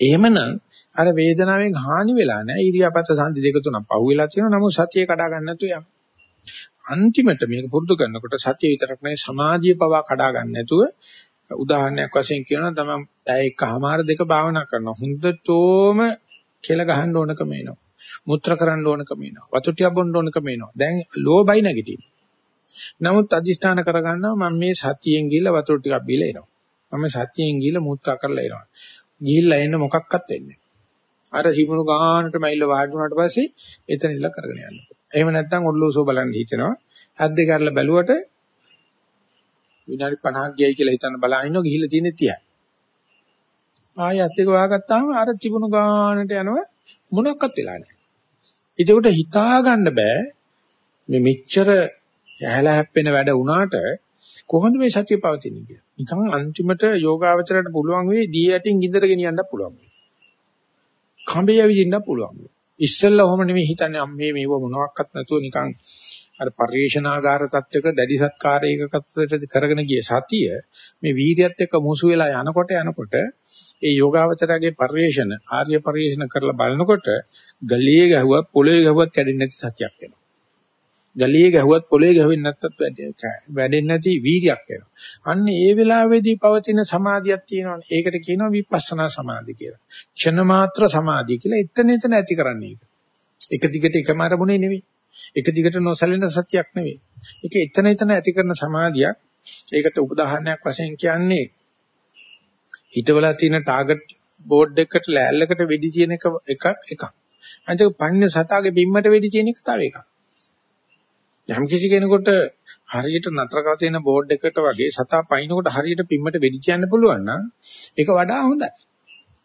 එහෙමනම් අර වේදනාවෙන් හානි වෙලා නැහැ. ඉරියාපත සංදි දෙක තුනක් පහු වෙලා තියෙනවා. නමුත් සතිය කඩා ගන්න නැතුව යනවා. අන්තිමට මේක පුරුදු කරනකොට සතිය විතරක් නෙවෙයි සමාධිය පවා කඩා ගන්න නැතුව උදාහරණයක් වශයෙන් කියනවා තමයි පැය එකමාර දෙක භාවනා කරනවා. හොඳටම කෙල ගහන්න ඕනකම එනවා. මුත්‍ර කරන්න ඕනකම එනවා. වතුර ටික බොන්න ඕනකම එනවා. දැන් ලෝබයි නැගිටිනවා. නමුත් අදිෂ්ඨාන කරගන්නවා මම මේ සතියෙන් ගිහිල්ලා වතුර ටිකක් බීලා එනවා. මම සතියෙන් ගිහිල්ලා මුත්‍රා කරලා එනවා. ගිහිල්ලා එන්න මොකක්වත් වෙන්නේ අර සිමුණු ගානට මයිල වාඩි වුණාට පස්සේ එතන ඉඳලා කරගෙන යන්න. එහෙම නැත්නම් ඔල්ලෝසෝ බලන්න හිතෙනවා. හත් දෙක අරලා බැලුවට විනාඩි 50ක් ගියයි කියලා හිතන්න බලන ඉන්නවා ගිහිල්ලා තියෙන්නේ 30යි. ආයෙත් එක වහගත්තාම අර තිබුණු ගානට යනවා මොනක්වත් වෙලා නැහැ. ඒකට හිතා ගන්න බෑ මේ මෙච්චර ඇහැලා හැප්පෙන වැඩ වුණාට කොහොමද මේ සතිය පවතින්නේ කියලා. නිකන් අන්තිමට යෝගාවචරයට පුළුවන් වෙයි දී යටින් ගින්දර ගෙනියන්න පුළුවන්. කඹේ යවිදින්න පුළුවන්. ඉස්සෙල්ලා ඔහොම නෙමෙයි හිතන්නේ අම්මේ මේව මොනවත් නැතුව නිකන් අර පරිේශනාගාර තත්වයක දැඩි සත්කාරයක තත්වයට කරගෙන ගිය සතිය මේ වීර්යයත් එක්ක මුසු වෙලා යනකොට යනකොට ඒ යෝගාවචරයේ පරිේශන ආර්ය පරිේශන කරලා බලනකොට ගලියේ ගැහුවත් පොළවේ ගැහුවත් කැඩෙන්නේ නැති සතියක් වෙනවා. ගලියේ ගැහුවත් පොළවේ ගැහුවෙන්නේ නැත්තත් වැඩෙන්නේ නැති වීර්යයක් වෙනවා. අන්න ඒ වෙලාවේදී පවතින සමාධියක් තියෙනවානේ. ඒකට කියනවා විපස්සනා සමාධිය කියලා. ක්ෂණ මාත්‍ර සමාධිය කියලා එතන එතන ඇති කරන්නේ ඒක. එක දිගට එකම අරමුණේ නෙවෙයි. එක දිගට නොසැලෙන සතියක් නෙවෙයි. ඒක එතන එතන ඇති කරන සමාධියක්. ඒකට උදාහරණයක් වශයෙන් කියන්නේ හිතවලා තියෙන ටාගට් බෝඩ් එකකට ලෑල්ලකට වෙඩි තියෙන එක එකක් එකක්. අනිත් පන්නේ සතාගේ බිම්මට වෙඩි තියෙන එක තව එකක්. යම් කිසි කෙනෙකුට හරියට නතර කරලා තියෙන බෝඩ් එකකට වගේ සතා පයින්නකොට හරියට පිම්මට වෙඩි කියන්න පුළුවන් නම් ඒක වඩා හොඳයි.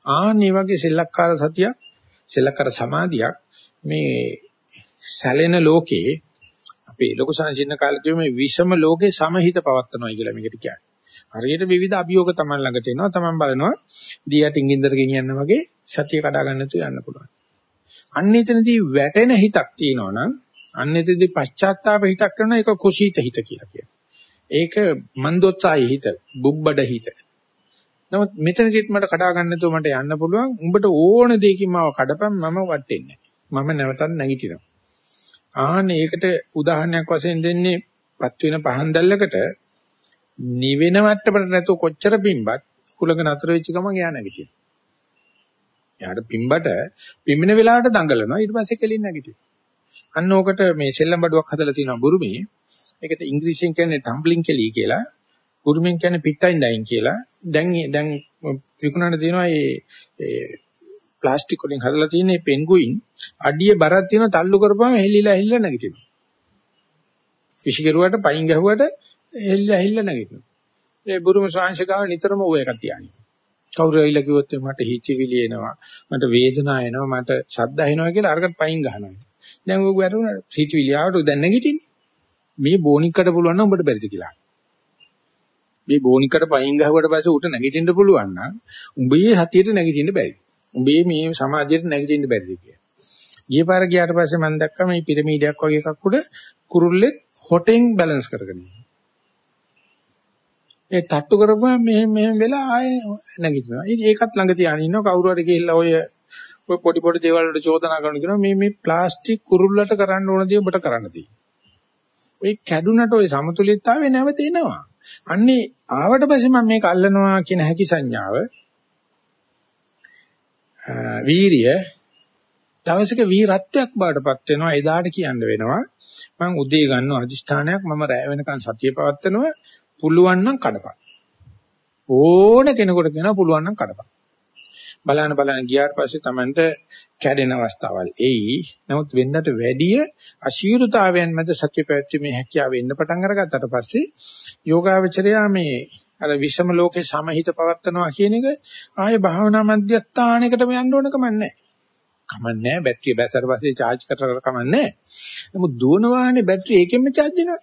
ආන් මේ වගේ සෙල්ලක්කාර සතියක් සෙල්ලක්කාර සමාධියක් මේ සැලෙන ලෝකේ අපේ ලොකු සංසින්න කාලේ කියමු මේ විෂම ලෝකේ සමහිත පවත්නවා කියලා මේකට කියන්නේ. හරියට විවිධ අභියෝග Taman ළඟට එනවා Taman බලනවා දී යටින් ගින්දර ගෙනියන්න වගේ සතිය කඩා ගන්න තු යන්න පුළුවන්. අන්න එතනදී වැටෙන හිතක් තියෙනවා නම් අන්නේදී පශ්චාත්තාප හිතක් කරන එක කුසීත හිත කියලා කියනවා. ඒක මන්දොත්සාහී හිත, බුබ්බඩ හිත. නමුත් මෙතනදිත් මට කඩා ගන්න නැතුව මට යන්න පුළුවන්. උඹට ඕන දෙයකින් මාව කඩපන් මම වටෙන්නේ මම නැවතත් නැගිටිනවා. ආහන ඒකට උදාහරණයක් වශයෙන් දෙන්නේ පත් වෙන පහන් දැල්ලකට නිවෙන මට්ටමට නැතුව කොච්චර පිම්බත් කුලක නතර වෙච්ච ගමන් එයා නැගිටිනවා. එයාට පිම්බට පිම්බෙන වෙලාවට දඟලනවා ඊට පස්සේ කෙලින් නැගිටිනවා. අන්න ඕකට මේ සෙල්ලම් බඩුවක් හදලා තියෙනවා බුරුමේ. ඒකට ඉංග්‍රීසියෙන් කියන්නේ ටම්බ්ලින් කෙලි කියලා. බුරුමෙන් කියන්නේ පිට්ටයින් ඩයින් කියලා. දැන් දැන් විකුණන්න තියෙනවා මේ ප්ලාස්ටික් වලින් හදලා තියෙන මේ පෙන්ගුයින් අඩිය බරක් තියෙන තල්ලු කරපුවම හෙල්ලිලා හෙල්ලිලා නැගිටිනවා. විශ් කෙරුවට පයින් ගැහුවට හෙල්ලිලා හෙල්ලිලා නැගිටිනවා. ඒ බුරුම ශාංශකාව නිතරම ওই එකක් තියන්නේ. කවුරු ඇවිල්ලා කිව්වොත් මට හිචිවිලි එනවා මට වේදනාව එනවා මට ශබ්ද ඇහෙනවා කියලා අරකට පයින් ගහනවා. දැන් ඔය වැරුණා සිටිවිලි ආවට දැන් නැගිටින්නේ. මේ බෝනික්කට පුළුවන් නම් උඹට බැරිද කියලා. මේ බෝනික්කට පයින් ගහුවට පස්සේ උට නැගිටින්න පුළුවන් නම් උඹේ හතියට නැගිටින්න බැරිද? උඹේ මේ සමාජයට නැගිටින්න බැරිද කියලා. ගිය පාර ගියාට පස්සේ මම දැක්කා මේ පිරමීඩයක් වගේ එකක් උඩ කුරුල්ලෙක් හොටෙන් බැලන්ස් කරගෙන ඉන්නවා. ඒ තට්ටු කරපුවා මෙහෙම මෙහෙම වෙලා ආයෙ නැගිටිනවා. ඒකත් ළඟ තියාගෙන ඉන්නවා කවුරු හරි ගිහිල්ලා ඔය ඔය පොඩි පොඩි දේවල් වලට චෝදනා කරන කියනවා මේ මේ ප්ලාස්ටික් කුරුල්ලට කරන්න ඕන දේ ඔබට කරන්න තියෙන්නේ. ඔය කැඩුනට ඔය සමතුලිතතාවය නැවත එනවා. අන්නේ ආවට පස්සේ මම මේක අල්ලනවා කියන හැකි සංඥාව වීරිය දවසක වීරත්වයක් බාටපත් වෙනවා එදාට කියන්න වෙනවා මම උදේ ගන්න අදිෂ්ඨානයක් මම රැ වෙනකන් සතිය පවත්වනවා පුළුවන් නම් කඩපන් ඕන කෙනෙකුට කියනවා පුළුවන් නම් කඩපන් බලන්න බලන්න ගියාට පස්සේ Tamanට කැඩෙන අවස්ථාවල් එයි. නමුත් වෙන්නට වැඩිය අශීරුතාවයන් මැද සත්‍ය පැවැත්මේ හැකියාව එන්න පටන් අරගත්තට පස්සේ යෝගාවචරයා මේ අර විෂම ලෝකේ සමහිත පවත්නවා කියන එක ආයේ භාවනා මධ්‍යස්ථානයකටම යන්න ඕන කමක් නැහැ. කමක් නැහැ බැටරිය බැසට පස්සේ charge කරලා කමක් නැහැ. නමුත් දුවන වාහනේ බැටරිය ඒකෙන්ම charge වෙනවා.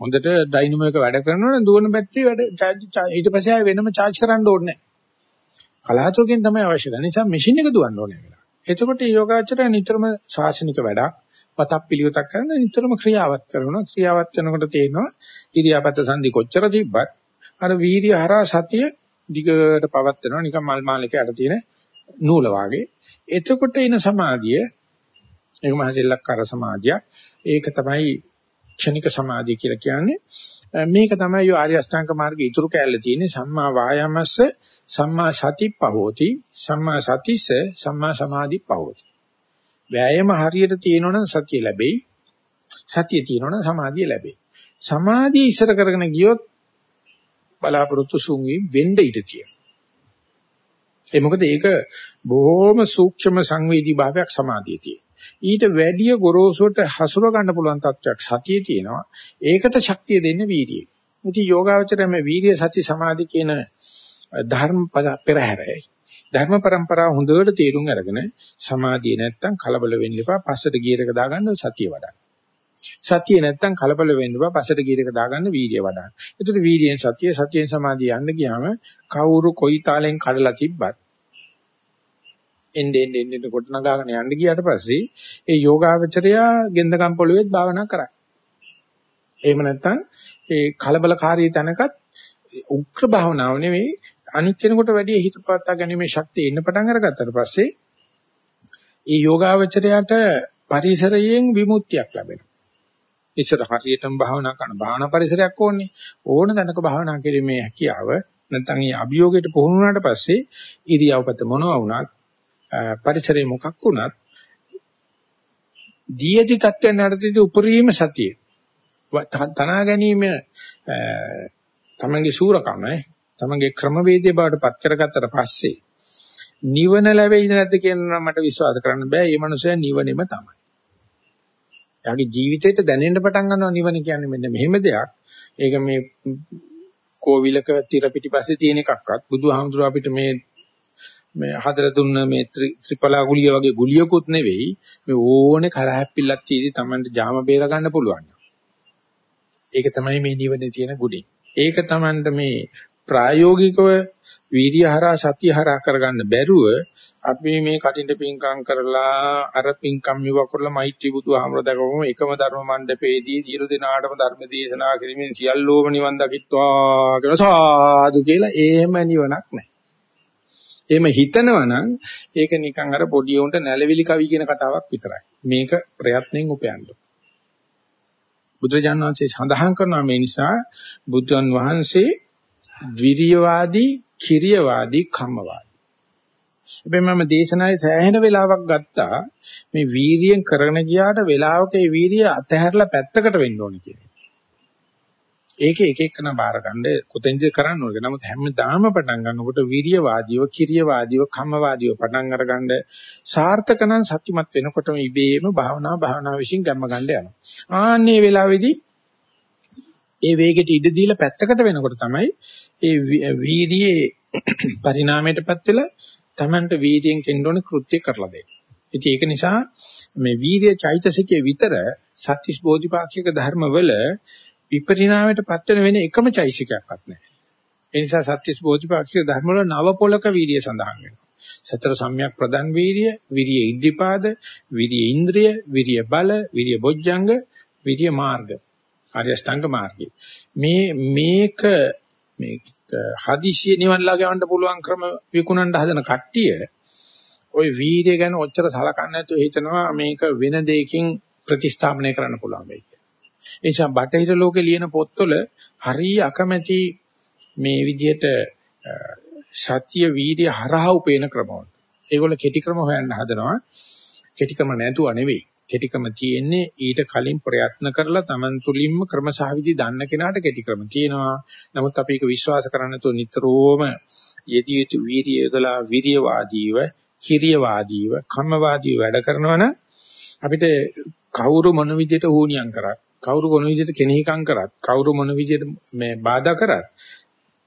හොඳට ඩයිනමෝ එක වැඩ කරනවනම් දුවන බැටරිය වැඩ charge ඊට පස්සේ ආයෙ වෙනම charge කරන්න ඕනේ නැහැ. කලාතුරකින් තමයි අවශ්‍ය. ඒ නිසා මැෂින් එක දුවන්න ඕනේ වෙලා. එතකොට මේ යෝගාචරය නිතරම ශාසනික වැඩක්, පතක් පිළිවෙතක් කරන නිතරම ක්‍රියාවත් කරනවා. ක්‍රියාවත් කරනකොට තේනවා ඉරියාපත සංදි කොච්චර තිබ්බත් අර වීර්ය හරහා සතිය දිගට පවත් වෙනවා. නිකන් මල් මාලයක යට තියෙන නූල වාගේ. එතකොට එන සමාධිය ඒක මහ සෙල්ලක්කාර සමාධියක්. ඒක තමයි ක්ෂණික සමාධිය කියලා කියන්නේ. මේක තමයි යෝ ආර්ය අෂ්ටාංග මාර්ගයේ ඉතුරු කැලේ තියෙන්නේ සම්මා වායාමස්ස සම්මා සති පහෝති සම්මා සතිස සම්මා සමාධි පහෝති. වෑයම හරියට තියෙනවනම් සතිය ලැබෙයි සතිය තියෙනවනම් සමාධිය ලැබෙයි. සමාධිය ඉස්සර කරගෙන ගියොත් බලාපොරොත්තු සුන්වි වෙන්න ඉඩ තියෙනවා. ඒ මොකද ඒක බොහොම සූක්ෂම සංවේදී භාවයක් සමාධිය තියෙන ඊට වැඩිය ගොරෝසුවට හසුර ගන්න පුළුවන් තත්වයක් සතිය තියෙනවා. ඒකට ශක්තිය දෙන්නේ වීර්යය. ඉතින් යෝගාවචරය මේ වීර්ය සති සමාධි කියන ධර්ම පෙරහැරයි. ධර්ම પરම්පරාව හොඳට තේරුම් අරගෙන සමාධිය නැත්තම් කලබල වෙන්න එපා. පස්සට ගියරක දාගන්න සතිය වඩන්න. සතිය නැත්තම් කලබල වෙන්න එපා. පස්සට ගියරක දාගන්න වීර්යය වඩන්න. ඒතර වීර්යයෙන් සතිය සතියෙන් සමාධිය යන්න ගියාම කවුරු කොයි තාලෙන් කඩලා තිබ්බත් එන්නේ එන්නේ එන්නේ කොට නගාගෙන යන්න ගියාට පස්සේ ඒ යෝගාවචරයා ගෙන්දකම් පොළොවේත් භාවනා කරයි. එහෙම නැත්තම් ඒ කලබලකාරී තැනකත් උග්‍ර භාවනාව නෙවෙයි අනිත් කෙනෙකුට වැඩි හිත පවත්වා ගැනීමේ ශක්තිය එන්න පටන් අරගත්තට පස්සේ ඒ යෝගාවචරයට පරිසරයෙන් විමුක්තියක් ලැබෙනවා. ඉස්සර හරියටම භාවනා කරන භාවනා පරිසරයක් ඕනේ. ඕන තැනක භාවනා කිරීමේ හැකියාව නැත්නම් මේ අභියෝගයට පුහුණු වුණාට පස්සේ ඉරියව්පත මොනවා වුණත් පරිසරය මොකක් වුණත් දීයති තත්ත්වයන් යටතේදී උපරිම සතිය තනා ගැනීම තමන්ගේ සූරකම තමන්ගේ ක්‍රමවේදයේ බවට පත් කරගත්තට පස්සේ නිවන ලැබෙයිද නැද්ද කියන මට විශ්වාස කරන්න බෑ. මේ මනුස්සයා නිවනෙම තමයි. එයාගේ ජීවිතේට දැනෙන්න පටන් ගන්නවා නිවන කියන්නේ මෙන්න මෙහෙම දෙයක්. ඒක මේ කෝවිලක tira පිටිපස්සේ තියෙන එකක්වත් බුදුහාමුදුරුව අපිට මේ මේ හදලා දුන්න මේ ත්‍රිපලා ගුලිය වගේ ගුලියකුත් නෙවෙයි මේ ඕනේ කරහැප්පිල්ලක් තියදී Tamanට ජාම බේර ගන්න පුළුවන්. ඒක තමයි මේ නිවනේ තියෙන ගුණය. ඒක Tamanට මේ ප්‍රායෝගිකව වීර්ය හරහා සත්‍ය හරහා කරගන්න බැරුව අපි මේ කටින්ට පිංකම් කරලා අර පිංකම් මෙව කරලා මෛත්‍රී බුදුහාමර දකවම එකම ධර්ම මණ්ඩපයේදී සියලු දෙනාටම ධර්ම දේශනා කිරීමෙන් සියල්ලෝම නිවන් දකිත්වා කියලා සාදු කියලා එහෙම නිවනක් නැහැ. එහෙම හිතනවා නම් ඒක නිකන් අර පොඩි උන්ට නැලවිලි කවි කියන කතාවක් විතරයි. මේක ප්‍රයත්නෙන් උපයන්න. බුදුරජාණන් වහන්සේ සඳහන් කරනවා මේ නිසා බුදුන් වහන්සේ ද්විරියවාදී, කිරියවාදී, කම්මවාදී. හැබැයි මම දේශනාවේ සෑහෙන වෙලාවක් ගත්තා මේ වීරියෙන් කරගෙන ගියාට වෙලාවක ඒ වීරිය අතහැරලා පැත්තකට වෙන්න ඕනේ කියන ඒක එක එකන බාරගන්න කොතෙන්ද කරන්න ඕනේ. නමුත් හැමදාම පටන් ගන්නකොට විරියවාදීව, කිරියවාදීව, කම්මවාදීව පටන් අරගන්න සාර්ථක නම් සත්‍යමත් වෙනකොටම ඉබේම භාවනා භාවනා විශ්ින් ගම්ම ගන්න යනවා. ආන්නේ වෙලාවේදී ඒ වේගෙට ඉඩ දීලා පැත්තකට වෙනකොට තමයි ඒ වීර්යයේ පරිණාමයටපත් වෙලා Tamanට වීර්යයෙන් කෙන්න ඕනේ කෘත්‍ය කරලා දෙන්න. ඉතින් ඒක නිසා මේ වීර්ය චෛතසිකයේ විතර සත්‍විස් බෝධිපාක්ෂික ධර්මවල විපරිණාමයටපත් වෙන වෙන එකම චෛසිකයක්වත් නැහැ. ඒ නිසා සත්‍විස් බෝධිපාක්ෂික ධර්ම වල නව පොලක වීර්ය සඳහන් වෙනවා. සතර සම්‍යක් ප්‍රදන් වීර්ය, විරිය ඉද්ධිපාද, විරිය ඉන්ද්‍රිය, විරිය බල, විරිය බොජ්ජංග, විරිය මාර්ග. ආර්ය අෂ්ටාංග මාර්ගය. මේ මේක මේ හදිසිය නිවන් ලා ගවන්න පුළුවන් ක්‍රම විකුණන්න හදන කට්ටිය ওই වීර්ය ගැන ඔච්චර සලකන්නේ නැතුව හිතනවා මේක වෙන දෙයකින් ප්‍රතිස්ථාපනය කරන්න පුළුවන් වෙයි කියලා. ඒ නිසා බටහිර ලෝකේ ලියන පොත්වල හරිය අකමැති මේ විදිහට සත්‍ය වීර්ය හරහා උපේන ක්‍රමවල. ඒගොල්ල කෙටි ක්‍රම හොයන්න හදනවා. කෙටි ක්‍රම නැතුව නෙවෙයි. කෙටිකම තියෙන්නේ ඊට කලින් ප්‍රයත්න කරලා Taman තුලින්ම ක්‍රමසහවිදි දන්න කෙනාට කෙටි ක්‍රම තියෙනවා. නමුත් අපි ඒක විශ්වාස කරන්න තු නිතරම යෙදී යුතු වීර්යය යොදලා වීර්යවාදීව, කිරියවාදීව, කම්මවාදීව වැඩ කරනවනම් අපිට කවුරු මොන විදිහට හුනියම් කරත්, කවුරු මොන විදිහට කෙනෙහිකම් කරත්, කවුරු මොන විදිහට මේ බාධා කරත්,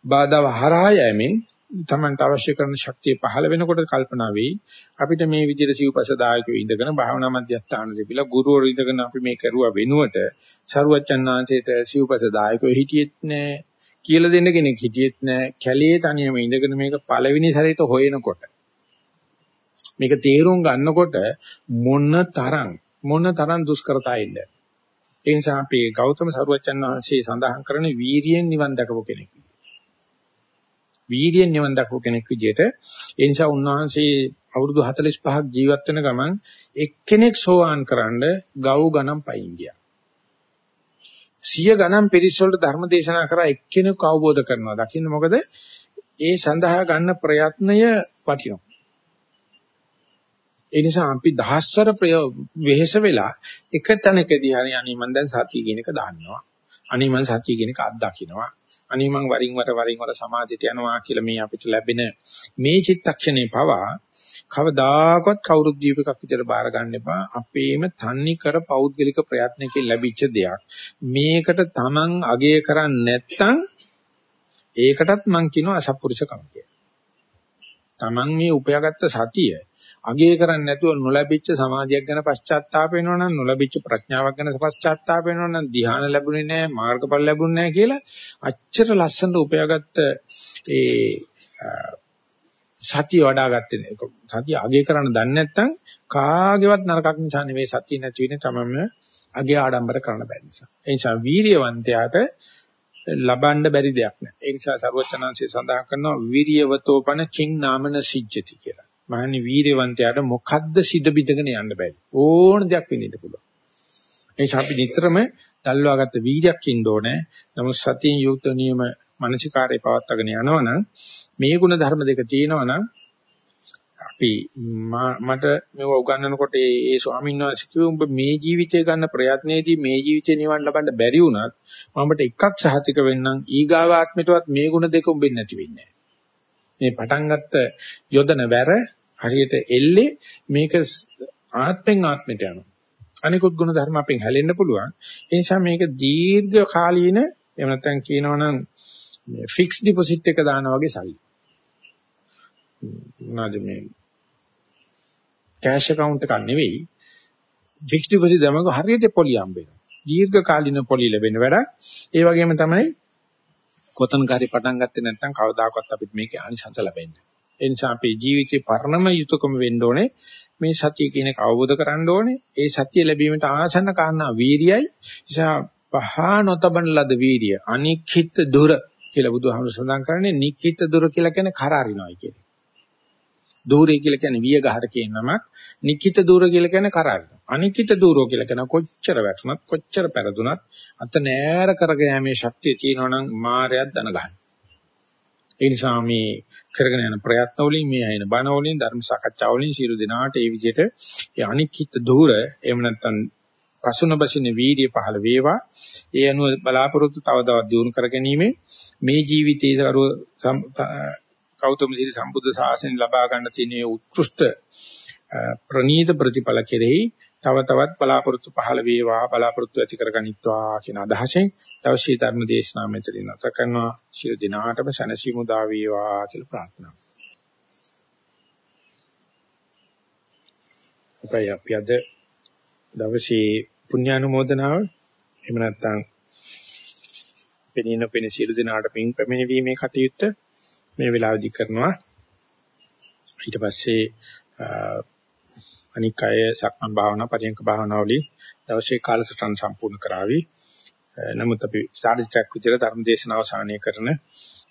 බාධාව හරහා යෑමෙන් තමන්ට අවශ්‍ය කරන ශක්තිය පහළ වෙනකොට කල්පනා වෙයි. අපිට මේ විදිහට සිව්පස දායකව ඉඳගෙන භාවනා මධ්‍යස්ථාන දෙපිලා ගුරුවරු ඉඳගෙන අපි මේ කරුවා වෙනුවට සරුවච්චන්නාංශයට සිව්පස දායකව හිටියෙත් නෑ කියලා දෙන්න කෙනෙක් හිටියෙත් නෑ කැලේ තනියම ඉඳගෙන මේක පළවෙනි සැරේට හොයනකොට. මේක තේරුම් ගන්නකොට මොන තරම් මොන තරම් දුෂ්කරතායින්ද ඒ නිසා අපි ගෞතම සරුවච්චන් වහන්සේ සඳහන් කරන වීරියෙන් නිවන් දකපු කෙනෙක්. වීර්යයෙන් නිවන් දක්ව කෙනෙක් විදිහට ඒ නිසා උන්වහන්සේ අවුරුදු 45ක් ජීවත් වෙන ගමන් එක්කෙනෙක් සෝවාන් කරන්න ගව් ගණන් පයින් ගියා. සිය ගණන් පිරිස් වලට ධර්ම දේශනා කරා එක්කෙනෙක් අවබෝධ කරනවා. දකින්න මොකද ඒ සඳහා ගන්න ප්‍රයත්නය වටිනවා. ඒ නිසා අපි දහස්වර වෙහෙස වෙලා එක තැනකදී හරි අනේ මම දැන් සතිය කියන එක දාන්නවා. අනේ මම සතිය කියන එක අත්දකින්නවා. අනේ මං වරින් වර වරින් වර සමාධියට යනවා කියලා මේ අපිට ලැබෙන මේ චිත්තක්ෂණේ පවා කවදාකවත් කවුරුත් දීපකක් විතර බාර ගන්න එපා අපේම තන්නේ කර පෞද්ගලික ප්‍රයත්නකින් ලැබිච්ච දෙයක් මේකට Taman අගය කරන්නේ නැත්නම් ඒකටත් මං කියනවා අසත්පුරුෂකම කියලා. Taman මේ උපයාගත්ත සතිය අගය කරන්නේ නැතුව නොලැබිච්ච සමාධියක් ගැන පශ්චාත්තාප වෙනවනම් නොලැබිච්ච ප්‍රඥාවක් ගැන පශ්චාත්තාප වෙනවනම් ධ්‍යාන ලැබුණේ නැහැ මාර්ගඵල ලැබුණේ නැහැ කියලා අච්චර ලස්සනට උපයාගත්ත ඒ සතිය වඩාගත්තේ සතිය අගය කරන්න දන්නේ නැත්නම් කාගේවත් නරකක් නිසා නෙවෙයි සතිය නැති වෙන්නේ තමම අගය ආඩම්බර කරන්න බැරි නිසා. ඒ නිසා වීරියවන්තයාට ලබන්න බැරි දෙයක් නෑ. ඒ නිසා සර්වචනංශය සඳහන් කරනවා වීරියවතෝපන කිං නාමන සිජ්ජති කියලා. මහනි වීරවන්තයාට මොකද්ද සිද බිඳගෙන යන්න බැරි. ඕන දෙයක් වෙන්න පුළුවන්. ඒ නිසා අපි නිතරම දල්වාගත්ත වීර්යයක් ඉන්න ඕනේ. නමුත් සතියෙන් යුක්ත නියම මානසිකාරය පවත්වාගෙන යනවනම් මේ ගුණ ධර්ම දෙක තියෙනවනම් අපි මට මේව උගන්වනකොට ඒ ස්වාමීන් වහන්සේ කිව්ව උඹ මේ ජීවිතය ගන්න ප්‍රයත්නයේදී මේ ජීවිතේ නිවන් ලබන්න බැරි වුණත් මමට එකක් සහතික වෙන්නම් ඊගාව ආත්මෙටවත් මේ ගුණ දෙක උඹෙන් නැති වෙන්නේ මේ පටන් ගත්ත යොදන වැර හරියට එල්ලේ මේක ආත්මෙන් ආත්මයට යනවා. අනිකුත් ගුණ ධර්ම අපෙන් හැලෙන්න පුළුවන්. ඒ නිසා මේක දීර්ඝ කාලීන එහෙම නැත්නම් කියනවනම් ෆික්ස් ඩිපොසිට් එක දානවා වගේ සල්ලි. මොනවාද මේ කෑෂ් account එකක් නෙවෙයි ෆික්ස් ඩිපොසිට් දැමග හරියට පොලි හම්බ වෙනවා. දීර්ඝ කාලීන පොලි ලැබෙන වැඩක්. ඒ වගේම තමයි කොතනක හරි පටන් ගත්තේ නැත්නම් කවදාකවත් අපිට මේකේ ආනිසංස ලැබෙන්නේ ඒ නිසා අපේ ජීවිතේ පරණම යුතුයකම වෙන්න ඕනේ මේ සතිය කියන එක අවබෝධ කරගන්න ඕනේ. ඒ සතිය ලැබීමට ආසන්න කාරණා වීරියයි. නිසා පහා නොතබන ලද වීරිය අනික්හිත දුර කියලා බුදුහාමුදුර සඳහන් කරන්නේ නික්හිත දුර කියලා කියන්නේ කරාරිනවයි කියන්නේ. දූරේ කියලා කියන්නේ විය ගහට කියන නමක්. නික්හිත දූර කියලා කියන්නේ කරාරිනව. අනික්හිත දූරෝ කියලා කියන කොච්චර වැටුණත් කොච්චර පෙරදුනත් අත නෑර කරගෙන යෑමේ ශක්තිය තියෙනවා නම් මායයක් දන ගන්න. ඒ නිසා මේ කරගෙන යන ප්‍රයත්න වලින් මේ අයන බණ වලින් ධර්ම සාකච්ඡා වලින් සියලු දෙනාට ඒ විදිහට ඒ අනික්කිත දూరు එහෙම නැත්නම් පසුනබසින වීර්ය පහළ වේවා. ඒ අනුව බලාපොරොත්තු තව තවත් දියුණු කර ගැනීම මේ ජීවිතයේ දරුව කෞතම සිරි සම්බුද්ධ ශාසනය ලබා ගන්න තියෙන උත්කෘෂ්ඨ ප්‍රනීත ප්‍රතිඵල කෙරෙහි තව තවත් බලාපොරොත්තු පහළ වේවා බලාපොරොත්තු ඇති කරගනිත්වා කියන අදහසෙන් දවසේ ධර්ම දේශනාව මෙතනින් නැත කරනවා. ශිර දිනාටම සනසිමු දා වේවා කියලා ප්‍රාර්ථනා අපයි අපි අද දවසේ පුණ්‍යානුමෝදනාව එහෙම නැත්නම් පෙනීන පෙන සියලු දිනාට පින් පැමිණීමේ කටයුත්ත මේ වෙලාවේදී කරනවා. ඊට පස්සේ අනික් අය සක්මන් භාවනා පරියන්ක භාවනා වලින් දවසේ කාලසටහන සම්පූර්ණ කරાવી නමුත් අපි සාධිත්‍යක් විතර ධර්ම දේශන අවසානය කරන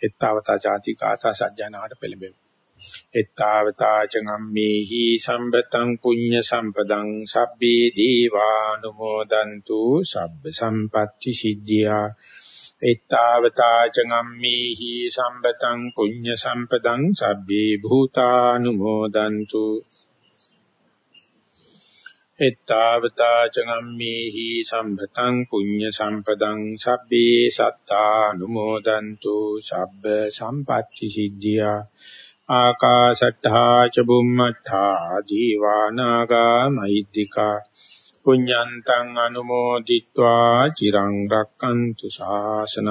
එත්තාවතා ಜಾති කාථා සජ්ජනාවට පෙළඹෙමු. එත්තාවතා චගම්මේහි සම්බතං පුඤ්ඤ සම්පදං සබ්බේ දීවානුමෝදන්තු සබ්බ සම්පatti සිද්ධියා එත්තාවතා චගම්මේහි සම්බතං පුඤ්ඤ සම්පදං සබ්බේ භූතානුමෝදන්තු එත්තාවතා චගම්මේහි සම්පතං පුඤ්ඤ සම්පදං සබ්බේ සත්තා නුමෝදන්තු සබ්බ සම්පත්‍ති සිද්ධියා ආකාශට්ඨා ච බුම්මට්ඨා දීවානාගා මහිත්‍තිකා පුඤ්ඤන්තං අනුමෝදිත්වා චිරං රක්칸තු ශාසනං